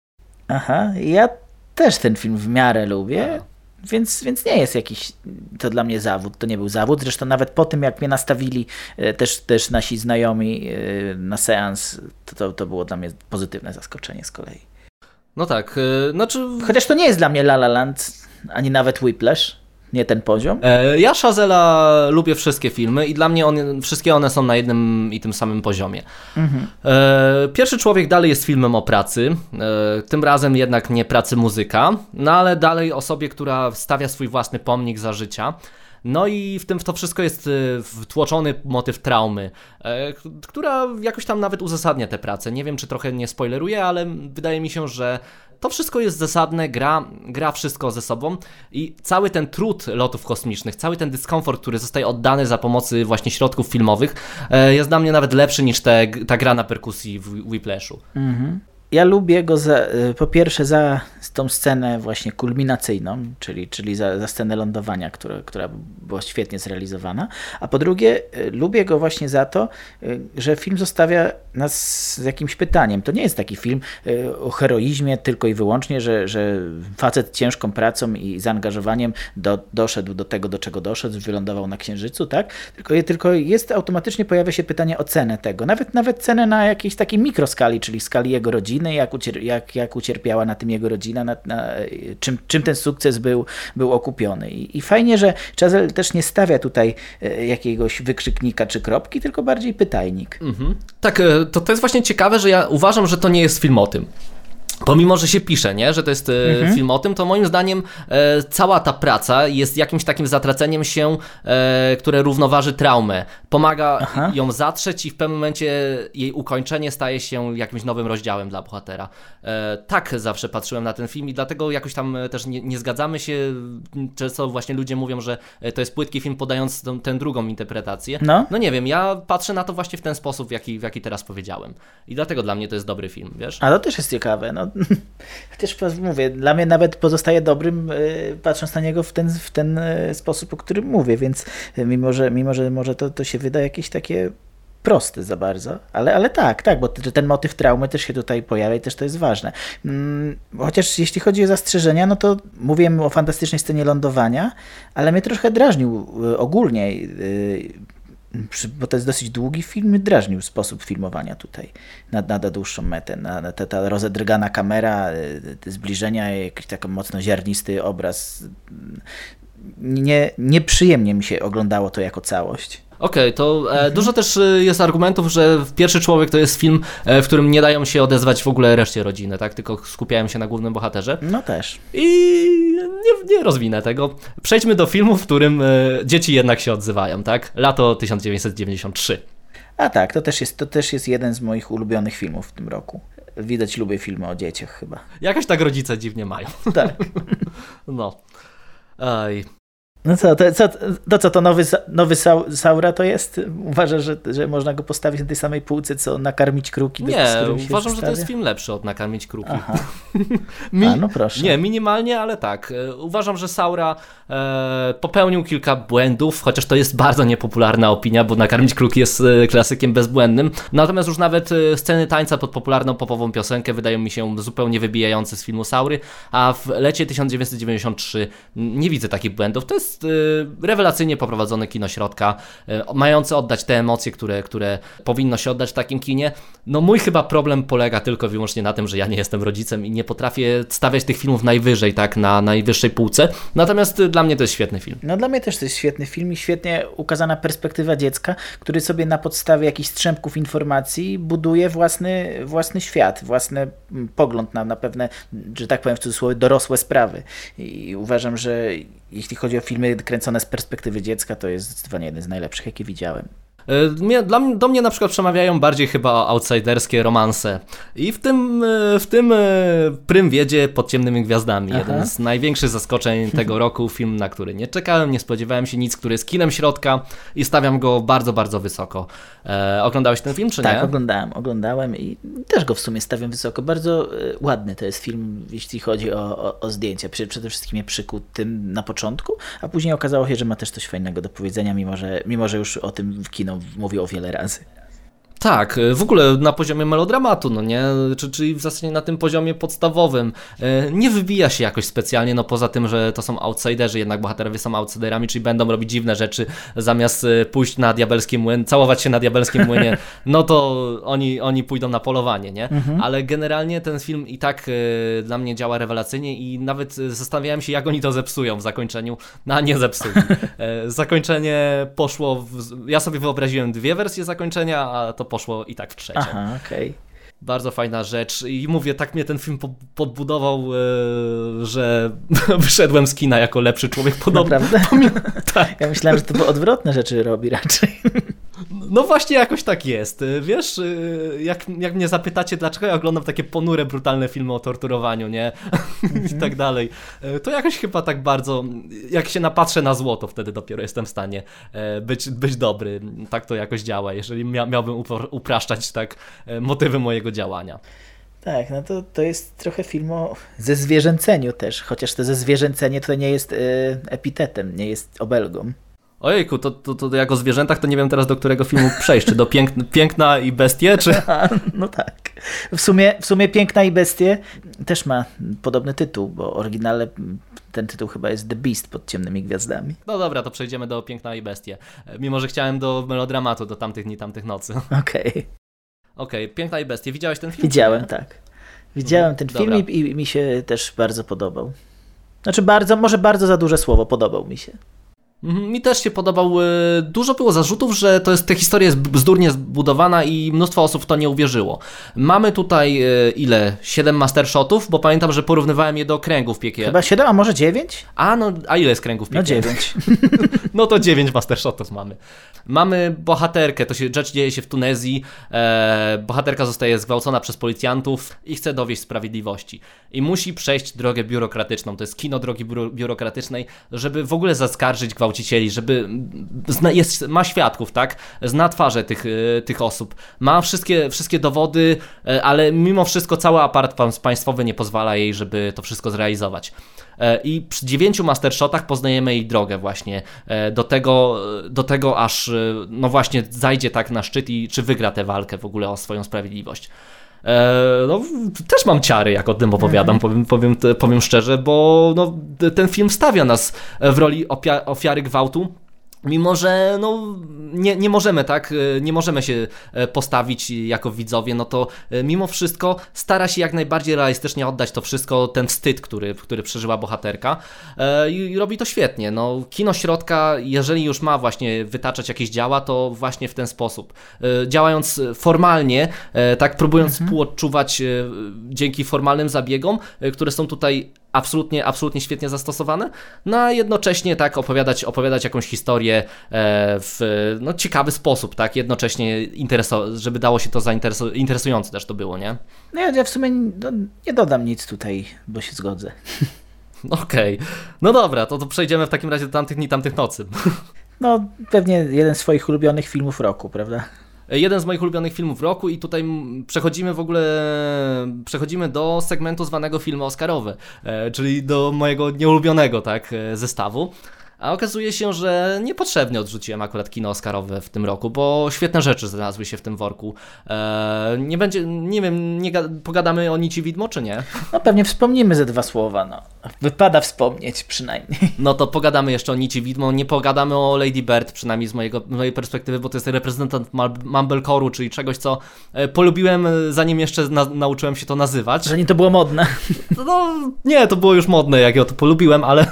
Aha, ja też ten film w miarę lubię. A. Więc, więc nie jest jakiś to dla mnie zawód, to nie był zawód. Zresztą nawet po tym, jak mnie nastawili e, też, też nasi znajomi na seans, to, to, to było dla mnie pozytywne zaskoczenie z kolei. No tak, znaczy... Chociaż to nie jest dla mnie La La Land, ani nawet Whiplash. Nie ten poziom? E, ja Shazela lubię wszystkie filmy i dla mnie on, wszystkie one są na jednym i tym samym poziomie. Mhm. E, Pierwszy człowiek dalej jest filmem o pracy, e, tym razem jednak nie pracy muzyka, no ale dalej osobie, która stawia swój własny pomnik za życia. No i w tym w to wszystko jest wtłoczony motyw traumy, która jakoś tam nawet uzasadnia tę pracę. Nie wiem, czy trochę nie spoileruję, ale wydaje mi się, że to wszystko jest zasadne, gra, gra wszystko ze sobą i cały ten trud lotów kosmicznych, cały ten dyskomfort, który zostaje oddany za pomocą właśnie środków filmowych, e, jest dla mnie nawet lepszy niż te, ta gra na perkusji w Whiplashu. Mhm ja lubię go za, y, po pierwsze za tą scenę właśnie kulminacyjną, czyli, czyli za, za scenę lądowania, która, która była świetnie zrealizowana, a po drugie y, lubię go właśnie za to, y, że film zostawia nas z jakimś pytaniem. To nie jest taki film o heroizmie tylko i wyłącznie, że, że facet ciężką pracą i zaangażowaniem do, doszedł do tego, do czego doszedł, wylądował na Księżycu, tak? Tylko, tylko jest automatycznie pojawia się pytanie o cenę tego. Nawet, nawet cenę na jakiejś takiej mikroskali, czyli skali jego rodziny, jak, ucier jak, jak ucierpiała na tym jego rodzina, na, na, czym, czym ten sukces był, był okupiony. I, I fajnie, że Chazelle też nie stawia tutaj e, jakiegoś wykrzyknika czy kropki, tylko bardziej pytajnik. Mhm. Tak, e, to, to jest właśnie ciekawe, że ja uważam, że to nie jest film o tym. Pomimo, że się pisze, nie? że to jest e, mhm. film o tym, to moim zdaniem e, cała ta praca jest jakimś takim zatraceniem się, e, które równoważy traumę. Pomaga Aha. ją zatrzeć i w pewnym momencie jej ukończenie staje się jakimś nowym rozdziałem dla bohatera. E, tak zawsze patrzyłem na ten film i dlatego jakoś tam e, też nie, nie, zgadzamy się. Często właśnie ludzie mówią, że e, to jest płytki film podając tą, tę drugą interpretację. No. no nie wiem, ja patrzę na to właśnie w ten sposób, w jaki, w jaki teraz powiedziałem. I dlatego dla mnie to jest dobry film, wiesz? A to też jest ciekawe. No, chociaż mówię, dla mnie nawet pozostaje dobrym, y, patrząc na niego w ten, w ten y, sposób, o którym mówię, więc mimo, że, mimo, że może to, to się wyda jakieś takie prosty za bardzo, ale, ale tak, tak, bo ten motyw traumy też się tutaj pojawia i też to jest ważne. Mm, chociaż jeśli chodzi o zastrzeżenia, no to mówiłem o fantastycznej scenie lądowania, ale mnie trochę drażnił y, ogólnie, y, bo to jest dosyć długi film, drażnił sposób filmowania tutaj na, na dłuższą metę. Na, na ta, ta rozedrgana kamera, zbliżenia, jakiś taki mocno ziarnisty obraz. Nie, nieprzyjemnie mi się oglądało to jako całość. Okej, okay, to mhm. dużo też e, jest argumentów, że Pierwszy Człowiek to jest film, e, w którym nie dają się odezwać w ogóle reszcie rodziny, tak? Tylko skupiają się na głównym bohaterze. No też. I nie, nie rozwinę tego. Przejdźmy do filmu, w którym dzieci jednak się odzywają, tak? Lato 1993. A tak, to też, jest, to też jest jeden z moich ulubionych filmów w tym roku. Widać, lubię filmy o dzieciach chyba. Jakoś tak rodzice dziwnie mają. Tak. no. Aj. No co, to, co, to co, to nowy, nowy Saura to jest? Uważasz, że, że można go postawić na tej samej półce, co nakarmić kruki? Nie, uważam, że to jest film lepszy od nakarmić kruki. Mi, A, no proszę. Nie, minimalnie, ale tak. E, uważam, że Saura e, popełnił kilka błędów, chociaż to jest bardzo niepopularna opinia, bo nakarmić kruki jest e, klasykiem bezbłędnym. Natomiast już nawet e, sceny tańca pod popularną popową piosenkę wydają mi się zupełnie wybijające z filmu Saury, a w lecie 1993 nie widzę takich błędów. To jest jest y, rewelacyjnie poprowadzone kino środka, y, mające oddać te emocje, które, które powinno się oddać w takim kinie. No mój chyba problem polega tylko i wyłącznie na tym, że ja nie jestem rodzicem i nie potrafię stawiać tych filmów najwyżej, tak, na najwyższej półce. Natomiast y, dla mnie to jest świetny film. No dla mnie też to jest świetny film i świetnie ukazana perspektywa dziecka, który sobie na podstawie jakichś strzępków informacji buduje własny, własny świat, własny mm, pogląd na, na pewne, że tak powiem w cudzysłowie, dorosłe sprawy. I uważam, że jeśli chodzi o filmy kręcone z perspektywy dziecka, to jest zdecydowanie jeden z najlepszych, jakie widziałem. E, do mnie na przykład przemawiają bardziej chyba outsiderskie romanse. I w tym, e, w tym e, prym wiedzie pod ciemnymi gwiazdami. Aha. Jeden z największych zaskoczeń tego roku. Film, na który nie czekałem, nie spodziewałem się nic, który jest kinem środka i stawiam go bardzo, bardzo wysoko. E, oglądałeś ten film, czy tak, nie? Tak, oglądałem, oglądałem i też go w sumie stawiam wysoko. Bardzo ładny to jest film, jeśli chodzi o, o, o zdjęcia. Przede wszystkim mnie przykuł tym na początku, a później okazało się, że ma też coś fajnego do powiedzenia, mimo że, mimo że już o tym w kino mówił o wiele razy. Tak, y, w ogóle na poziomie melodramatu, no nie? Czyli w zasadzie na tym poziomie podstawowym. Y, nie wybija się jakoś specjalnie, no poza tym, że to są outsiderzy, jednak bohaterowie są outsiderami, czyli będą robić dziwne rzeczy zamiast y, pójść na diabelski młyn, całować się na diabelskim młynie, no to oni, oni pójdą na polowanie, nie? Mhm. Ale generalnie ten film i tak dla mnie działa rewelacyjnie i nawet zastanawiałem się, jak oni to zepsują w zakończeniu, no a nie zepsuli. Zakończenie poszło, w... ja sobie wyobraziłem dwie wersje zakończenia, a to poszło i tak w trzecie. Aha, okej. Okay. Bardzo fajna rzecz i mówię, tak mnie ten film podbudował, e, że wyszedłem z kina jako lepszy człowiek podobny. Naprawdę? tak. Ja myślałem, że to odwrotne rzeczy robi raczej. No właśnie jakoś tak jest. Wiesz, y, jak, jak mnie zapytacie, dlaczego ja oglądam takie ponure, brutalne filmy o torturowaniu, nie? Mm -hmm. I tak dalej. Y, to jakoś chyba tak bardzo, jak się napatrzę na złoto, wtedy dopiero jestem w stanie y, być, być dobry. Tak to jakoś działa, jeżeli mia miałbym upraszczać tak motywy mojego działania. Tak, no to, to jest trochę film o ze zwierzęceniu też, chociaż to ze zwierzęcenie to nie jest epitetem, nie jest obelgą. Ojejku, to, to, to jak o zwierzętach, to nie wiem teraz do którego filmu przejść, czy do pięk, Piękna i Bestie, czy... No tak. W sumie, w sumie Piękna i Bestie też ma podobny tytuł, bo oryginalnie ten tytuł chyba jest The Beast pod ciemnymi gwiazdami. No dobra, to przejdziemy do Piękna i Bestie. Mimo, że chciałem do melodramatu, do tamtych dni, tamtych nocy. Okej. Okay. Okej, okay, Piękna i Bestie. Widziałeś ten film? Widziałem, tak. Widziałem ten film i, i mi się też bardzo podobał. Znaczy bardzo, może bardzo za duże słowo, podobał mi się. Mhm, mi też się podobał. E, dużo było zarzutów, że to jest, ta historia jest bzdurnie zbudowana i mnóstwo osób w to nie uwierzyło. Mamy tutaj e, ile? 7 master shotów, bo pamiętam, że porównywałem je do kręgów piekiel. Chyba 7, a może 9? A, no, a ile jest kręgów piekiel? No 9. no to 9 master shotów mamy. Mamy bohaterkę, to się, rzecz dzieje się w Tunezji. E, bohaterka zostaje zgwałcona przez policjantów i chce dowieść sprawiedliwości. I musi przejść drogę biurokratyczną. To jest kino drogi biurokratycznej, żeby w ogóle zaskarżyć gwałt gwałcicieli, żeby zna, jest, ma świadków, tak? Zna twarze tych, tych osób, ma wszystkie, wszystkie dowody, ale mimo wszystko cały aparat państwowy nie pozwala jej, żeby to wszystko zrealizować. I przy dziewięciu mastershotach poznajemy jej drogę właśnie do tego, do tego aż no właśnie zajdzie tak na szczyt i czy wygra tę walkę w ogóle o swoją sprawiedliwość. E, no, też mam ciary, jak o tym opowiadam, mhm. powiem, powiem, powiem szczerze, bo no, ten film stawia nas w roli ofiary gwałtu Mimo, że no, nie, nie możemy, tak, e, nie możemy się e, postawić jako widzowie, no to e, mimo wszystko stara się jak najbardziej realistycznie oddać to wszystko, ten wstyd, który, który przeżyła bohaterka i robi to świetnie. No, kino środka, jeżeli już ma właśnie wytaczać jakieś działa, to właśnie w ten sposób. Działając formalnie, tak próbując mhm. współodczuwać dzięki formalnym zabiegom, które są tutaj absolutnie, absolutnie świetnie zastosowane, no a jednocześnie tak opowiadać, opowiadać jakąś historię e, w no, ciekawy sposób, tak, jednocześnie intereso- żeby dało się to zainteresujące interesujące też to było, nie? No ja, ja w sumie no, nie dodam nic tutaj, bo się zgodzę. Okej, okay. no dobra, to, to przejdziemy w takim razie do tamtych dni, tamtych nocy. No, pewnie jeden z swoich ulubionych filmów roku, prawda? Jeden z moich ulubionych filmów roku i tutaj przechodzimy w ogóle przechodzimy do segmentu zwanego filmy Oscarowe, e, czyli do mojego nieulubionego tak e, zestawu. A okazuje się, że niepotrzebnie odrzuciłem akurat kino Oscarowe w tym roku, bo świetne rzeczy znalazły się w tym worku. Eee, nie będzie, nie wiem, nie pogadamy o Nici Widmo, czy nie? No pewnie wspomnimy ze dwa słowa, no. Wypada wspomnieć przynajmniej. No to pogadamy jeszcze o Nici Widmo, nie pogadamy o Lady Bird, przynajmniej z mojego, mojej perspektywy, bo to jest reprezentant Mumblecore'u, czyli czegoś, co e, polubiłem, zanim jeszcze na, nauczyłem się to nazywać. Zanim to było modne. No, nie, to było już modne, jak ja to polubiłem, ale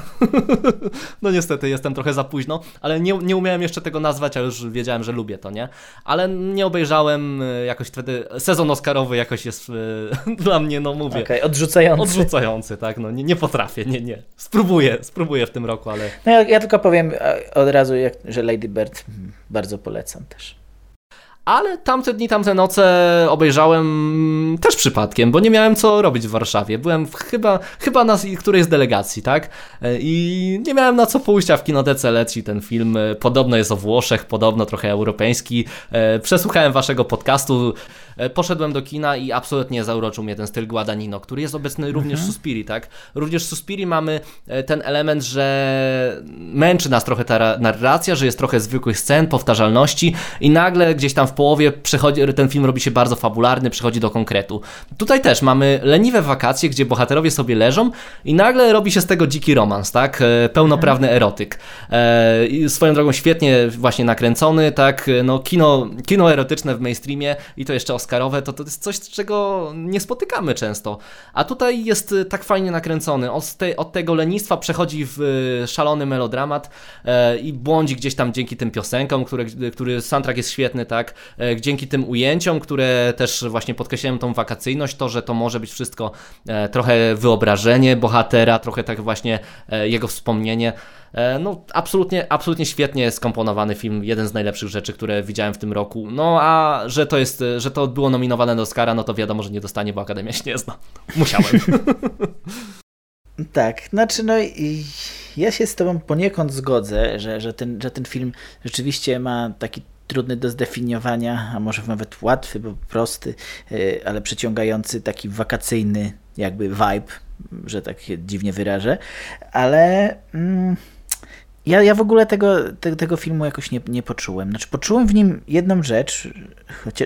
no niestety niestety jestem trochę za późno, ale nie, nie umiałem jeszcze tego nazwać, a już wiedziałem, że lubię to, nie? Ale nie obejrzałem e, jakoś wtedy, sezon Oscarowy jakoś jest e, dla mnie, no mówię. Okej, okay, odrzucający. Odrzucający, tak, no nie, nie potrafię, nie, nie. Spróbuję, spróbuję w tym roku, ale... No ja, ja tylko powiem e, od razu, jak, że Lady Bird bardzo polecam też ale tamte dni, tamte noce obejrzałem też przypadkiem, bo nie miałem co robić w Warszawie. Byłem w, chyba, chyba na którejś z delegacji, tak? I nie miałem na co pójść, a w kinotece leci ten film. Podobno jest o Włoszech, podobno trochę europejski. E, przesłuchałem waszego podcastu, e, poszedłem do kina i absolutnie zauroczył mnie ten styl Guadagnino, który jest obecny również w mhm. Suspiri, tak? Również w Suspiri mamy e, ten element, że męczy nas trochę ta narracja, że jest trochę zwykłych scen, powtarzalności i nagle gdzieś tam w połowie ten film robi się bardzo fabularny, przechodzi do konkretu. Tutaj też mamy leniwe wakacje, gdzie bohaterowie sobie leżą i nagle robi się z tego dziki romans, tak? E, pełnoprawny erotyk. E, swoją drogą świetnie właśnie nakręcony, tak? No kino, kino erotyczne w mainstreamie i to jeszcze oscarowe, to, to jest coś, czego nie spotykamy często. A tutaj jest tak fajnie nakręcony. Od, te, od tego lenistwa przechodzi w e, szalony melodramat e, i błądzi gdzieś tam dzięki tym piosenkom, który, który soundtrack jest świetny, tak? E, dzięki tym ujęciom, które też właśnie podkreślają tą wakacyjność, to, że to może być wszystko e, trochę wyobrażenie bohatera, trochę tak właśnie e, jego wspomnienie. No, absolutnie, absolutnie świetnie skomponowany film, jeden z najlepszych rzeczy, które widziałem w tym roku. No, a że to jest, że to było nominowane do Oscara, no to wiadomo, że nie dostanie, bo Akademia się nie zna. Musiałem. Tak, znaczy no ja się z tobą poniekąd zgodzę, że, że, ten, że ten film rzeczywiście ma taki trudny do zdefiniowania, a może nawet łatwy, bo prosty, y, ale przyciągający taki wakacyjny jakby vibe, że tak się dziwnie wyrażę, ale mm, ja, ja w ogóle tego, te, tego filmu jakoś nie, nie poczułem. Znaczy, poczułem w nim jedną rzecz,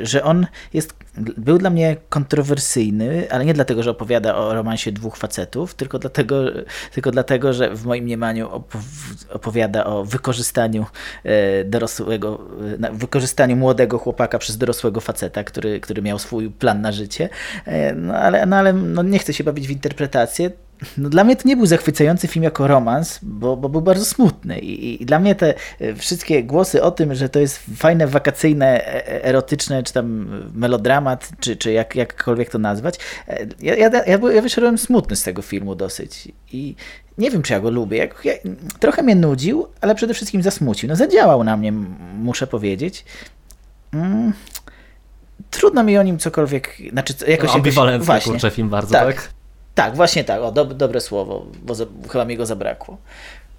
że on jest, był dla mnie kontrowersyjny, ale nie dlatego, że opowiada o romansie dwóch facetów, tylko dlatego, tylko dlatego że w moim mniemaniu opowiada o wykorzystaniu e, dorosłego, wykorzystaniu młodego chłopaka przez dorosłego faceta, który, który miał swój plan na życie. E, no ale, no, ale no, nie chcę się bawić w interpretację no dla mnie to nie był zachwycający film jako romans, bo, bo był bardzo smutny. I, I, dla mnie te e, wszystkie głosy o tym, że to jest fajne, wakacyjne, e, e, erotyczne, czy tam melodramat, czy, czy jak, jakkolwiek to nazwać, ja, ja, ja, ja wyszedłem smutny z tego filmu dosyć. I nie wiem, czy ja go lubię. Jak, ja, trochę mnie nudził, ale przede wszystkim zasmucił. No zadziałał na mnie, muszę powiedzieć. Mm trudno mi o nim cokolwiek, znaczy jakoś... No, ambiwalentny, jakoś, kurczę, film bardzo, tak? tak? Tak, właśnie tak, o, do, dobre słowo, bo za, chyba mi go zabrakło.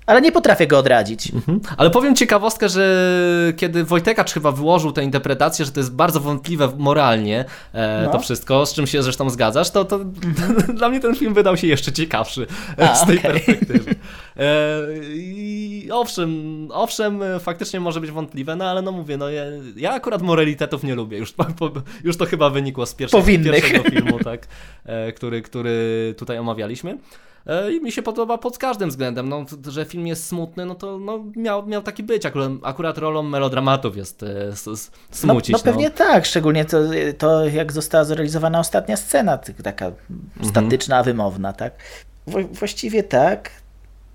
ale nie potrafię go odradzić. Mhm. Ale powiem ciekawostkę, że kiedy Wojtekacz chyba wyłożył tę interpretację, że to jest bardzo wątpliwe moralnie e, no. to wszystko, z czym się zresztą zgadzasz, to, to mhm. dla mnie ten film wydał się jeszcze ciekawszy e, A, z tej okay. perspektywy. E, I owszem, owszem, faktycznie może być wątpliwe, no ale no mówię, no ja, ja akurat moralitetów nie lubię. Już, po, już to chyba wynikło z pierwszego, pierwszego filmu, tak, e, który, który tutaj omawialiśmy. E, i mi się podoba pod każdym względem, no, że film jest smutny, no to no, miał, miał taki być, akurat, akurat rolą melodramatów jest smucić. No, no pewnie no. tak, szczególnie to, to jak została zrealizowana ostatnia scena, taka mhm. statyczna, wymowna, tak? Właściwie tak,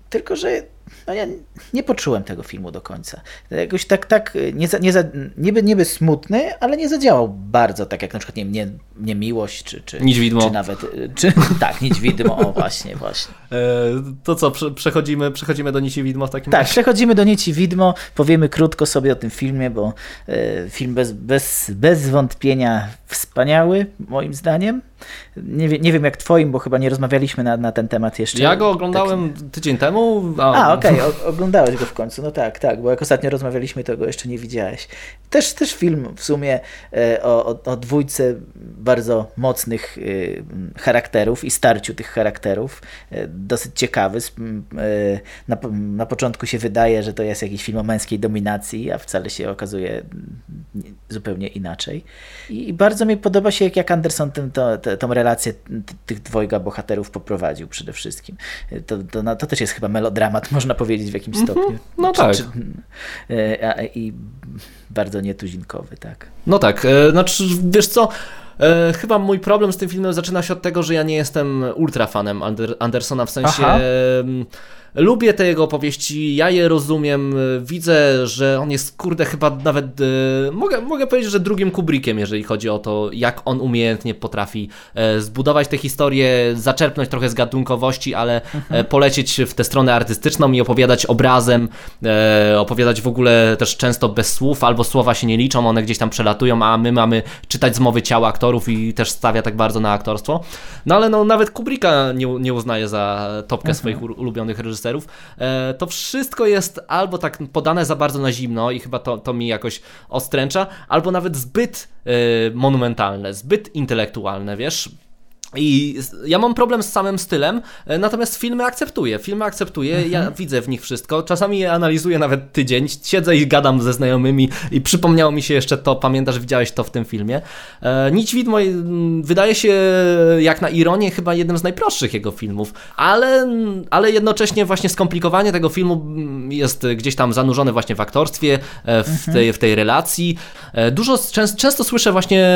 tylko że no ja nie poczułem tego filmu do końca. Jakoś tak, tak, nie, za, nie za, niby, niby smutny, ale nie zadziałał bardzo, tak jak na przykład nie, nie, nie miłość, czy, czy, Niedźwidmo. czy nawet, czy, tak, Niedźwidmo, o właśnie, właśnie. E, to co, przechodzimy, przechodzimy do Nici Widmo w takim Tak, razie? przechodzimy do Nici Widmo, powiemy krótko sobie o tym filmie, bo e, film bez, bez, bez wątpienia wspaniały, moim zdaniem. Nie, nie wiem jak twoim, bo chyba nie rozmawialiśmy na, na ten temat jeszcze. Ja go oglądałem tak... tydzień temu. A, a okej, okay, oglądałeś go w końcu. No tak, tak, bo jak ostatnio rozmawialiśmy, to go jeszcze nie widziałeś. Też, też film w sumie e, o, o, o dwójce bardzo mocnych e, charakterów i starciu tych charakterów. E, dosyć ciekawy. Na, na początku się wydaje, że to jest jakiś film o męskiej dominacji, a wcale się okazuje zupełnie inaczej. I bardzo mi podoba się, jak Anderson to, to, tą relację tych dwojga bohaterów poprowadził przede wszystkim. To, to, to, też jest chyba melodramat, można powiedzieć w jakimś mm -hmm. stopniu. No czy, tak. Czy, e, I bardzo nietuzinkowy, tak. No tak, e, znaczy wiesz co, E, chyba mój problem z tym filmem zaczyna się od tego, że ja nie jestem ultra fanem Ander Andersona, w sensie Aha. Lubię te jego opowieści, ja je rozumiem, widzę, że on jest, kurde, chyba nawet, e, mogę, mogę powiedzieć, że drugim Kubrickiem, jeżeli chodzi o to, jak on umiejętnie potrafi e, zbudować tę historię, zaczerpnąć trochę z gatunkowości, ale e, mhm. polecieć w tę stronę artystyczną i opowiadać obrazem, opowiadać w ogóle też często bez słów, albo słowa się nie liczą, one gdzieś tam przelatują, a my mamy czytać z mowy ciała aktorów i też stawia tak bardzo na aktorstwo. No ale no, nawet Kubricka nie, nie uznaje za topkę mhm. swoich ulubionych reżyserów, reżyserów, e, to wszystko jest albo tak podane za bardzo na zimno i chyba to, to mi jakoś ostręcza, albo nawet zbyt e, monumentalne, zbyt intelektualne, wiesz? I ja mam problem z samym stylem, e, natomiast filmy akceptuję. Filmy akceptuję, mhm. ja widzę w nich wszystko. Czasami je analizuję nawet tydzień, siedzę i gadam ze znajomymi i przypomniało mi się jeszcze to, pamiętasz, widziałeś to w tym filmie. E, Nić widmo wydaje się, jak na ironię, chyba jednym z najprostszych jego filmów, ale, ale jednocześnie właśnie skomplikowanie tego filmu jest gdzieś tam zanurzone właśnie w aktorstwie, e, w, mhm. tej, w tej relacji. E, dużo, często, często słyszę właśnie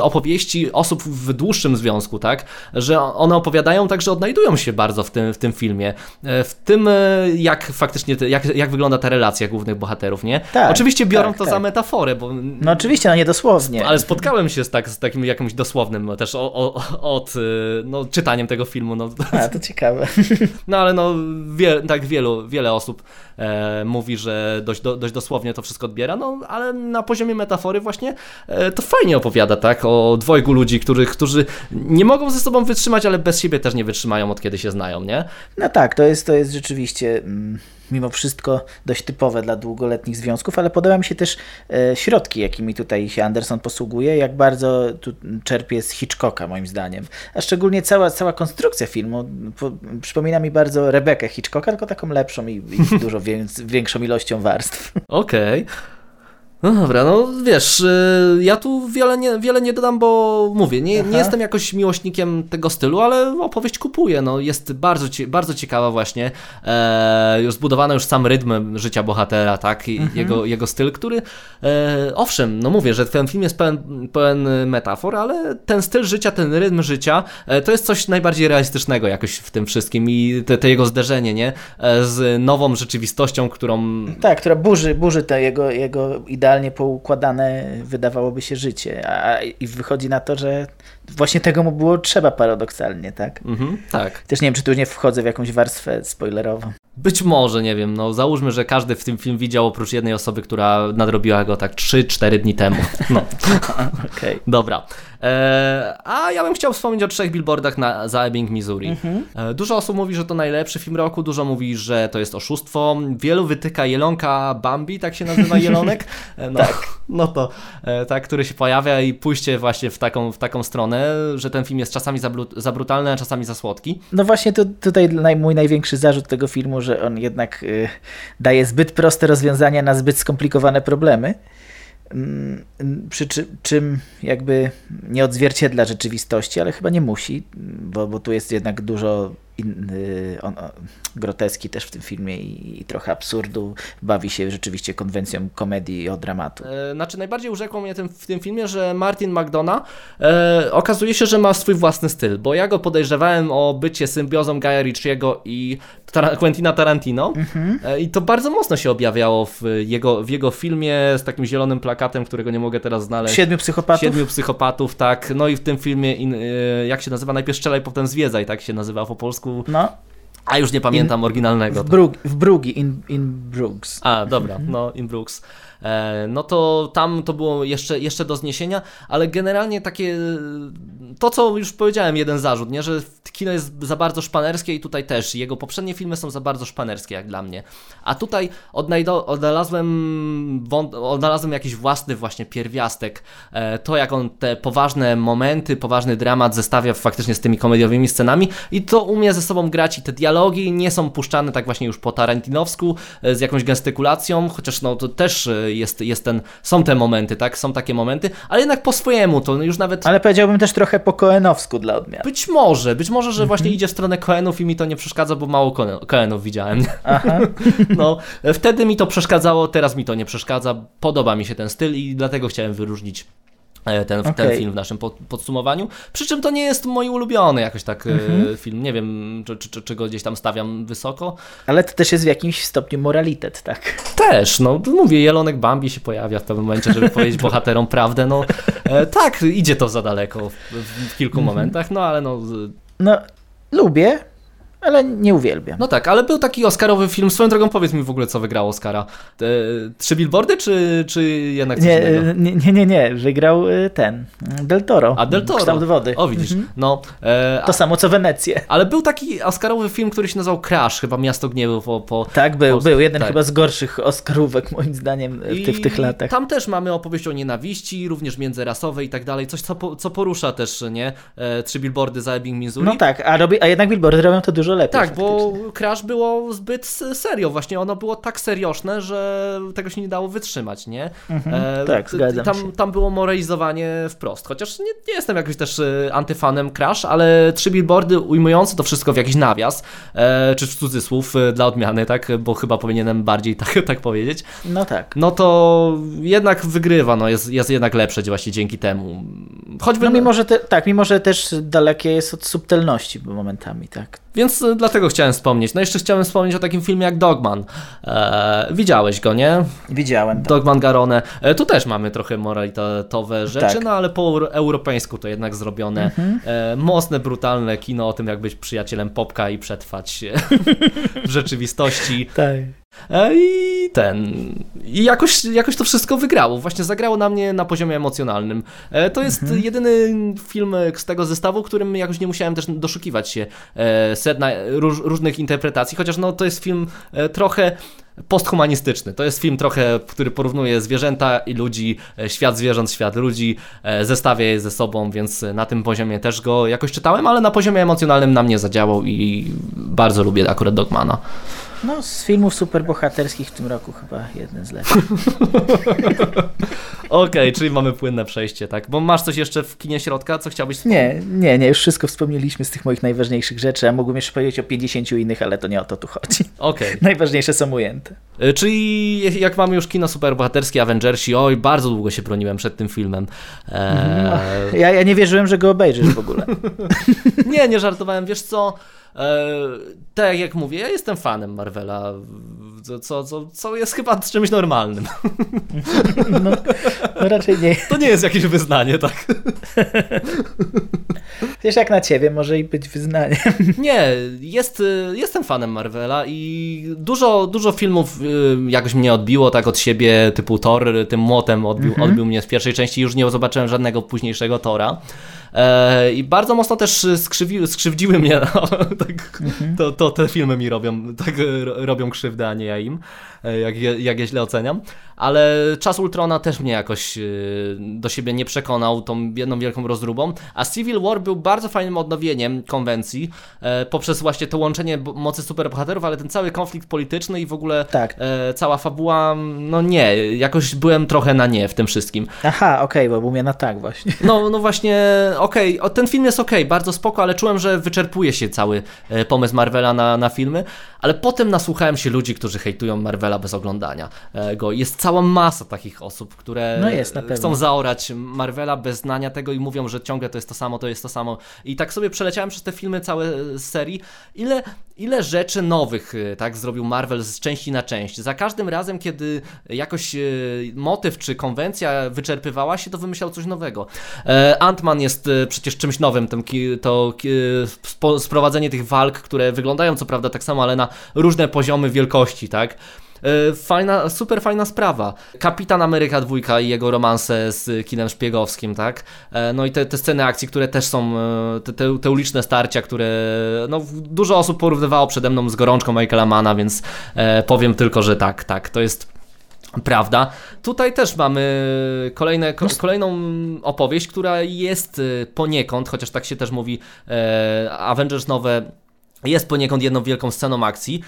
opowieści osób w dłuższym związku, tak? Że one opowiadają tak, że odnajdują się bardzo w tym, w tym filmie. E, w tym, e, jak faktycznie, jak, jak wygląda ta relacja głównych bohaterów, nie? Tak, oczywiście biorą tak, to tak. za metaforę, bo... No oczywiście, no niedosłownie. Ale spotkałem się z, tak, z takim jakimś dosłownym też o, o, od e, no, czytaniem tego filmu. No. A, to ciekawe. No ale no, wie, tak wielu, wiele osób e, mówi, że dość, do, dość dosłownie to wszystko odbiera, no ale na poziomie metafory właśnie e, to fajnie opowiada, tak? O dwojgu ludzi, których, którzy nie mogą ze sobą wytrzymać, ale bez siebie też nie wytrzymają od kiedy się znają, nie? No tak, to jest, to jest rzeczywiście mm, mimo wszystko dość typowe dla długoletnich związków, ale podoba mi się też e, środki, jakimi tutaj się Anderson posługuje, jak bardzo tu czerpie z Hitchcocka moim zdaniem. A szczególnie cała, cała konstrukcja filmu po, przypomina mi bardzo Rebekę Hitchcocka, tylko taką lepszą i, i dużo większą ilością warstw. Okej. Okay. No dobra, no wiesz, y, ja tu wiele nie, wiele nie dodam, bo mówię, nie, nie jestem jakoś miłośnikiem tego stylu, ale opowieść kupuję, no jest bardzo, bardzo ciekawa właśnie, e, już zbudowana już sam rytm życia bohatera, tak, I mhm. jego, jego styl, który, e, owszem, no mówię, że ten film jest pełen, pełen metafor, ale ten styl życia, ten rytm życia, e, to jest coś najbardziej realistycznego jakoś w tym wszystkim i te, te jego zderzenie, nie, e, z nową rzeczywistością, którą... Tak, która burzy, burzy te jego, jego idealne idealnie poukładane wydawałoby się życie, a i wychodzi na to, że właśnie tego mu było trzeba paradoksalnie, tak? Mhm, tak. Też nie wiem, czy tu nie wchodzę w jakąś warstwę spoilerową. Być może, nie wiem, no załóżmy, że każdy w tym film widział oprócz jednej osoby, która nadrobiła go tak 3-4 dni temu. No. okay. Dobra. E, a ja bym chciał wspomnieć o trzech billboardach na, za Ebbing, Missouri. Mhm. E, dużo osób mówi, że to najlepszy film roku, dużo mówi, że to jest oszustwo. Wielu wytyka Jelonka Bambi, tak się nazywa Jelonek. E, no, tak. No to tak, który się pojawia i pójście właśnie w taką, w taką stronę, że ten film jest czasami za, za brutalny, a czasami za słodki. No właśnie tu, tutaj naj, mój największy zarzut tego filmu, że on jednak y, daje zbyt proste rozwiązania na zbyt skomplikowane problemy. Mm, Przy czym, czym jakby nie odzwierciedla rzeczywistości, ale chyba nie musi, bo, bo tu jest jednak dużo in, y, on, groteski też w tym filmie i, i trochę absurdu. Bawi się rzeczywiście konwencją komedii i o dramatu. E, Znaczy, najbardziej urzekło mnie tym, w tym filmie, że Martin McDonough e, okazuje się, że ma swój własny styl, bo ja go podejrzewałem o bycie symbiozą Guya Ritchiego i Tar Quentina Tarantino e, i to bardzo mocno się objawiało w jego, w jego filmie z takim zielonym plakatem, którego nie mogę teraz znaleźć. Siedmiu psychopatów? Siedmiu psychopatów, tak. No i w tym filmie, in, e, jak się nazywa, najpierw strzelaj, potem zwiedzaj, tak się nazywa po polsku. No, A już nie pamiętam oryginalnego. w, Brug, w Brugi, in, in Brooks. A, dobra, no in Brooks. E, no to tam to było jeszcze, jeszcze do zniesienia, ale generalnie takie, to co już powiedziałem, jeden zarzut, nie, że kino jest za bardzo szpanerskie i tutaj też, jego poprzednie filmy są za bardzo szpanerskie jak dla mnie, a tutaj odnalazłem, odnalazłem jakiś własny właśnie pierwiastek, e, to jak on te poważne momenty, poważny dramat zestawia faktycznie z tymi komediowymi scenami i to umie ze sobą grać i te dialogi nie są puszczane tak właśnie już po tarantinowsku, e, z jakąś gestykulacją, chociaż no to też jest, jest ten, są te momenty, tak, są takie momenty, ale jednak po swojemu, to już nawet... Ale powiedziałbym też trochę po koenowsku dla odmiany. Być może, być może, że właśnie idzie w stronę Coenów i mi to nie przeszkadza, bo mało Coenów widziałem. Aha. No, wtedy mi to przeszkadzało, teraz mi to nie przeszkadza. Podoba mi się ten styl i dlatego chciałem wyróżnić e, ten, ten Okej. film w naszym pod, podsumowaniu. Przy czym to nie jest mój ulubiony jakoś tak e, film. Nie wiem, czy, czy, czy, go gdzieś tam stawiam wysoko. Ale to też jest w jakimś stopniu moralitet, tak? Też, no mówię, Jelonek Bambi się pojawia w pewnym momencie, żeby powiedzieć bohaterom prawdę. No e, tak, idzie to za daleko w, w kilku momentach, no ale no No, lubię, ale nie uwielbiam. No tak, ale był taki Oscarowy film. Swoją drogą powiedz mi w ogóle, co wygrało Oscara. Te, trzy billboardy, czy, czy jednak coś nie, innego? nie, nie, nie, nie, wygrał y, ten, Del Toro. A Del Toro. Kształt wody. O, widzisz. No, e, To samo co Wenecję. ale był taki Oscarowy film, który się nazywał Crash, chyba Miasto Gniewu po... po Tak, był, po- był. Jeden tak. chyba z gorszych Oscarówek moim zdaniem w, ty, w tych latach. Tam też mamy opowieść o nienawiści, również międzyrasowej i tak dalej. Coś, co, po, co porusza też, nie? E, trzy billboardy za Ebbing, Missouri. No tak, a, robi, a jednak Billboardy robią to dużo lepiej. Tak, bo. Crash było zbyt serio, właśnie ono było tak serioszne, że tego się nie dało wytrzymać, nie? Mhm, tak, t- zgadzam tam, się. tam było moralizowanie wprost, chociaż nie, nie jestem jakoś też e, antyfanem Crash, ale trzy billboardy ujmujące to wszystko w jakiś nawias, e, czy w cudzysłów e, dla odmiany, tak, bo chyba powinienem bardziej tak, tak powiedzieć, No tak. no to jednak wygrywa, no jest, jest jednak lepsze właśnie dzięki temu. Choćby, No mimo, że te, tak, mimo, że też dalekie jest od subtelności momentami, tak. Więc dlatego chciałem wspomnieć. No jeszcze chciałem wspomnieć o takim filmie jak Dogman. E, widziałeś go, nie? Widziałem. Tak. Dogman Garone. E, tu też mamy trochę moralitetowe rzeczy, Tak. Mhm. no ale po euro- europejsku to jednak zrobione. E, mocne, brutalne kino o tym, jak być przyjacielem Popka i przetrwać w rzeczywistości. Tak. E, I ten. I jakoś, jakoś to wszystko wygrało. Właśnie zagrało na mnie na poziomie emocjonalnym. E, to jest Mhm. jedyny film z tego zestawu, którym jakoś nie musiałem też doszukiwać się e, sedna róż, różnych interpretacji, chociaż no, to jest film trochę posthumanistyczny. To jest film trochę, który porównuje zwierzęta i ludzi, świat zwierząt, świat ludzi, zestawia je ze sobą, więc na tym poziomie też go jakoś czytałem, ale na poziomie emocjonalnym na mnie zadziałał i bardzo lubię akurat Dogmana. No, z filmów superbohaterskich w tym roku chyba jeden z lepszych. Okej, czyli mamy płynne przejście, tak? Bo masz coś jeszcze w kinie środka, co chciałbyś wspomnieć? Nie, nie, nie, już wszystko wspomnieliśmy z tych moich najważniejszych rzeczy, a mógłbym jeszcze powiedzieć o 50 innych, ale to nie o to tu chodzi. Okej. Najważniejsze są ujęte. Y, Czyli jak mamy już kino superbohaterskie, Avengersi, oj, bardzo długo się broniłem przed tym filmem. Eee, Ja, ja nie wierzyłem, że go obejrzysz w ogóle. nie, nie żartowałem, wiesz co? E, tak jak mówię, ja jestem fanem Marvela, co, co, co jest chyba czymś normalnym. No, no raczej nie. To nie jest jakieś wyznanie, tak? Wiesz, jak na ciebie może i być wyznaniem. Nie, jest, jestem fanem Marvela i dużo, dużo filmów y, jakoś mnie odbiło tak od siebie, typu Thor tym młotem odbił, mhm. odbił mnie z pierwszej części, już nie zobaczyłem żadnego późniejszego Tora. E, I bardzo mocno też skrzywi, skrzywdziły mnie, no, tak, mhm. to, to te filmy mi robią, tak robią krzywdę, a nie ja im, jak je, jak je źle oceniam. Ale czas Ultrona też mnie jakoś e, do siebie nie przekonał tą jedną wielką rozróbą, a Civil War był bardzo fajnym odnowieniem konwencji poprzez właśnie to łączenie mocy superbohaterów, ale ten cały konflikt polityczny i w ogóle tak. cała fabuła, no nie, jakoś byłem trochę na nie w tym wszystkim. Aha, okej, okay, bo był mnie na tak właśnie. No, no właśnie, okej, okay, ten film jest okej, okay, bardzo spoko, ale czułem, że wyczerpuje się cały e, pomysł Marvela na, na filmy, ale potem nasłuchałem się ludzi, którzy hejtują Marvela bez oglądania e, go. Jest cała masa takich osób, które no jest, chcą zaorać Marvela bez znania tego i mówią, że ciągle to jest to samo, to jest to samo. I tak sobie przeleciałem przez te filmy całe z serii. Ile, ile rzeczy nowych e, tak zrobił Marvel z części na część. Za każdym razem, kiedy jakoś motyw czy konwencja wyczerpywała się, to wymyślał coś nowego. Ant-Man jest przecież czymś nowym, to sprowadzenie tych walk, które wyglądają co prawda tak samo, ale na różne poziomy wielkości, tak? E, fajna, super fajna sprawa. Kapitan Ameryka dwójka i jego romanse z kinem szpiegowskim, tak? E, no i te, te sceny akcji, które też są, e, te, te, te uliczne starcia, które no, dużo osób porównywało przede mną z gorączką Michaela Mana, więc powiem tylko, że tak, tak, to jest Prawda? Tutaj też mamy kolejne, ko, kolejną opowieść, która jest poniekąd, chociaż tak się też mówi, Avengers nowe jest poniekąd jedną wielką sceną akcji,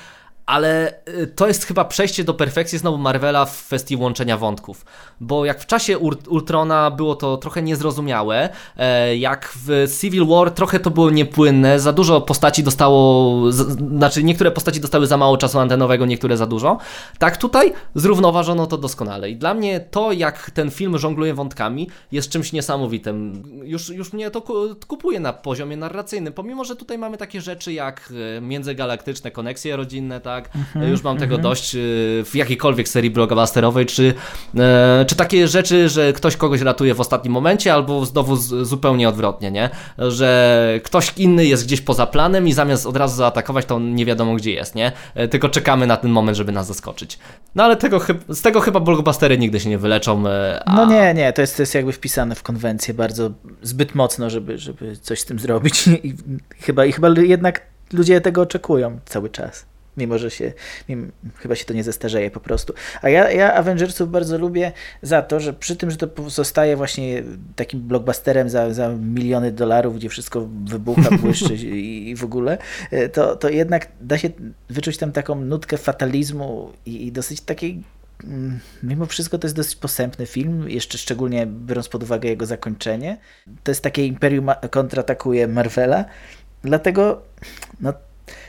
ale y, to jest chyba przejście do perfekcji znowu Marvela w kwestii łączenia wątków, bo jak w czasie Ultrona było to trochę niezrozumiałe, e, jak w Civil War trochę to było niepłynne, za dużo postaci dostało, znaczy niektóre postaci dostały za mało czasu antenowego, niektóre za dużo, tak tutaj zrównoważono to doskonale. I dla mnie to jak ten film żongluje wątkami jest czymś niesamowitym. Już, już mnie to kupuje na poziomie narracyjnym, pomimo, że tutaj mamy takie rzeczy jak e, międzygalaktyczne koneksje rodzinne, tak, tak? Mm -hmm, Już mam tego mm -hmm. dość y, w jakiejkolwiek serii blockbusterowej, czy, e, czy takie rzeczy, że ktoś kogoś ratuje w ostatnim momencie, albo znowu zupełnie odwrotnie, nie? Że ktoś inny jest gdzieś poza planem i zamiast od razu zaatakować, to nie wiadomo gdzie jest, nie? E, tylko czekamy na ten moment, żeby nas zaskoczyć. No ale tego, z tego chyba blockbustery nigdy się nie wyleczą. E, a... No nie, nie, to jest, to jest jakby wpisane w konwencję bardzo zbyt mocno, żeby, żeby coś z tym zrobić. I chyba, I chyba jednak ludzie tego oczekują cały czas mimo że się, mimo, chyba się to nie zestarzeje po prostu. A ja, ja Avengersów bardzo lubię za to, że przy tym, że to zostaje właśnie takim blockbusterem za, za miliony dolarów, gdzie wszystko wybucha, błyszczy i, i w ogóle, e, to, to jednak da się wyczuć tam taką nutkę fatalizmu i, i dosyć takiej mm, Mimo wszystko to jest dosyć posępny film, jeszcze szczególnie biorąc pod uwagę jego zakończenie. To jest takie Imperium kontratakuje Marvela, dlatego no,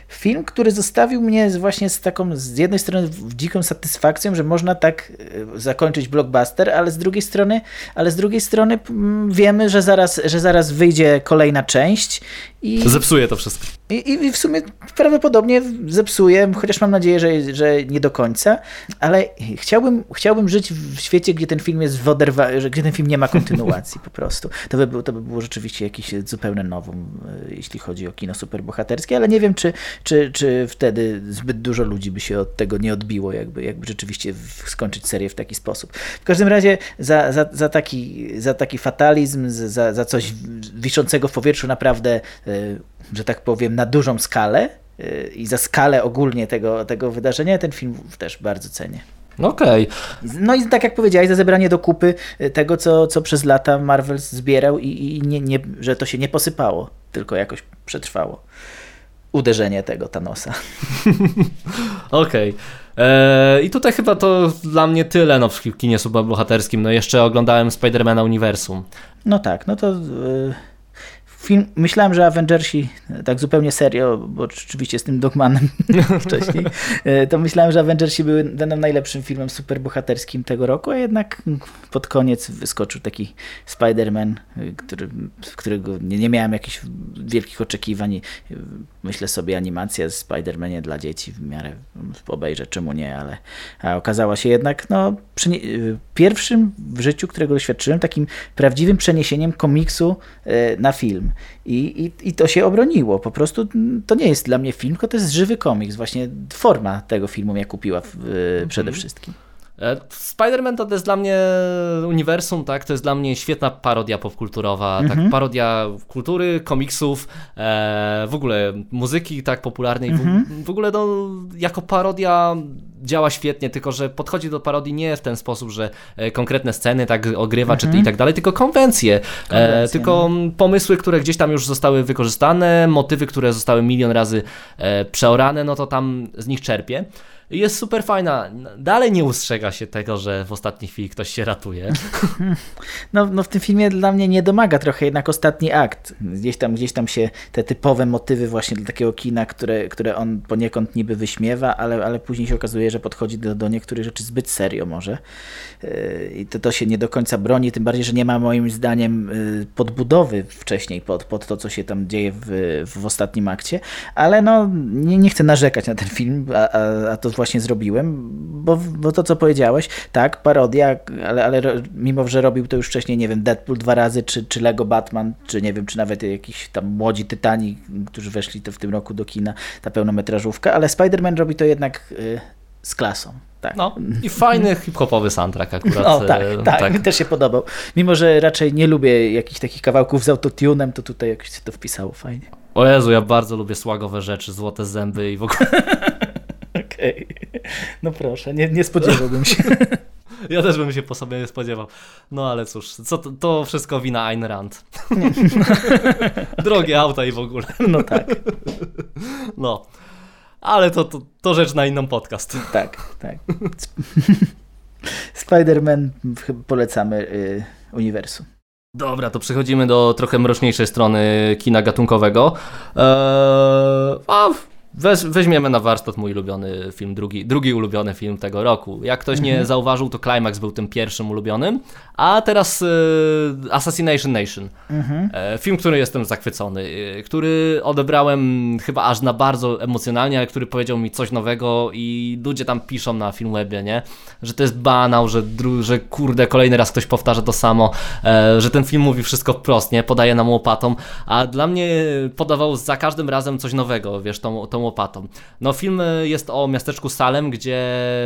film, który zostawił mnie właśnie z taką, z jednej strony dziką satysfakcją, że można tak e, zakończyć blockbuster, ale z drugiej strony, ale z drugiej strony wiemy, że zaraz, że zaraz wyjdzie kolejna część i... Zepsuje to wszystko. I, I, w sumie prawdopodobnie zepsuje, chociaż mam nadzieję, że, że nie do końca, ale chciałbym, chciałbym żyć w świecie, gdzie ten film jest w oderwa- gdzie ten film nie ma kontynuacji po prostu. To by, było, to by było rzeczywiście jakiś zupełnie nową, e, jeśli chodzi o kino superbohaterskie, ale nie wiem, czy, czy, czy wtedy zbyt dużo ludzi by się od tego nie odbiło, jakby, jakby rzeczywiście skończyć serię w taki sposób. W każdym razie za, za, za, taki, za taki fatalizm, za, za coś wiszącego w powietrzu naprawdę, e, że tak powiem, na dużą skalę e, i za skalę ogólnie tego, tego wydarzenia, ten film też bardzo cenię. Okej. Okay. No i tak jak powiedziałeś, za zebranie do kupy e, tego, co, co przez lata Marvel zbierał i, i nie, nie, że to się nie posypało, tylko jakoś przetrwało uderzenie tego Thanosa. Okej. Okay. E, I tutaj chyba to dla mnie tyle no, w kinie superbohaterskim. No jeszcze oglądałem Spidermana Uniwersum. No tak, no to... Yy film, myślałem, że Avengersi, tak zupełnie serio, bo oczywiście z tym Dogmanem wcześniej, to myślałem, że Avengersi były, będą najlepszym filmem superbohaterskim tego roku, a jednak pod koniec wyskoczył taki Spider-Man, który, którego nie, nie miałem jakichś wielkich oczekiwań. Myślę sobie animacja z Spider-Manie dla dzieci w miarę obejrzę, czemu nie, ale okazała się jednak no, pierwszym w życiu, którego doświadczyłem, takim prawdziwym przeniesieniem komiksu e, na film. I, i, I to się obroniło. Po prostu to nie jest dla mnie film, tylko to jest żywy komiks. Właśnie forma tego filmu mnie kupiła w, mhm. przede wszystkim. E, Spider-Man to jest dla mnie uniwersum, tak? To jest dla mnie świetna parodia popkulturowa, tak? Mhm. Parodia kultury, komiksów, e, w ogóle muzyki tak popularnej. Mhm. W, w, ogóle no, jako parodia działa świetnie, tylko że podchodzi do parodii nie w ten sposób, że e, konkretne sceny tak ogrywa mhm. czy i tak dalej, tylko konwencje, e, tylko no. pomysły, które gdzieś tam już zostały wykorzystane, motywy, które zostały milion razy e, przeorane, no to tam z nich czerpie jest super fajna. Dalej nie ustrzega się tego, że w ostatniej chwili ktoś się ratuje. No, no w tym filmie dla mnie nie domaga trochę jednak ostatni akt. Gdzieś tam, gdzieś tam się te typowe motywy właśnie dla takiego kina, które, które on poniekąd niby wyśmiewa, ale, ale później się okazuje, że podchodzi do, do niektórych rzeczy zbyt serio może. Yy, I to, to się nie do końca broni, tym bardziej, że nie ma moim zdaniem yy, podbudowy wcześniej pod, pod to, co się tam dzieje w, w ostatnim akcie. Ale no, nie, nie chcę narzekać na ten film, a, a, a to właśnie zrobiłem, bo, bo to co powiedziałeś, tak, parodia, ale, ale mimo, że robił to już wcześniej, nie wiem, Deadpool dwa razy, czy, czy Lego Batman, czy nie wiem, czy nawet jakiś tam młodzi Tytani, którzy weszli to w tym roku do kina, ta pełnometrażówka, ale Spider-Man robi to jednak y, z klasą. Tak. No i fajny hip-hopowy soundtrack akurat. No tak, e, tak, tak, mi też się podobał. Mimo, że raczej nie lubię jakichś takich kawałków z autotunem, to tutaj jakoś się to wpisało fajnie. O Jezu, ja bardzo lubię słagowe rzeczy, złote zęby i w ogóle... Okej. Okay. No proszę, nie, nie spodziewałbym się. Ja też bym się po sobie nie spodziewał. No ale cóż, co to, to wszystko wina Ayn Rand. Drogie auta i w ogóle. No tak. No. Ale to, to, to rzecz na inną podcast. Tak, tak. Spider-Man polecamy y, uniwersum. Dobra, to przechodzimy do trochę mroczniejszej strony kina gatunkowego. Eee, a Weź, weźmiemy na warsztat mój ulubiony film, drugi, drugi ulubiony film tego roku. Jak ktoś nie mhm. zauważył, to Climax był tym pierwszym ulubionym, a teraz y, Assassination Nation. Mhm. E, film, który jestem zachwycony, y, który odebrałem chyba aż na bardzo emocjonalnie, ale który powiedział mi coś nowego i ludzie tam piszą na Filmwebie, nie? Że to jest banał, że, że kurde, kolejny raz ktoś powtarza to samo, e, że ten film mówi wszystko wprost, nie? Podaje nam łopatą, a dla mnie podawał za każdym razem coś nowego, wiesz, tą, tą łopatą. No film jest o miasteczku Salem, gdzie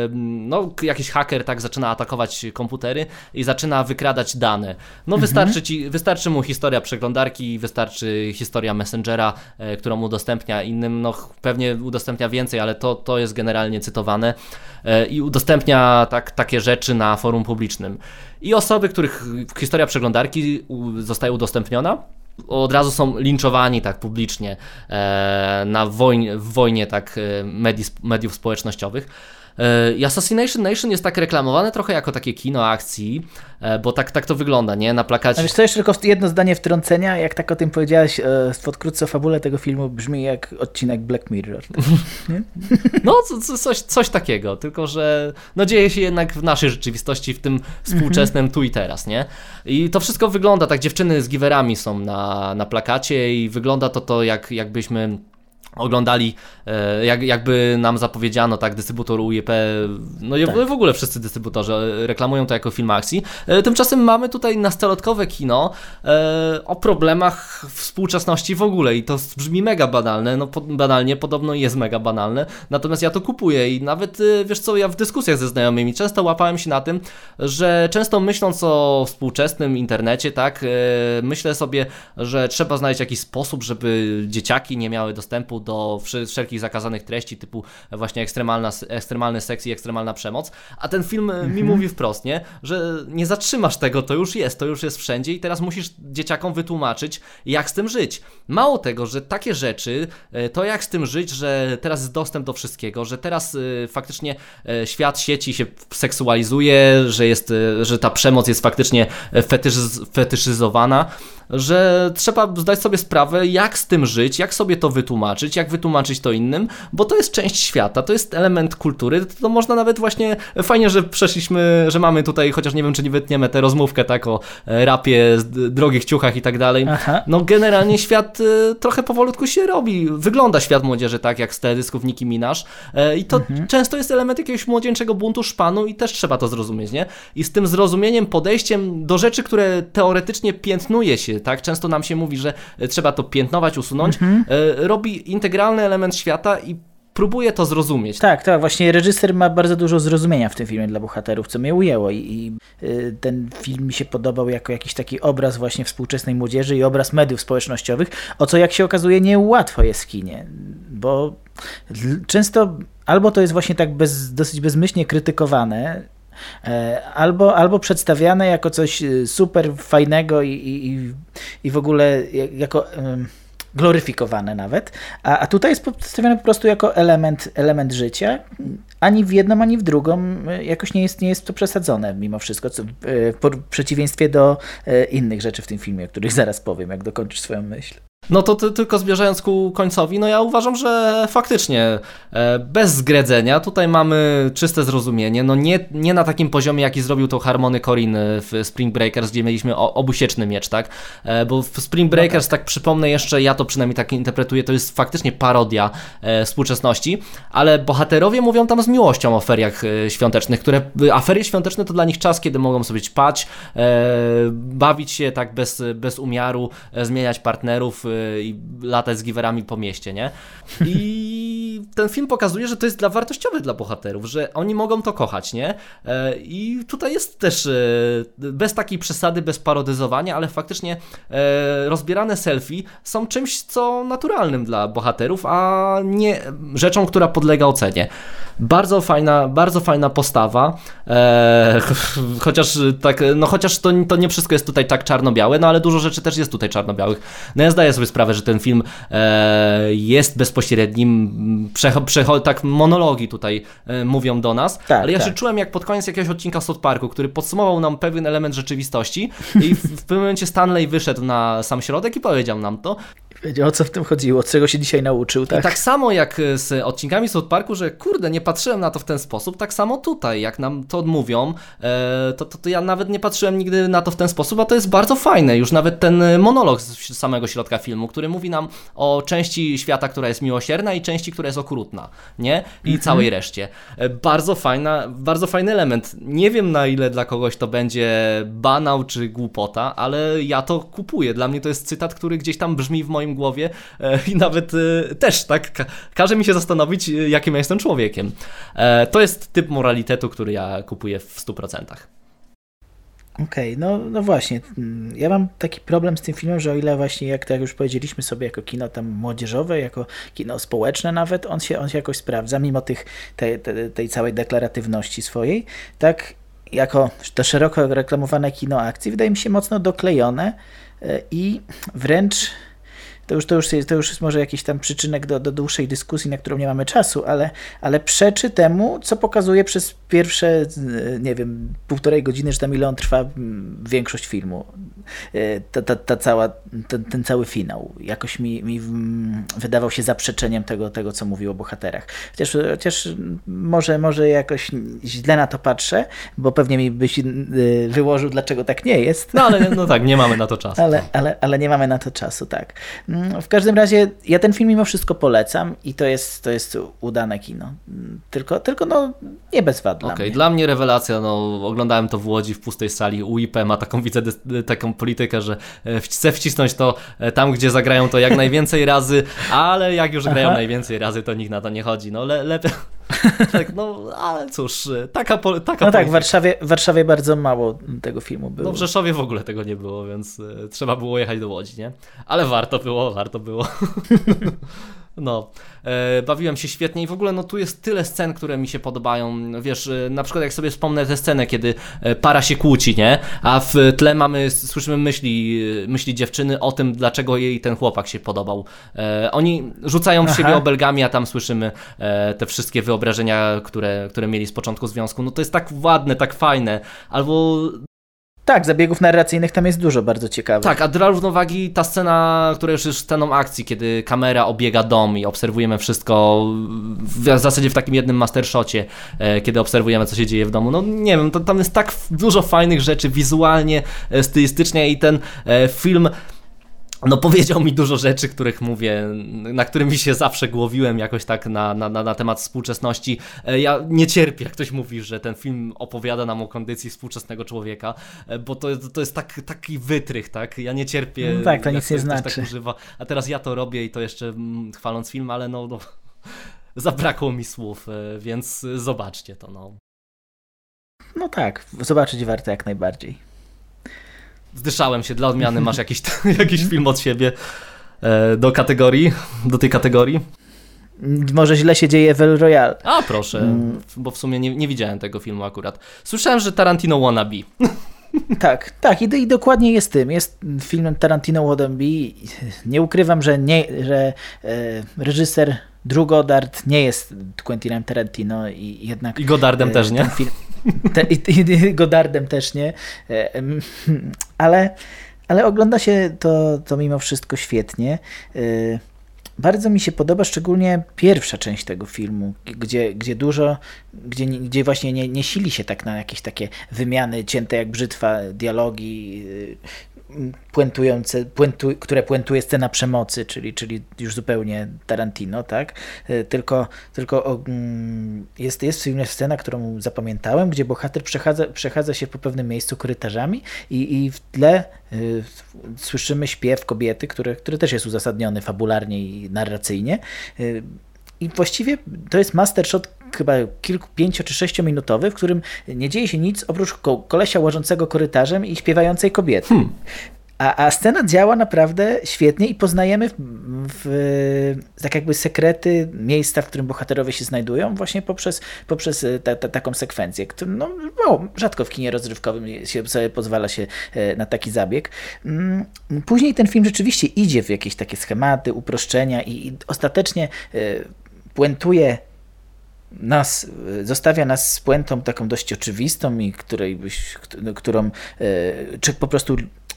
mm, no, jakiś haker tak zaczyna atakować komputery i zaczyna wykradać dane. No mhm. wystarczy, ci, wystarczy mu historia przeglądarki, wystarczy historia Messengera, e, którą udostępnia innym, no pewnie udostępnia więcej, ale to, to jest generalnie cytowane e, i udostępnia tak, takie rzeczy na forum publicznym. I osoby, których historia przeglądarki zostaje udostępniona, od razu są linczowani tak publicznie e, na wojnie, w wojnie tak e, mediów społecznościowych. E, I Assassination Nation jest tak reklamowane trochę jako takie kino akcji, e, bo tak, tak to wygląda, nie? Na plakacie. A wiesz co, jeszcze tylko jedno zdanie wtrącenia, jak tak o tym powiedziałeś, e, wkrótce fabule tego filmu brzmi jak odcinek Black Mirror. Nie? No, coś, coś takiego, tylko że no dzieje się jednak w naszej rzeczywistości, w tym współczesnym tu i teraz, nie? I to wszystko wygląda tak, dziewczyny z giwerami są na, na plakacie i wygląda to to jak, jakbyśmy oglądali, e, jak, jakby nam zapowiedziano, tak, dystrybutor UJP, no i tak. w ogóle wszyscy dystrybutorzy reklamują to jako film akcji. E, tymczasem mamy tutaj nastolatkowe kino e, o problemach współczesności w ogóle i to brzmi mega banalne, no banalnie, podobno jest mega banalne, natomiast ja to kupuję i nawet, wiesz co, ja w dyskusjach ze znajomymi często łapałem się na tym, że często myśląc o współczesnym internecie, tak, myślę sobie, że trzeba znaleźć jakiś sposób, żeby dzieciaki nie miały dostępu do wszelkich zakazanych treści, typu właśnie ekstremalna, ekstremalny seks i ekstremalna przemoc, a ten film mhm. mi mówi wprost, nie? że nie zatrzymasz tego, to już jest, to już jest wszędzie i teraz musisz dzieciakom wytłumaczyć, jak z tym żyć. Mało tego, że takie rzeczy, e, to jak z tym żyć, że teraz jest dostęp do wszystkiego, że teraz e, faktycznie świat sieci się seksualizuje, że, jest, że ta przemoc jest faktycznie fetyszyz fetyszyzowana, że trzeba zdać sobie sprawę, jak z tym żyć, jak sobie to wytłumaczyć, jak wytłumaczyć to innym, bo to jest część świata, to jest element kultury, to można nawet właśnie, fajnie, że przeszliśmy, że mamy tutaj, chociaż nie wiem, czy nie wytniemy tę rozmówkę tak o e, rapie, drogich ciuchach i tak dalej, no generalnie świat e, trochę powolutku się robi, wygląda świat młodzieży tak, jak z teledysków Nicki Minaj e, i to mhm. często jest element jakiegoś młodzieńczego buntu, szpanu i też trzeba to zrozumieć, nie? I z tym zrozumieniem, podejściem do rzeczy, które teoretycznie piętnuje się tak? Często nam się mówi, że trzeba to piętnować, usunąć. Mhm. Robi integralny element świata i próbuje to zrozumieć. Tak, tak, właśnie reżyser ma bardzo dużo zrozumienia w tym filmie dla bohaterów, co mnie ujęło i, i y, ten film mi się podobał jako jakiś taki obraz właśnie współczesnej młodzieży i obraz mediów społecznościowych, o co jak się okazuje niełatwo jest w kinie, bo często albo to jest właśnie tak bez, dosyć bezmyślnie krytykowane, E, albo, albo przedstawiane jako coś e, super fajnego i, i, i w ogóle jako gloryfikowane nawet, a, a tutaj jest przedstawione po prostu jako element, element życia. Ani w jedną, ani w drugą e, jakoś nie jest, nie jest to przesadzone mimo wszystko, co, w przeciwieństwie do innych rzeczy w tym filmie, o których zaraz powiem, jak dokończysz swoją myśl. No to ty, tylko zmierzając ku końcowi, no ja uważam, że faktycznie e, bez zgredzenia tutaj mamy czyste zrozumienie, no nie, nie na takim poziomie, jaki zrobił to Harmony Corin w Spring Breakers, gdzie mieliśmy obusieczny miecz, tak? E, bo w Spring Breakers, tak przypomnę jeszcze, ja to przynajmniej tak interpretuję, to jest faktycznie parodia e, współczesności, ale bohaterowie mówią tam z miłością o feriach świątecznych, które, a ferie świąteczne to dla nich czas, kiedy mogą sobie ćpać, bawić się tak bez, bez umiaru, zmieniać partnerów, i latać z giwerami po mieście, nie? I ten film pokazuje, że to jest dla wartościowe dla bohaterów, że oni mogą to kochać, nie? E, I tutaj jest też e, bez takiej przesady, bez parodyzowania, ale faktycznie e, rozbierane selfie są czymś, co naturalnym dla bohaterów, a nie rzeczą, która podlega ocenie. Bardzo fajna, bardzo fajna postawa, chociaż tak, no chociaż to, to nie wszystko jest tutaj tak czarno-białe, no ale dużo rzeczy też jest tutaj czarno-białych. No ja zdaję sobie sprawę, że ten film e, jest bezpośrednim, przecho, przecho, tak monologi tutaj e, mówią do nas, tak, ale ja tak. się czułem jak pod koniec jakiegoś odcinka South Parku, który podsumował nam pewien element rzeczywistości i w, w pewnym momencie Stanley wyszedł na sam środek i powiedział nam to Wiedział o co w tym chodziło, czego się dzisiaj nauczył, tak? I tak samo jak z odcinkami South Parku, że kurde, nie patrzyłem na to w ten sposób, tak samo tutaj, jak nam to odmówią, e, to, to, to, ja nawet nie patrzyłem nigdy na to w ten sposób, a to jest bardzo fajne. Już nawet ten monolog z samego środka filmu, który mówi nam o części świata, która jest miłosierna i części, która jest okrutna, nie? I mhm. całej reszcie. E, bardzo fajna, bardzo fajny element. Nie wiem na ile dla kogoś to będzie banał czy głupota, ale ja to kupuję. Dla mnie to jest cytat, który gdzieś tam brzmi w moim moim głowie e, i nawet e, też tak każe mi się zastanowić, e, jakim ja jestem człowiekiem. To jest typ moralitetu, który ja kupuję w 100%. Okej, okay, no, no właśnie. Ja mam taki problem z tym filmem, że o ile właśnie, jak tak już powiedzieliśmy sobie, jako kino tam młodzieżowe, jako kino społeczne nawet, on się, on się jakoś sprawdza, mimo tych, tej, tej, całej deklaratywności swojej, tak jako to szeroko reklamowane kino akcji wydaje mi się mocno doklejone i wręcz to już, to już, jest, to już jest może jakiś tam przyczynek do, do dłuższej dyskusji, na którą nie mamy czasu, ale, ale przeczy temu, co pokazuje przez pierwsze, nie wiem, półtorej godziny, że tam ile on trwa większość filmu. E, ta, ta, ta cała, ten, ten cały finał jakoś mi, mi wydawał się zaprzeczeniem tego, tego, co mówił o bohaterach. Chociaż, chociaż może, może jakoś źle na to patrzę, bo pewnie mi byś e, wyłożył, dlaczego tak nie jest. No ale no tak, nie mamy na to czasu. Ale, ale, ale nie mamy na to czasu, tak. W każdym razie ja ten film mimo wszystko polecam i to jest, to jest udane kino. Tylko, tylko no nie bez wad Okej, okay, dla mnie rewelacja, no oglądałem to w Łodzi w pustej sali, UIP ma taką, widzę, taką politykę, że e, chcę wcisnąć to e, tam, gdzie zagrają to jak najwięcej razy, ale jak już grają Aha. najwięcej razy, to nikt na to nie chodzi. No le, lepiej... tak, no ale cóż, e, taka, taka No polityka. tak, w Warszawie, w Warszawie bardzo mało tego filmu było. No w Rzeszowie w ogóle tego nie było, więc trzeba było jechać do Łodzi, nie? Ale warto było, warto było. No, e, bawiłem się świetnie i w ogóle no tu jest tyle scen, które mi się podobają. Wiesz, e, na przykład jak sobie wspomnę tę scenę, kiedy e, para się kłóci, nie? A w tle mamy, słyszymy myśli, e, myśli dziewczyny o tym, dlaczego jej ten chłopak się podobał. E, oni rzucają w siebie obelgami, a tam słyszymy e, te wszystkie wyobrażenia, które, które mieli z początku związku. No to jest tak ładne, tak fajne. Albo Tak, zabiegów narracyjnych tam jest dużo bardzo ciekawych. tak, a dla równowagi ta scena, która już jest sceną akcji, kiedy kamera obiega dom i obserwujemy wszystko w zasadzie w takim jednym mastershocie, e, kiedy obserwujemy, co się dzieje w domu. No nie wiem, to, tam jest tak dużo fajnych rzeczy wizualnie, e, stylistycznie i ten e, film no powiedział mi dużo rzeczy, których mówię, na którymi się zawsze głowiłem jakoś tak na, na, na, temat współczesności. E, Ja nie cierpię, jak ktoś mówi, że ten film opowiada nam o kondycji współczesnego człowieka, e, bo to, to jest tak, taki wytrych, tak? Ja nie cierpię, No tak, to nic nie ktoś znaczy. tak używa. A teraz ja to robię i to jeszcze mm, chwaląc film, ale no, no zabrakło mi słów, e, więc zobaczcie to, no. No tak, zobaczyć warto jak najbardziej. Zdyszałem się, dla odmiany masz jakiś, jakiś film od siebie e, do kategorii, do tej kategorii? Może źle się dzieje w El Royale. A proszę, Mm. bo w sumie nie, nie widziałem tego filmu akurat. Słyszałem, że Tarantino wannabe. Tak, tak, i, i dokładnie jest tym. Jest filmem Tarantino Wannabe. Nie ukrywam, że, nie, że e, reżyser Drew Goddard nie jest Quentinem Tarantino i jednak... I Godardem e, też nie. Film, te, i, i Goddardem też nie. E, ale, ale ogląda się to, to mimo wszystko świetnie. E, Bardzo mi się podoba szczególnie pierwsza część tego filmu, gdzie, gdzie dużo, gdzie, gdzie właśnie nie, nie sili się tak na jakieś takie wymiany cięte jak brzytwa, dialogi, yy, puentujące, puentu, które puentuje scena przemocy, czyli, czyli już zupełnie Tarantino, tak? Yy, Tylko, tylko o, mm, jest, jest w filmie scena, którą zapamiętałem, gdzie bohater przechadza, przechadza się po pewnym miejscu korytarzami i, i w tle y, słyszymy śpiew kobiety, który, który też jest uzasadniony fabularnie i narracyjnie. Y, I właściwie to jest master shot chyba kilku, pięcio czy sześciominutowy, w którym nie dzieje się nic oprócz ko- kolesia łażącego korytarzem i śpiewającej kobiety. A, a scena działa naprawdę świetnie i poznajemy w, w, tak jakby sekrety miejsca, w którym bohaterowie się znajdują, właśnie poprzez, poprzez e, ta, ta, taką sekwencję, którą no, mało, rzadko w kinie rozrywkowym się, sobie pozwala się e, na taki zabieg. Mm, Później ten film rzeczywiście idzie w jakieś takie schematy, uproszczenia i, i ostatecznie e, puentuje nas, zostawia nas z puentą taką dość oczywistą i której byś, no, którą y, czy po prostu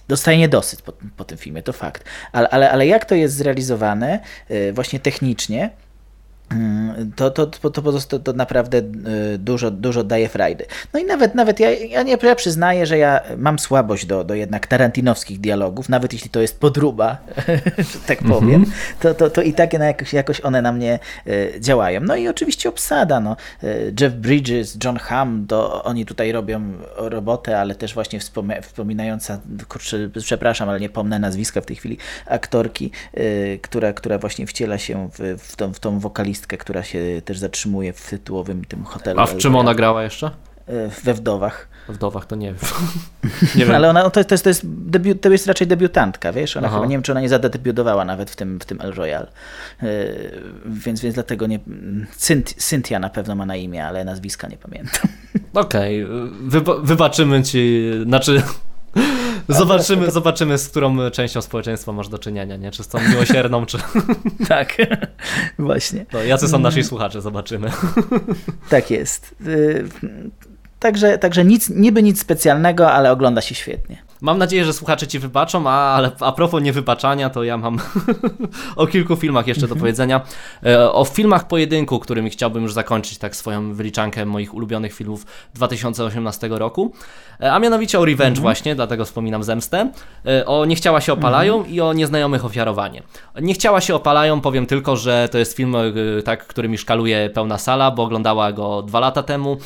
dostaje niedosyt po, po tym filmie, to fakt. Ale, ale, ale jak to jest zrealizowane y, właśnie technicznie, to, to, to, to, to naprawdę y, dużo, dużo daje frajdy. No i nawet, nawet ja, ja, nie, ja przyznaję, że ja mam słabość do, do jednak tarantinowskich dialogów, nawet jeśli to jest podruba, że tak powiem, to, to, to i tak na jakoś, jakoś one na mnie y, działają. No i oczywiście obsada, no. Y, Jeff Bridges, John Hamm, to oni tutaj robią robotę, ale też właśnie wspominająca, kurczę, przepraszam, ale nie pomnę nazwiska w tej chwili, aktorki, która, która właśnie wciela się w, w, tą, w tą wokalistkę, która się też zatrzymuje w tytułowym tym hotelu. A w czym ona grała jeszcze? Y, We Wdowach. Wdowach to nie wiem. nie wiem. Ale ona, to, jest- to, jest, to, jest debiut, to jest raczej debiutantka, wiesz? Ona Aha. chyba, nie wiem, czy ona nie zadebiutowała nawet w tym, w tym El Royale. Yy, więc, więc dlatego nie... Cynt, Cynthia na pewno ma na imię, ale nazwiska nie pamiętam. Okej, wyba- wybaczymy ci, znaczy zobaczymy, zobaczymy z którą częścią społeczeństwa masz do czynienia, nie? Czy z tą miłosierną, czy... tak, właśnie. No, jacy są nasi słuchacze, zobaczymy. Tak jest. Yy, Także, także nic, niby nic specjalnego, ale ogląda się świetnie. Mam nadzieję, że słuchacze ci wybaczą, a, ale a propos niewybaczania, to ja mam o kilku filmach jeszcze do powiedzenia. E, O filmach pojedynku, którymi chciałbym już zakończyć tak swoją wyliczankę moich ulubionych filmów 2018 roku. E, A mianowicie o Revenge właśnie, dlatego wspominam Zemstę. E, O Nie chciała się opalają i o Nieznajomych ofiarowanie. Nie chciała się opalają, powiem tylko, że to jest film, tak, który mi szkaluje pełna sala, bo oglądała go dwa lata temu.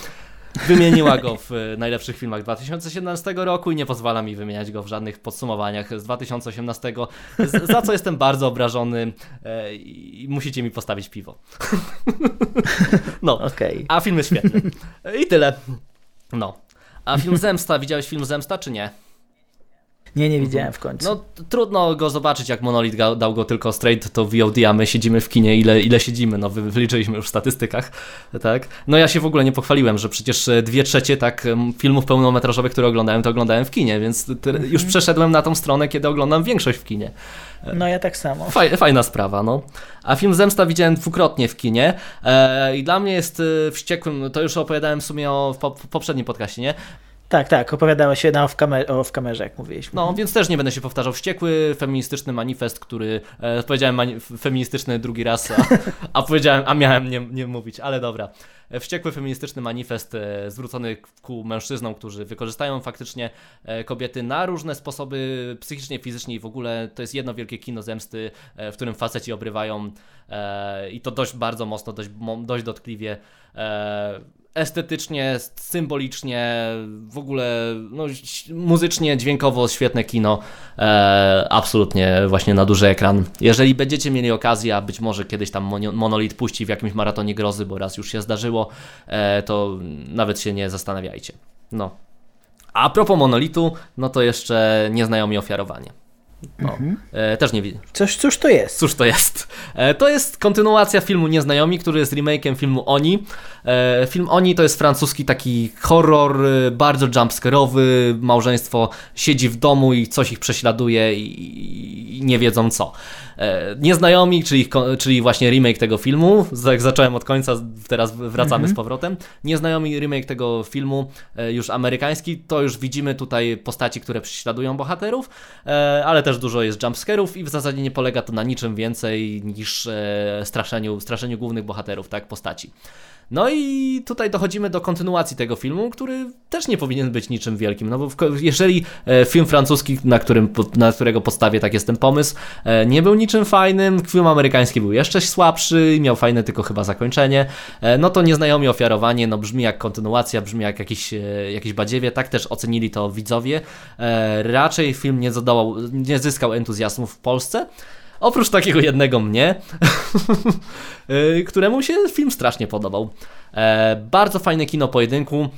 Wymieniła go w e, najlepszych filmach 2017 roku i nie pozwala mi wymieniać go w żadnych podsumowaniach z 2018, z- za co jestem bardzo obrażony e, i musicie mi postawić piwo. No, Okej. a film jest świetny. I tyle. No. A film Zemsta, widziałeś film Zemsta czy nie? Nie, nie widziałem w końcu. No trudno go zobaczyć, jak Monolith dał go tylko straight to VOD, a my siedzimy w kinie, ile, ile siedzimy, no wyliczyliśmy już w statystykach, tak? No ja się w ogóle nie pochwaliłem, że przecież dwie trzecie tak filmów pełnometrażowych, które oglądałem, to oglądałem w kinie, więc mhm. już przeszedłem na tą stronę, kiedy oglądam większość w kinie. No ja tak samo. fajna sprawa, no. A film Zemsta widziałem dwukrotnie w kinie e, i dla mnie jest e, wściekłym, to już opowiadałem w sumie o, w poprzednim podcaście, nie? Tak, tak, opowiadałeś się na w, kamer w kamerze, jak mówiliśmy. No, więc też nie będę się powtarzał. Wściekły feministyczny manifest, który e, powiedziałem feministyczny drugi raz, a, a, powiedziałem, a miałem nie, nie mówić, ale dobra. E, wściekły feministyczny manifest e, zwrócony ku mężczyznom, którzy wykorzystają faktycznie e, kobiety na różne sposoby psychicznie, fizycznie i w ogóle to jest jedno wielkie kino zemsty, e, w którym faceci obrywają e, i to dość bardzo mocno, dość, dość dotkliwie estetycznie, symbolicznie, w ogóle no, muzycznie, dźwiękowo świetne kino. E, absolutnie właśnie na duży ekran. Jeżeli będziecie mieli okazję, a być może kiedyś tam Monolit puści w jakimś maratonie grozy, bo raz już się zdarzyło, e, to nawet się nie zastanawiajcie. No. A propos Monolitu, no to jeszcze Nieznajomi Ofiarowanie. No, mhm. e, też nie widzę. Coś, cóż to jest? Cóż to jest? E, to jest kontynuacja filmu Nieznajomi, który jest remake'iem filmu Oni. E, film Oni to jest francuski taki horror, e, bardzo jumpscare'owy. Małżeństwo siedzi w domu i coś ich prześladuje i, i nie wiedzą co. E, Nieznajomi, czyli, czyli właśnie remake tego filmu. Jak zacząłem od końca, teraz wracamy mhm. z powrotem. Nieznajomi remake tego filmu, e, już amerykański, to już widzimy tutaj postaci, które prześladują bohaterów, ale też dużo jest jumpscarów i w zasadzie nie polega to na niczym więcej niż straszeniu, straszeniu głównych bohaterów, tak, postaci. No i tutaj dochodzimy do kontynuacji tego filmu, który też nie powinien być niczym wielkim, no bo jeżeli e, film francuski, na, którym, na którego podstawie tak jest ten pomysł, e, nie był niczym fajnym, film amerykański był jeszcze słabszy, miał fajne tylko chyba zakończenie, e, no to Nieznajomi Ofiarowanie, no brzmi jak kontynuacja, brzmi jak jakiś, jakiś badziewie, tak też ocenili to widzowie. Raczej film nie, nie zyskał entuzjazmu w Polsce, Oprócz takiego jednego mnie, y, któremu się film strasznie podobał. E, bardzo fajne kino pojedynku.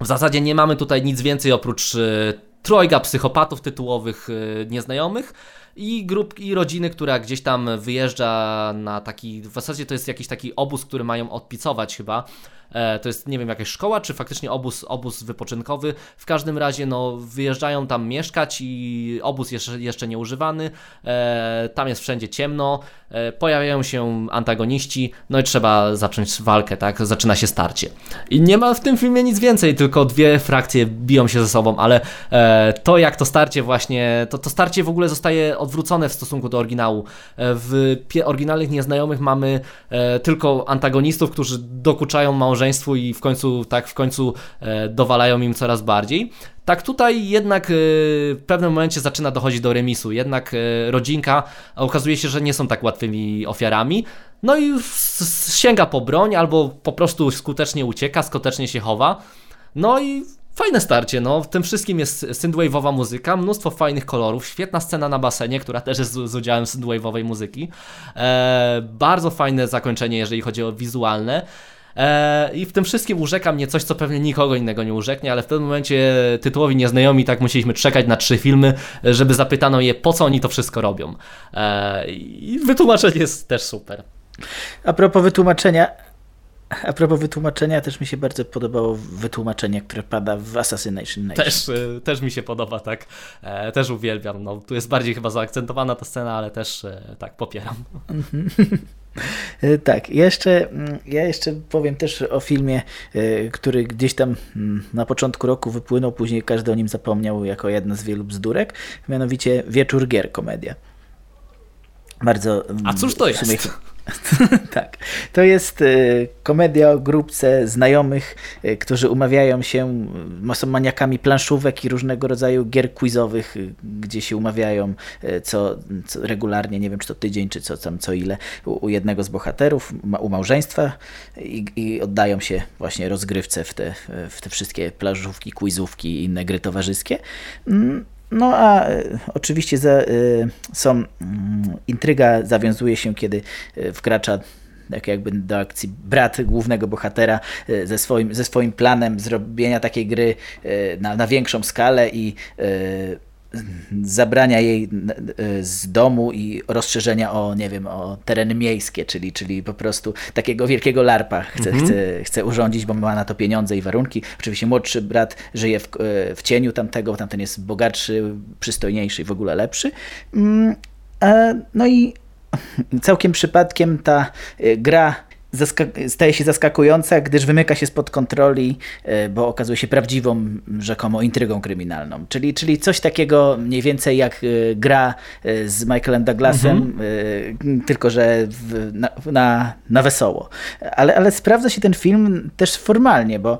W zasadzie nie mamy tutaj nic więcej oprócz y, trojga psychopatów tytułowych y, nieznajomych i grup i rodziny, która gdzieś tam wyjeżdża na taki, w zasadzie to jest jakiś taki obóz, który mają odpicować chyba to jest, nie wiem, jakaś szkoła, czy faktycznie obóz, obóz wypoczynkowy. W każdym razie, no, wyjeżdżają tam mieszkać i obóz jeszcze, jeszcze nieużywany. E, tam jest wszędzie ciemno, e, pojawiają się antagoniści, no i trzeba zacząć walkę, tak? Zaczyna się starcie. I nie ma w tym filmie nic więcej, tylko dwie frakcje biją się ze sobą, ale to jak to starcie właśnie, to, to starcie w ogóle zostaje odwrócone w stosunku do oryginału. W oryginalnych nieznajomych mamy tylko antagonistów, którzy dokuczają małżeństwu małżeństwu i w końcu tak w końcu e, dowalają im coraz bardziej. Tak tutaj jednak e, w pewnym momencie zaczyna dochodzić do remisu, jednak e, rodzinka okazuje się, że nie są tak łatwymi ofiarami, no i sięga po broń albo po prostu skutecznie ucieka, skutecznie się chowa. No i Fajne starcie, no. W tym wszystkim jest synthwave'owa muzyka, mnóstwo fajnych kolorów, świetna scena na basenie, która też jest z, z udziałem synthwave'owej muzyki. E, bardzo fajne zakończenie, jeżeli chodzi o wizualne. E, I w tym wszystkim urzeka mnie coś, co pewnie nikogo innego nie urzeknie, ale w tym momencie tytułowi nieznajomi tak musieliśmy czekać na trzy filmy, żeby zapytano je, po co oni to wszystko robią. E, I wytłumaczenie jest też super. A propos wytłumaczenia, a propos wytłumaczenia, też mi się bardzo podobało wytłumaczenie, które pada w Assassination Nation. Też, e, też mi się podoba, tak. Też uwielbiam. No, tu jest bardziej chyba zaakcentowana ta scena, ale też tak popieram. E, tak, jeszcze, mm, ja jeszcze powiem też o filmie, e, który gdzieś tam mm, na początku roku wypłynął, później każdy o nim zapomniał jako jedna z wielu bzdurek, mianowicie Wieczór Gier, komedia. Bardzo. A cóż to jest? tak. To jest y, komedia o grupce znajomych, y, którzy umawiają się, y, są maniakami planszówek i różnego rodzaju gier quizowych, gdzie się umawiają co, co regularnie, nie wiem czy to tydzień, czy co tam, co ile, u, u jednego z bohaterów, u małżeństwa i, i, oddają się właśnie rozgrywce w te, w te wszystkie plażówki, quizówki i inne gry towarzyskie. No a e, oczywiście za, e, są, mm, intryga zawiązuje się, kiedy e, wkracza tak jakby do akcji brat głównego bohatera ze swoim, ze swoim planem zrobienia takiej gry na, na większą skalę i zabrania jej z domu i rozszerzenia o, nie wiem, o tereny miejskie, czyli, czyli po prostu takiego wielkiego larpa chce, mhm. chce, chce urządzić, bo ma na to pieniądze i warunki. Oczywiście młodszy brat żyje w, w cieniu tamtego, tamten jest bogatszy, przystojniejszy i w ogóle lepszy. Mm, no i całkiem przypadkiem ta gra staje się zaskakująca, gdyż wymyka się spod kontroli, e, bo okazuje się prawdziwą, rzekomo, intrygą kryminalną. Czyli, czyli coś takiego mniej więcej jak e, gra e, z Michaelem Douglasem, mhm. tylko że w, na, na, na, wesoło. Ale, ale sprawdza się ten film też formalnie, bo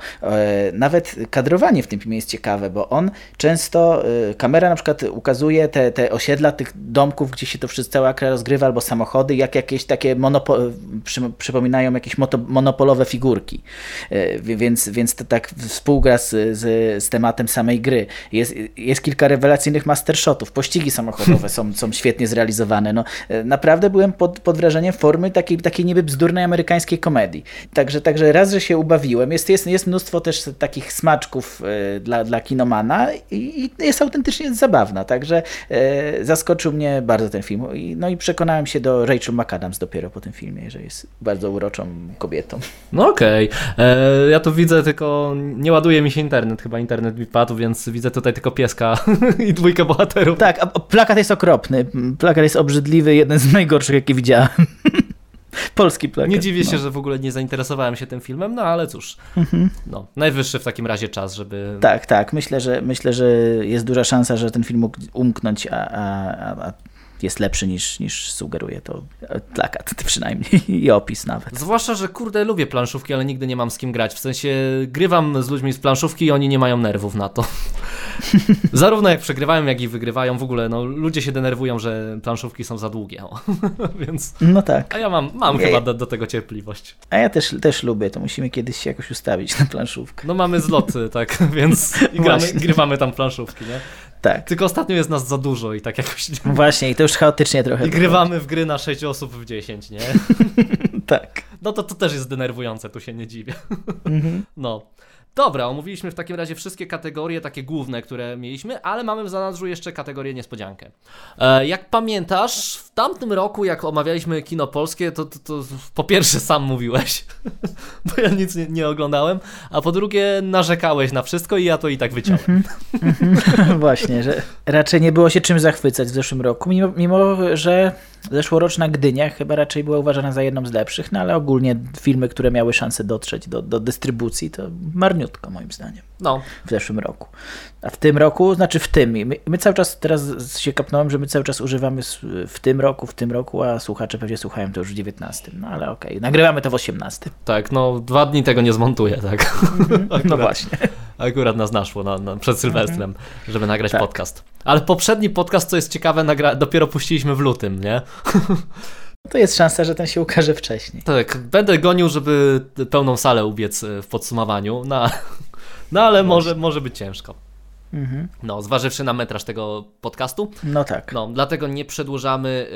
nawet kadrowanie w tym filmie jest ciekawe, bo on często, kamera na przykład ukazuje te, te osiedla tych domków, gdzie się to wszystko cała rozgrywa, albo samochody, jak jakieś takie monopo, przy, przypominają jakieś monopolowe figurki, e, więc, więc to tak współgra z, z, z tematem samej gry. Jest, jest kilka rewelacyjnych mastershotów, pościgi samochodowe są, są świetnie zrealizowane. No, e, naprawdę byłem pod, pod wrażeniem formy takiej, takiej niby bzdurnej amerykańskiej komedii. Także, także raz, że się ubawiłem, jest, jest, jest mnóstwo też takich smaczków e, dla, dla kinomana i, i jest autentycznie zabawna, także zaskoczył mnie bardzo ten film. No i przekonałem się do Rachel McAdams dopiero po tym filmie, że jest bardzo uroczy uroczą kobietą. No okej. Okay. E, ja tu widzę tylko, nie ładuje mi się internet, chyba internet mi padł, więc widzę tutaj tylko pieska i dwójkę bohaterów. Tak, a plakat jest okropny. Plakat jest obrzydliwy, jeden z najgorszych, jakie widziałem. Polski plakat. Nie dziwię się, no. że w ogóle nie zainteresowałem się tym filmem, no ale cóż. Mhm. No, najwyższy w takim razie czas, żeby. Tak, tak. Myślę, że myślę, że jest duża szansa, że ten film mógł umknąć, a, a, a jest lepszy niż, niż sugeruje to plakat przynajmniej i opis nawet. Zwłaszcza, że kurde lubię planszówki, ale nigdy nie mam z kim grać. W sensie grywam z ludźmi z planszówki i oni nie mają nerwów na to. Zarówno jak przegrywają, jak i wygrywają. W ogóle no, ludzie się denerwują, że planszówki są za długie. Więc... No tak. A ja mam, mam ja... chyba do, do, tego cierpliwość. A ja też, też lubię, to musimy kiedyś się jakoś ustawić na planszówkę. No mamy zloty, tak, więc gramy, grywamy tam planszówki, nie? Tak. Tylko ostatnio jest nas za dużo i tak jakoś. Właśnie, i to już chaotycznie trochę. I grywamy w gry na 6 osób w 10, nie? tak. No to, to też jest denerwujące, tu się nie dziwię. Mhm. No. Dobra, omówiliśmy w takim razie wszystkie kategorie takie główne, które mieliśmy, ale mamy w zanadrzu jeszcze kategorię niespodziankę. E, jak pamiętasz, w tamtym roku, jak omawialiśmy kino polskie, to, to, to po pierwsze sam mówiłeś, bo ja nic nie, nie, oglądałem, a po drugie narzekałeś na wszystko i ja to i tak wyciąłem. Mm -hmm. Właśnie, że raczej nie było się czym zachwycać w zeszłym roku, mimo, mimo że Zeszłoroczna Gdynia chyba raczej była uważana za jedną z lepszych, no ale ogólnie filmy, które miały szansę dotrzeć do, do dystrybucji, to marniutko moim zdaniem. No. W zeszłym roku. A w tym roku, znaczy w tym, my, my cały czas, teraz się kapnąłem, że my cały czas używamy w tym roku, w tym roku, a słuchacze pewnie słuchają to już w 19. No ale okej, okay. nagrywamy to w 18. Tak, no dwa dni tego nie zmontuję, tak. Mm -hmm. no właśnie. Akurat nas naszło na, na, przed Sylwestrem, mm -hmm. żeby nagrać tak. podcast. Ale poprzedni podcast, co jest ciekawe, nagra- dopiero puściliśmy w lutym, nie? To jest szansa, że ten się ukaże wcześniej. Tak, będę gonił, żeby pełną salę ubiec e, w podsumowaniu, no, no ale może, może być ciężko. Mhm. No, zważywszy na metraż tego podcastu. No tak. No, dlatego nie przedłużamy.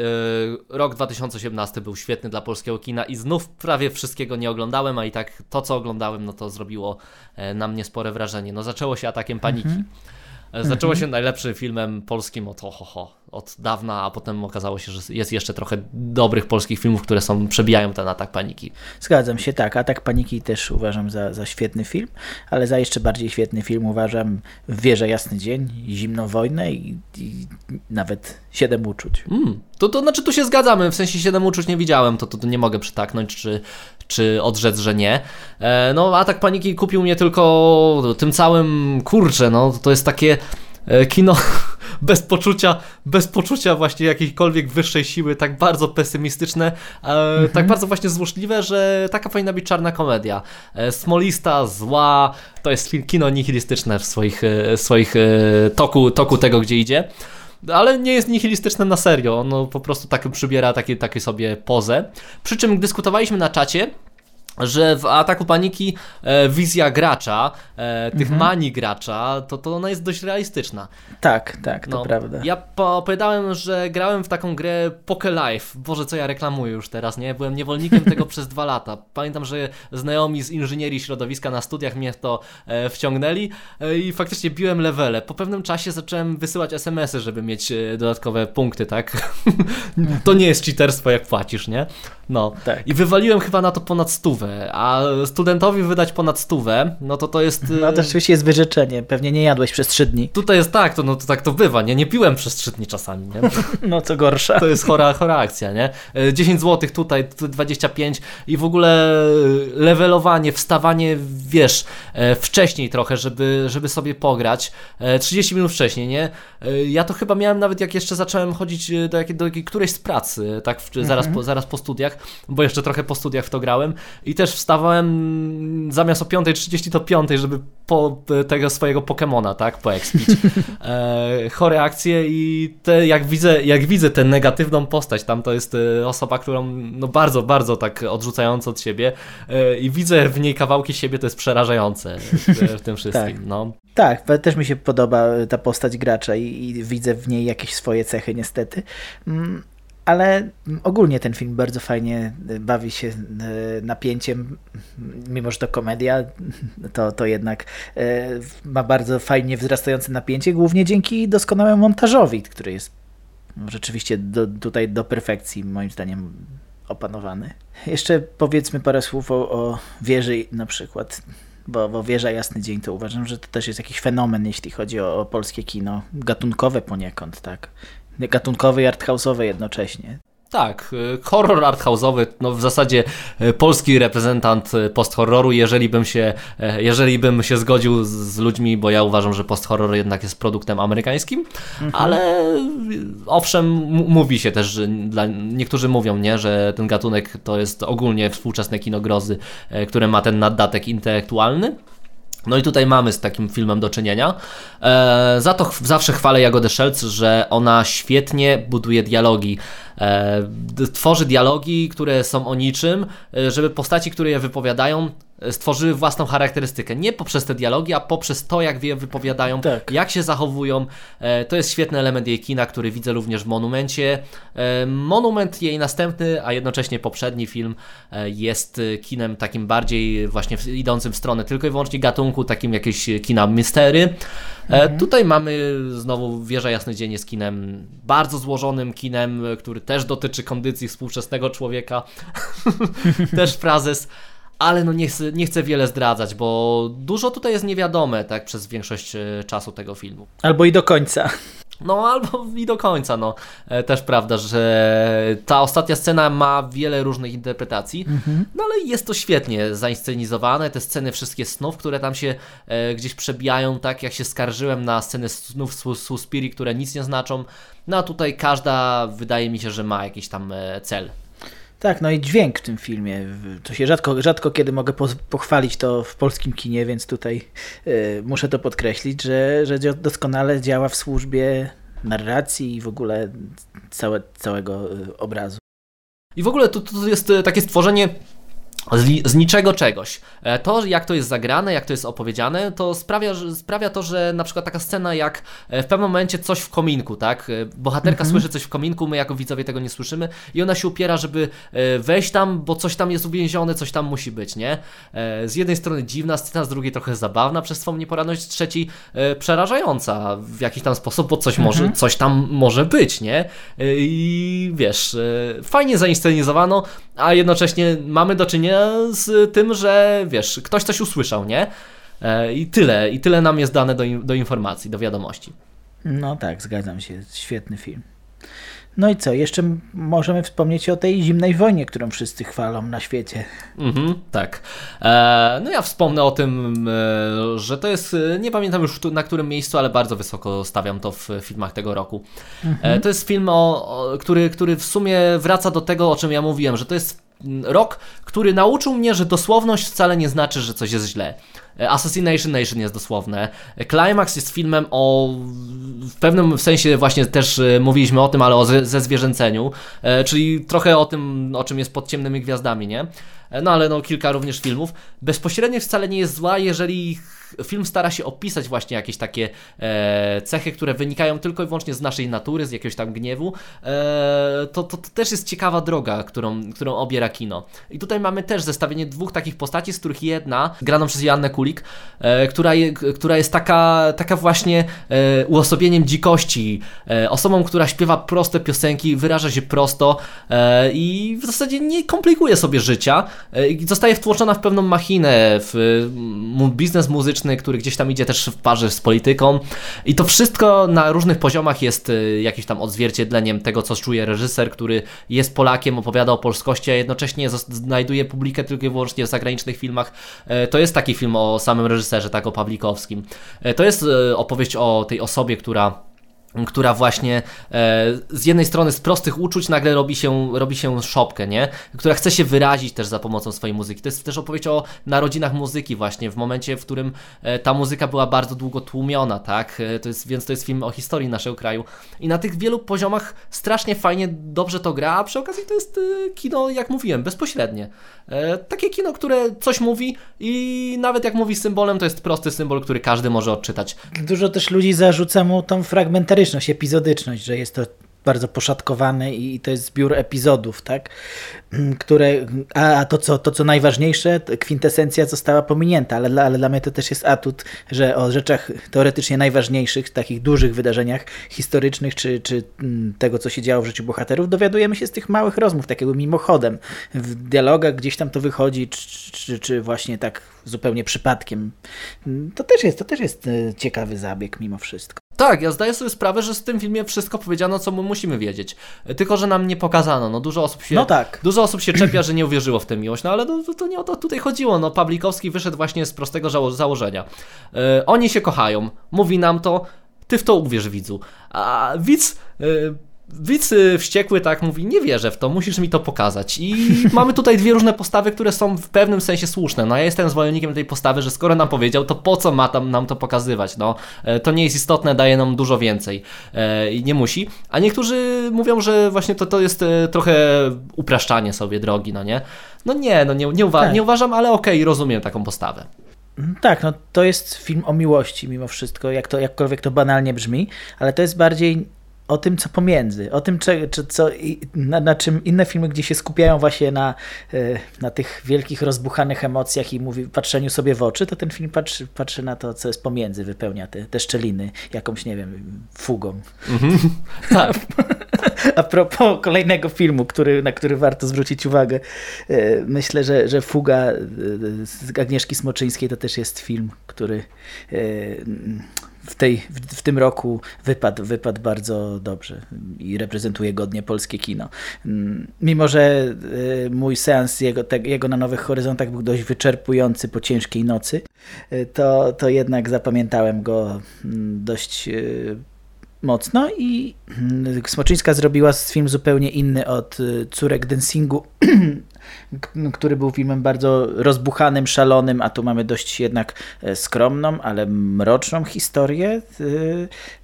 E, rok 2018 był świetny dla polskiego kina i znów prawie wszystkiego nie oglądałem, a i tak to, co oglądałem, no to zrobiło e, na mnie spore wrażenie. No, zaczęło się atakiem paniki. Mhm. Zaczęło mhm. się najlepszym filmem polskim od, ho, ho, od dawna, a potem okazało się, że jest jeszcze trochę dobrych polskich filmów, które są, przebijają ten atak paniki. Zgadzam się, tak. Atak paniki też uważam za, za świetny film, ale za jeszcze bardziej świetny film uważam Wieża Jasny Dzień, Zimną Wojnę i, i nawet Siedem Uczuć. Mm, to, to znaczy tu się zgadzamy, w sensie Siedem Uczuć nie widziałem, to, to, to nie mogę przytaknąć, czy, czy odrzec, że nie. E, no, Atak Paniki kupił mnie tylko tym całym, kurczę, no, to jest takie e, kino bez poczucia, bez poczucia właśnie jakiejkolwiek wyższej siły, tak bardzo pesymistyczne, e, mhm. tak bardzo właśnie złośliwe, że taka powinna być czarna komedia. Smolista, zła, to jest kino nihilistyczne w swoich, swoich toku, toku tego, gdzie idzie ale nie jest nihilistyczne na serio. Ono po prostu tak przybiera takie, takie sobie pozę. Przy czym dyskutowaliśmy na czacie, że w Ataku Paniki e, wizja gracza, e, tych mhm. manii gracza, to, to ona jest dość realistyczna. Tak, tak, to no, prawda. Ja opowiadałem, że grałem w taką grę Poke Life. Boże, co ja reklamuję już teraz, nie? Byłem niewolnikiem tego przez dwa lata. Pamiętam, że znajomi z inżynierii środowiska na studiach mnie w to e, wciągnęli e, i faktycznie biłem levele. Po pewnym czasie zacząłem wysyłać SMS-y, żeby mieć e, dodatkowe punkty, tak? to nie jest cheaterstwo, jak płacisz, nie? No. Tak. I wywaliłem chyba na to ponad stówę a studentowi wydać ponad stówę, no to to jest... No to rzeczywiście jest wyrzeczenie, pewnie nie jadłeś przez trzy dni. Tutaj jest tak, to, no, to tak to bywa, nie, nie piłem przez trzy dni czasami, nie? No co gorsza. To jest chora, chora akcja, nie? 10 zł tutaj, 25 i w ogóle levelowanie, wstawanie, wiesz, e, wcześniej trochę, żeby, żeby sobie pograć, 30 e, minut wcześniej, nie? E, ja to chyba miałem nawet jak jeszcze zacząłem chodzić do, jakiej, do którejś z pracy, tak, zaraz, mhm. po, zaraz po studiach, bo jeszcze trochę po studiach w to grałem i też wstawałem zamiast o 5.30 to 5, żeby po tego swojego Pokemona, tak, poekspić. E, chore akcje i te, jak widzę, jak widzę tę negatywną postać, tam to jest e, osoba, którą no bardzo, bardzo tak odrzucająco od siebie e, i widzę w niej kawałki siebie, to jest przerażające w, w tym wszystkim. tak. No. tak, też mi się podoba ta postać gracza i, i widzę w niej jakieś swoje cechy niestety. Mm, ale ogólnie ten film bardzo fajnie e, bawi się e, napięciem, mimo że to komedia, to, to jednak e, ma bardzo fajnie wzrastające napięcie, głównie dzięki doskonałemu montażowi, który jest rzeczywiście do, tutaj do perfekcji moim zdaniem opanowany. Jeszcze powiedzmy parę słów o, o wieży na przykład, bo, bo Wieża Jasny Dzień to uważam, że to też jest jakiś fenomen, jeśli chodzi o, o polskie kino, gatunkowe poniekąd, tak gatunkowe i arthouse'owe jednocześnie. Tak, y, horror arthouse'owy, no w zasadzie y, polski reprezentant y, post-horroru, jeżeli bym się, jeżeli bym się zgodził z ludźmi, bo ja uważam, że post-horror jednak jest produktem amerykańskim, mhm. ale owszem, mówi się też, że dla, niektórzy mówią, nie, że ten gatunek to jest ogólnie współczesne kino grozy, które ma ten naddatek intelektualny. No i tutaj mamy z takim filmem do czynienia. E, za to zawsze chwalę Jagodę Szelc, że ona świetnie buduje dialogi. E, tworzy dialogi, które są o niczym, e, żeby postaci, które je wypowiadają, stworzyły własną charakterystykę. Nie poprzez te dialogi, a poprzez to, jak je wypowiadają, tak. jak się zachowują. E, to jest świetny element jej kina, który widzę również w Monumencie. E, Monument, jej następny, a jednocześnie poprzedni film e, jest kinem takim bardziej właśnie idącym w stronę tylko i wyłącznie gatunku, takim jakieś kina mystery. Mhm. Tutaj mamy znowu Wieża Jasny Dzień jest kinem bardzo złożonym kinem, który też dotyczy kondycji współczesnego człowieka. też frazes ale no nie chcę, nie chcę wiele zdradzać, bo dużo tutaj jest niewiadome tak przez większość e, czasu tego filmu. Albo i do końca. No, albo i do końca, no. E, też prawda, że ta ostatnia scena ma wiele różnych interpretacji, mhm. no ale jest to świetnie zainscenizowane, te sceny wszystkie snów, które tam się e, gdzieś przebijają, tak jak się skarżyłem na sceny snów Suspiri, które nic nie znaczą, no a tutaj każda wydaje mi się, że ma jakiś tam e, cel. Tak, no i dźwięk w tym filmie. To się rzadko, rzadko kiedy mogę pochwalić to w polskim kinie, więc tutaj y, muszę to podkreślić, że, że doskonale działa w służbie narracji i w ogóle całe, całego y, obrazu. I w ogóle to, to jest e, takie stworzenie z, z, niczego czegoś. E, to, jak to jest zagrane, jak to jest opowiedziane, to sprawia, sprawia to, że na przykład taka scena, jak e, w pewnym momencie coś w kominku, tak? E, bohaterka mhm. słyszy coś w kominku, my jako widzowie tego nie słyszymy i ona się upiera, żeby wejść tam, bo coś tam jest uwięzione, coś tam musi być, nie? Z jednej strony dziwna scena, z drugiej trochę zabawna przez swą nieporadność, z trzeciej przerażająca w jakiś tam sposób, bo coś, może, mhm. coś tam może być, nie? I wiesz, fajnie zainscenizowano, a jednocześnie mamy do czynienia z tym, że wiesz, ktoś coś usłyszał, nie? E, I tyle, i tyle nam jest dane do, do informacji, do wiadomości. No tak, zgadzam się. Świetny film. No i co? Jeszcze możemy wspomnieć o tej zimnej wojnie, którą wszyscy chwalą na świecie. Mhm, tak. E, no ja wspomnę o tym, e, że to jest, e, nie pamiętam już na którym miejscu, ale bardzo wysoko stawiam to w filmach tego roku. Mhm. E, to jest film, o, o, który, który w sumie wraca do tego, o czym ja mówiłem, że to jest rok, który nauczył mnie, że dosłowność wcale nie znaczy, że coś jest źle. Assassination Nation jest dosłowne. Climax jest filmem o w pewnym sensie właśnie też mówiliśmy o tym, ale o ze, ze zwierzęceniu, czyli trochę o tym, o czym jest pod ciemnymi gwiazdami, nie? No ale no kilka również filmów. Bezpośrednio wcale nie jest zła, jeżeli film stara się opisać właśnie jakieś takie e, cechy, które wynikają tylko i wyłącznie z naszej natury, z jakiegoś tam gniewu, e, to, to, to, też jest ciekawa droga, którą, którą obiera kino. I tutaj mamy też zestawienie dwóch takich postaci, z których jedna, graną przez Joannę Kulik, e, która, je, która jest taka, taka właśnie e, uosobieniem dzikości, e, osobą, która śpiewa proste piosenki, wyraża się prosto e, i w zasadzie nie komplikuje sobie życia i zostaje wtłoczona w pewną machinę, w biznes muzyczny, polityczny, który gdzieś tam idzie też w parze z polityką. I to wszystko na różnych poziomach jest y, jakimś tam odzwierciedleniem tego, co czuje reżyser, który jest Polakiem, opowiada o polskości, a jednocześnie znajduje publikę tylko i wyłącznie w zagranicznych filmach. E, to jest taki film o samym reżyserze, tak, o Pawlikowskim. E, to jest y, opowieść o tej osobie, która która właśnie e, z jednej strony z prostych uczuć nagle robi się, robi się szopkę, nie? Która chce się wyrazić też za pomocą swojej muzyki. To jest też opowieść o narodzinach muzyki właśnie, w momencie, w którym e, ta muzyka była bardzo długo tłumiona, tak? E, to jest, więc to jest film o historii naszego kraju. I na tych wielu poziomach strasznie fajnie, dobrze to gra, a przy okazji to jest e, kino, jak mówiłem, bezpośrednie. E, takie kino, które coś mówi i nawet jak mówi symbolem, to jest prosty symbol, który każdy może odczytać. Dużo też ludzi zarzuca mu tą fragmentaryczność, epizodyczność, że jest to bardzo poszatkowany i to jest zbiór epizodów, tak? Mm, które, a, to, co, to co najważniejsze, kwintesencja została pominięta, ale dla, ale dla mnie to też jest atut, że o rzeczach teoretycznie najważniejszych, takich dużych wydarzeniach historycznych, czy, czy mm, tego, co się działo w życiu bohaterów, dowiadujemy się z tych małych rozmów, takiego mimochodem. W dialogach gdzieś tam to wychodzi, czy, czy, czy właśnie tak zupełnie przypadkiem. Mm, to też jest, to też jest e, ciekawy zabieg mimo wszystko. Tak, ja zdaję sobie sprawę, że z tym filmie wszystko powiedziano, co my musimy wiedzieć. Tylko, że nam nie pokazano. No dużo osób się, no tak. dużo osób się czepia, że nie uwierzyło w tę miłość, no ale no, to nie o to tutaj chodziło. No Pawlikowski wyszedł właśnie z prostego zało założenia. Yy, oni się kochają, mówi nam to, ty w to uwierz widzu. A widz... Yy, Widz wściekły tak mówi, nie wierzę w to, musisz mi to pokazać. I mamy tutaj dwie różne postawy, które są w pewnym sensie słuszne. No ja jestem zwolennikiem tej postawy, że skoro nam powiedział, to po co ma tam nam to pokazywać? No, e, to nie jest istotne, daje nam dużo więcej e, i nie musi. A niektórzy mówią, że właśnie to, to jest e, trochę upraszczanie sobie drogi, no nie? No nie, no nie, nie, uwa tak. nie uważam, ale okej, okay, rozumiem taką postawę. Tak, no to jest film o miłości mimo wszystko, jak to, jakkolwiek to banalnie brzmi, ale to jest bardziej o tym, co pomiędzy, o tym, czy, czy co, na, na, czym inne filmy, gdzie się skupiają właśnie na, e, na tych wielkich, rozbuchanych emocjach i mówi, patrzeniu sobie w oczy, to ten film patrzy, patrzy na to, co jest pomiędzy, wypełnia te, te szczeliny jakąś, nie wiem, fugą. Mhm. Tak. A propos kolejnego filmu, który, na który warto zwrócić uwagę, e, myślę, że, że Fuga e, z Agnieszki Smoczyńskiej to też jest film, który w, tej, w, tym roku wypadł, wypadł bardzo dobrze i reprezentuje godnie polskie kino. Mm, mimo, że y, mój seans jego, te, jego na Nowych Horyzontach był dość wyczerpujący po ciężkiej nocy, y, to, to jednak zapamiętałem go mm, dość y, mocno i mm, Smoczyńska zrobiła film zupełnie inny od Córek Dancingu który był filmem bardzo rozbuchanym, szalonym, a tu mamy dość jednak e, skromną, ale mroczną historię. E,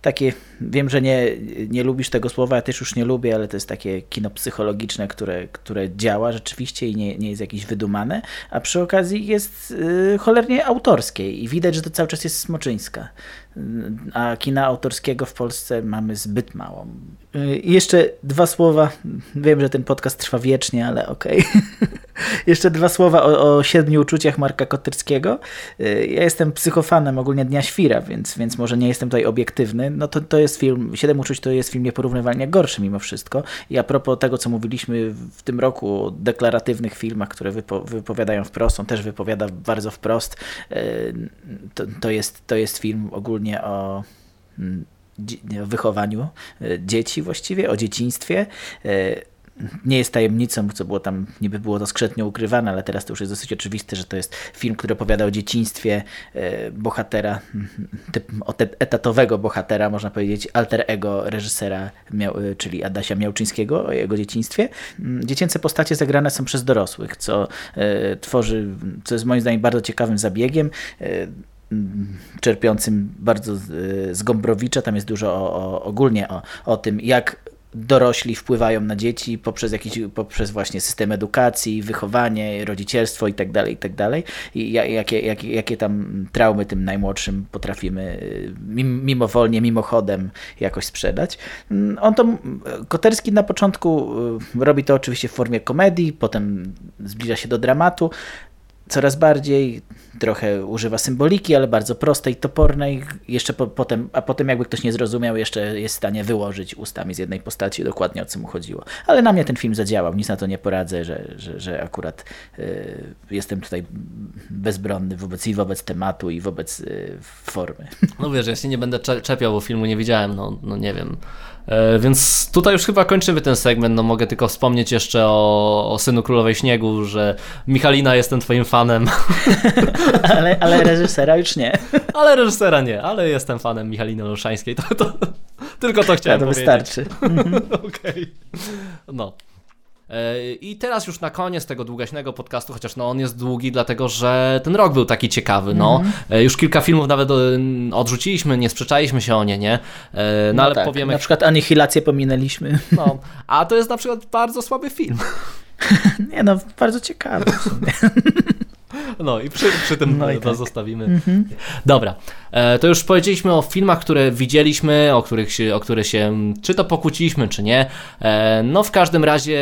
takie, wiem, że nie, nie lubisz tego słowa, ja też już nie lubię, ale to jest takie kino psychologiczne, które, które działa rzeczywiście i nie, nie jest jakieś wydumane, a przy okazji jest e, cholernie autorskie i widać, że to cały czas jest Smoczyńska. A kina autorskiego w Polsce mamy zbyt mało. I jeszcze dwa słowa. Wiem, że ten podcast trwa wiecznie, ale okej. Okay. jeszcze dwa słowa o, o, siedmiu uczuciach Marka Kotyrskiego. Ja jestem psychofanem ogólnie Dnia Świra, więc, więc może nie jestem tutaj obiektywny. No to, to jest film, Siedem uczuć to jest film nieporównywalnie gorszy mimo wszystko. I a propos tego, co mówiliśmy w tym roku o deklaratywnych filmach, które wypo, wypowiadają wprost, on też wypowiada bardzo wprost. E, to, to, jest, to jest film ogólnie o mm, wychowaniu e, dzieci właściwie, o dzieciństwie. E, nie jest tajemnicą, co było tam, niby było to skrzętnie ukrywane, ale teraz to już jest dosyć oczywiste, że to jest film, który opowiada o dzieciństwie e, bohatera, typ, etatowego bohatera, można powiedzieć, alter ego reżysera, czyli Adasia Miałczyńskiego, o jego dzieciństwie. Mm, dziecięce postacie zagrane są przez dorosłych, co tworzy, co jest moim zdaniem bardzo ciekawym zabiegiem czerpiącym bardzo z Gombrowicza. Tam jest dużo o, o, ogólnie o, o tym, jak dorośli wpływają na dzieci poprzez, jakiś, poprzez właśnie system edukacji, wychowanie, rodzicielstwo i tak dalej, i tak. I jakie, jakie, jakie tam traumy tym najmłodszym potrafimy y, mimowolnie, mimochodem jakoś sprzedać. Mm, on to, Koterski na początku y, robi to oczywiście w formie komedii, potem zbliża się do dramatu, coraz bardziej, trochę używa symboliki, ale bardzo prostej, topornej, jeszcze po, potem, a potem jakby ktoś nie zrozumiał, jeszcze jest w stanie wyłożyć ustami z jednej postaci dokładnie o co mu chodziło. Ale na mnie ten film zadziałał, nic na to nie poradzę, że, że, że akurat y, jestem tutaj bezbronny wobec i wobec tematu i wobec y, formy. No wiesz, ja się nie będę czepiał, bo filmu nie widziałem, no, no nie wiem. E, więc tutaj już chyba kończymy ten segment. No mogę tylko wspomnieć jeszcze o, o Synu Królowej Śniegu, że Michalina jestem twoim fanem. ale, ale reżysera już nie. ale reżysera nie, ale jestem fanem Michaliny Olszańskiej. To, to, tylko to chciałem ja, to powiedzieć. wystarczy. Okej. Okay. No. E, I teraz już na koniec tego długaśnego podcastu, chociaż no on jest długi, dlatego że ten rok był taki ciekawy. No. Mm. Już kilka filmów nawet odrzuciliśmy, nie sprzeczaliśmy się o nie, nie? No, no ale tak. powiemy. Na przykład Anihilację pominęliśmy. No, a to jest na przykład bardzo słaby film. nie no, bardzo ciekawy w sumie. No i przy, przy tym no to tak. zostawimy. Mhm. Dobra, e, to już powiedzieliśmy o filmach, które widzieliśmy, o których się, o które się czy to pokłóciliśmy, czy nie. E, no w każdym razie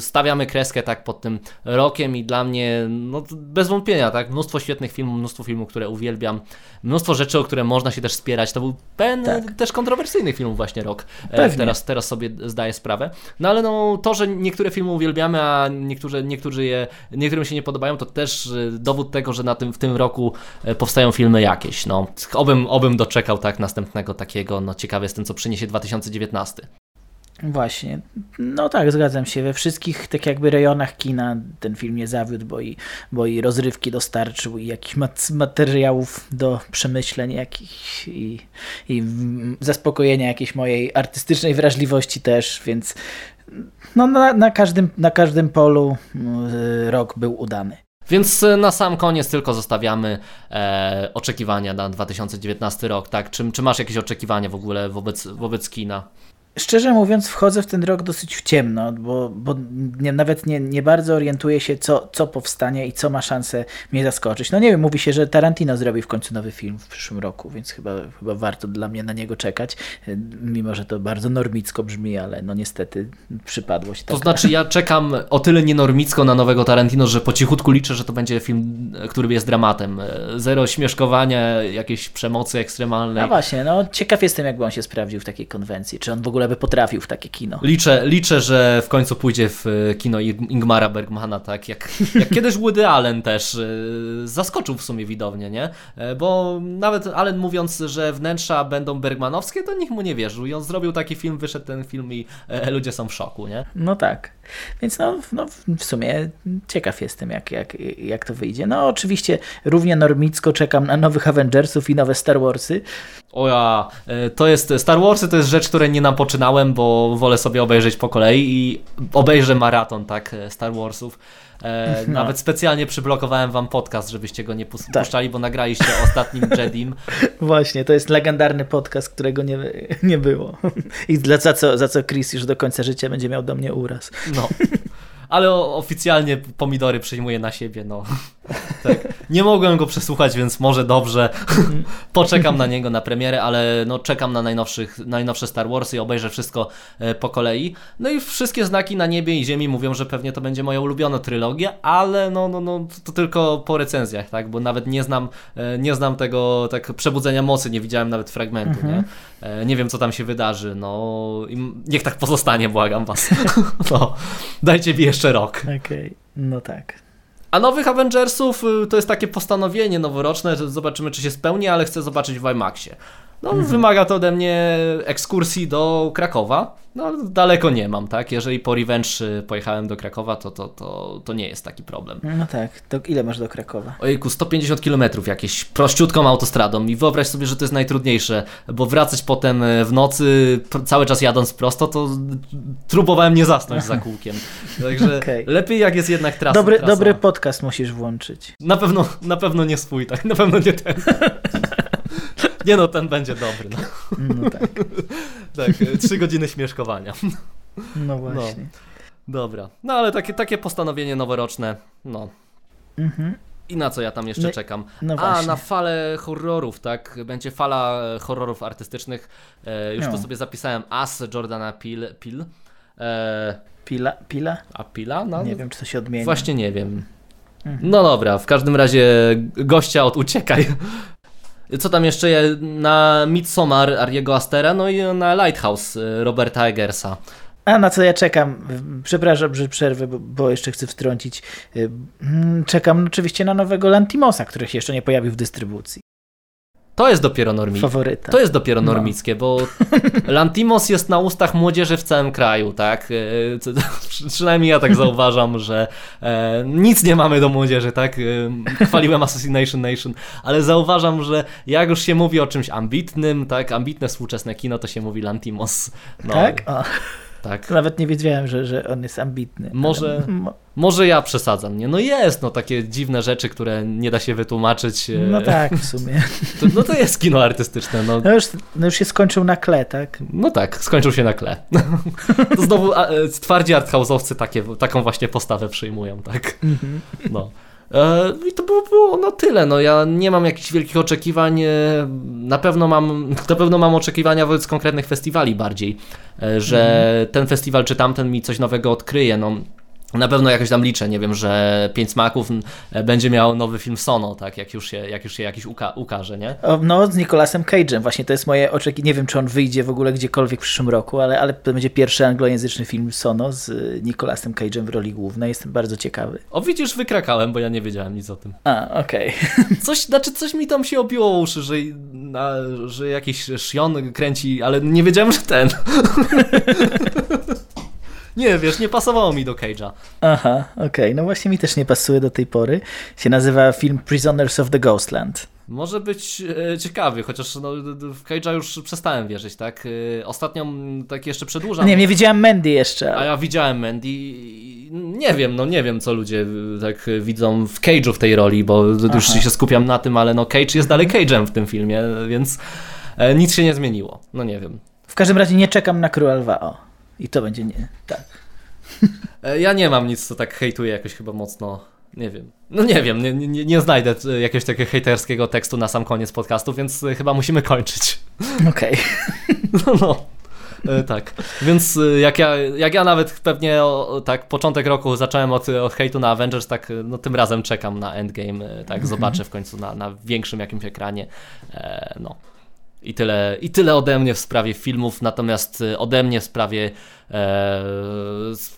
stawiamy kreskę tak pod tym rokiem i dla mnie, no bez wątpienia, tak, mnóstwo świetnych filmów, mnóstwo filmów, które uwielbiam, mnóstwo rzeczy, o które można się też spierać. To był pen tak. też kontrowersyjny film właśnie rok. E, teraz, teraz sobie zdaję sprawę. No ale no to, że niektóre filmy uwielbiamy, a niektórzy, niektórzy je, niektórym się nie podobają, to też dowód tego, że na tym, w tym roku e, powstają filmy jakieś. No, obym, obym doczekał tak następnego takiego, no ciekawy jestem, co przyniesie 2019. Właśnie. No tak, zgadzam się. We wszystkich tak jakby rejonach kina ten film nie zawiódł, bo i, bo i rozrywki dostarczył, i jakichś materiałów do przemyśleń jakichś i, i zaspokojenia jakiejś mojej artystycznej wrażliwości też, więc no na, na, każdym, na każdym polu y, rok był udany. Więc e, na sam koniec tylko zostawiamy e, oczekiwania na 2019 rok, tak? Czy, czy masz jakieś oczekiwania w ogóle wobec, wobec kina? Szczerze mówiąc, wchodzę w ten rok dosyć w ciemno, bo, bo nie, nawet nie, nie bardzo orientuję się, co, co powstanie i co ma szansę mnie zaskoczyć. No nie wiem, mówi się, że Tarantino zrobi w końcu nowy film w przyszłym roku, więc chyba, chyba warto dla mnie na niego czekać, mimo że to bardzo normicko brzmi, ale no niestety przypadłość. To znaczy, ja czekam o tyle nienormicko na nowego Tarantino, że po cichutku liczę, że to będzie film, który jest dramatem. Zero śmieszkowania, jakiejś przemocy ekstremalnej. No właśnie, no ciekaw jestem, jakby on się sprawdził w takiej konwencji. Czy on w ogóle by potrafił w takie kino. Liczę, liczę że w końcu pójdzie w e, kino Ingmara Bergmana, tak jak, jak kiedyś Woody Allen też e, zaskoczył w sumie widownię, nie? E, bo nawet Allen mówiąc, że wnętrza będą bergmanowskie, to nikt mu nie wierzył i on zrobił taki film, wyszedł ten film i ludzie są w szoku, nie? No tak. Więc no, no w sumie ciekaw jestem, jak, jak, jak to wyjdzie. No oczywiście równie normicko czekam na nowych Avengersów i nowe Star Warsy. O ja, to jest, Star Warsy to jest rzecz, której nie nam poczynałem, bo wolę sobie obejrzeć po kolei i obejrzę maraton, tak, Star Warsów. E, no. Nawet specjalnie przyblokowałem wam podcast, żebyście go nie puszczali, tak. bo nagraliście ostatnim Jedim. Właśnie, to jest legendarny podcast, którego nie, nie było. I dla, za, co, za co Chris już do końca życia będzie miał do mnie uraz. No. ale oficjalnie pomidory przyjmuje na siebie, no. Tak. Nie mogłem go przesłuchać, więc może dobrze. Poczekam na niego na premierę, ale no czekam na najnowszych, najnowsze Star Warsy i obejrzę wszystko e, po kolei. No i wszystkie znaki na niebie i ziemi mówią, że pewnie to będzie moja ulubiona trylogia, ale no, no, no to tylko po recenzjach, tak? Bo nawet nie znam, e, nie znam tego tak przebudzenia mocy, nie widziałem nawet fragmentu, mhm. nie? Nie wiem, co tam się wydarzy, no niech tak pozostanie, błagam was. no, dajcie mi jeszcze rok. Okej, okay. no tak. A nowych Avengersów y, to jest takie postanowienie noworoczne, zobaczymy, czy się spełni, ale chcę zobaczyć w IMAXie. No, mhm. wymaga to ode mnie ekskursji do Krakowa. No, daleko nie mam, tak? Jeżeli po Revenge y, pojechałem do Krakowa, to, to, to, to nie jest taki problem. No tak, to ile masz do Krakowa? Ojejku, 150 km jakieś prościutką autostradą i wyobraź sobie, że to jest najtrudniejsze, bo wracać potem y, w nocy, cały czas jadąc prosto, to próbowałem nie zasnąć za kółkiem. Także okay. lepiej jak jest jednak trasa. Dobry, trasa. dobry podcast musisz włączyć. Na pewno, na pewno nie swój, tak? Na pewno nie ten. Nie no, ten będzie dobry. No, no tak. tak, trzy godziny śmieszkowania. No właśnie. No, dobra. No ale takie, takie postanowienie noworoczne, no. Mhm. I na co ja tam jeszcze no, czekam? No A, na falę horrorów, tak? Będzie fala horrorów artystycznych. E, już no. to sobie zapisałem. As Jordana Pil. Pil. E, Pila? Pila? A Pila? No, nie wiem, czy to się odmieni. Właśnie nie wiem. Mhm. No dobra, w każdym razie gościa od Uciekaj co tam jeszcze na Midsommar Ariego Astera, no i na Lighthouse y, Roberta Eggersa. A na co ja czekam? Przepraszam, że przerwę, bo, bo jeszcze chcę wtrącić. Y, mm, czekam oczywiście na nowego Lantimosa, który się jeszcze nie pojawił w dystrybucji. To jest dopiero normickie. Faworyta. To jest dopiero no. normickie, no. bo Lantimos jest na ustach młodzieży w całym kraju, tak? E, przynajmniej ja tak zauważam, że e, nic nie mamy do młodzieży, tak? E, chwaliłem Assassination Nation, ale zauważam, że jak już się mówi o czymś ambitnym, tak? Ambitne współczesne kino, to się mówi Lantimos. No, tak? O. Tak. Nawet nie wiedziałem, że, że on jest ambitny. Może, ale... może ja przesadzam, nie? No jest, no takie dziwne rzeczy, które nie da się wytłumaczyć. E, no tak, w sumie. To, no to jest kino artystyczne. No. No, już, no już się skończył na kle, tak? No tak, skończył się na kle. To znowu a, e, twardzi arthouse'owcy takie, taką właśnie postawę przyjmują, tak? Mhm. No. E, I to było, było na tyle. No, ja nie mam jakichś wielkich oczekiwań. E, na pewno mam, na pewno mam oczekiwania wobec konkretnych festiwali bardziej, e, że mhm. ten festiwal czy tamten mi coś nowego odkryje. No, na pewno jakoś tam liczę, nie wiem, że Pięć Smaków będzie miał nowy film Sono, tak, jak już się, jak już się jakiś uka ukaże, nie? No, z Nicolasem Cage'em, właśnie to jest moje oczekiwanie, nie wiem, czy on wyjdzie w ogóle gdziekolwiek w przyszłym roku, ale, ale to będzie pierwszy anglojęzyczny film Sono z Nicolasem Cage'em w roli głównej, jestem bardzo ciekawy. O, widzisz, wykrakałem, bo ja nie wiedziałem nic o tym. A, okej. Okay. Coś, znaczy coś mi tam się obiło uszy, że, na, że jakiś Shion kręci, ale nie wiedziałem, że ten. Nie, wiesz, nie pasowało mi do Cage'a. Aha, okej. Okay. No właśnie mi też nie pasuje do tej pory. Się nazywa film Prisoners of the Ghostland. Może być e, ciekawy, chociaż no, w Cage'a już przestałem wierzyć, tak? E, ostatnio tak jeszcze przedłużam. Nie, nie widziałem Mandy jeszcze. A ja widziałem Mandy i nie wiem, no nie wiem co ludzie tak widzą w Cage'u w tej roli, bo Aha. już się skupiam na tym, ale no Cage jest dalej Cage'em w tym filmie, więc e, nic się nie zmieniło. No nie wiem. W każdym razie nie czekam na Cruel O. I to będzie nie. Tak. E, ja nie mam nic, co tak hejtuje jakoś chyba mocno. Nie wiem. No nie wiem, nie, nie, nie znajdę e, jakiegoś takiego hejterskiego tekstu na sam koniec podcastu, więc e, chyba musimy kończyć. Okej. Okay. No, no. tak, więc jak ja, jak ja nawet pewnie o, tak początek roku zacząłem od, od hejtu na Avengers, tak no tym razem czekam na Endgame, tak mhm. zobaczę w końcu na, na większym jakimś ekranie, e, no. I tyle, I tyle ode mnie w sprawie filmów, natomiast y, ode mnie w sprawie e,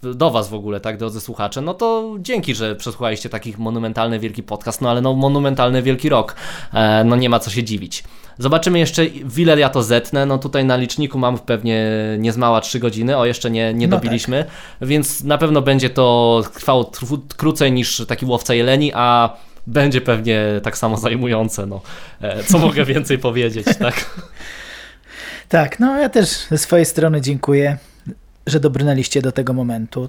do Was w ogóle, tak, drodzy słuchacze, no to dzięki, że przesłuchaliście taki monumentalny, wielki podcast, no ale no monumentalny, wielki rok, e, no nie ma co się dziwić. Zobaczymy jeszcze, w ile ja to zetnę, no tutaj na liczniku mam pewnie niezmała 3 godziny, o jeszcze nie, nie no dobiliśmy, tak. więc na pewno będzie to trwało krócej niż taki łowca jeleni, a będzie pewnie tak samo zajmujące. No. E, co mogę więcej powiedzieć, tak? Tak, no ja też ze swojej strony dziękuję, że dobrnęliście do tego momentu.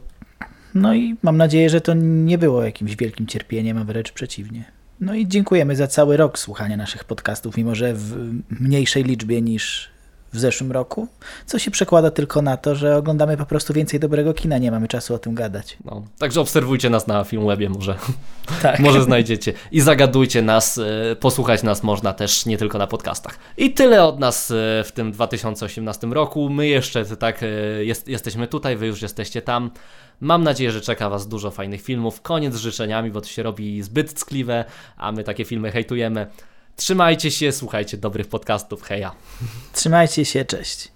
No i mam nadzieję, że to nie było jakimś wielkim cierpieniem, a wręcz przeciwnie. No i dziękujemy za cały rok słuchania naszych podcastów, mimo że w mniejszej liczbie niż w zeszłym roku, co się przekłada tylko na to, że oglądamy po prostu więcej dobrego kina, nie mamy czasu o tym gadać. No, także obserwujcie nas na Filmwebie może. Tak. może znajdziecie. I zagadujcie nas, e, posłuchać nas można też nie tylko na podcastach. I tyle od nas e, w tym 2018 roku. My jeszcze tak e, jest, jesteśmy tutaj, wy już jesteście tam. Mam nadzieję, że czeka Was dużo fajnych filmów. Koniec z życzeniami, bo to się robi zbyt ckliwe, a my takie filmy hejtujemy. Trzymajcie się, słuchajcie dobrych podcastów. Heja. Trzymajcie się, cześć.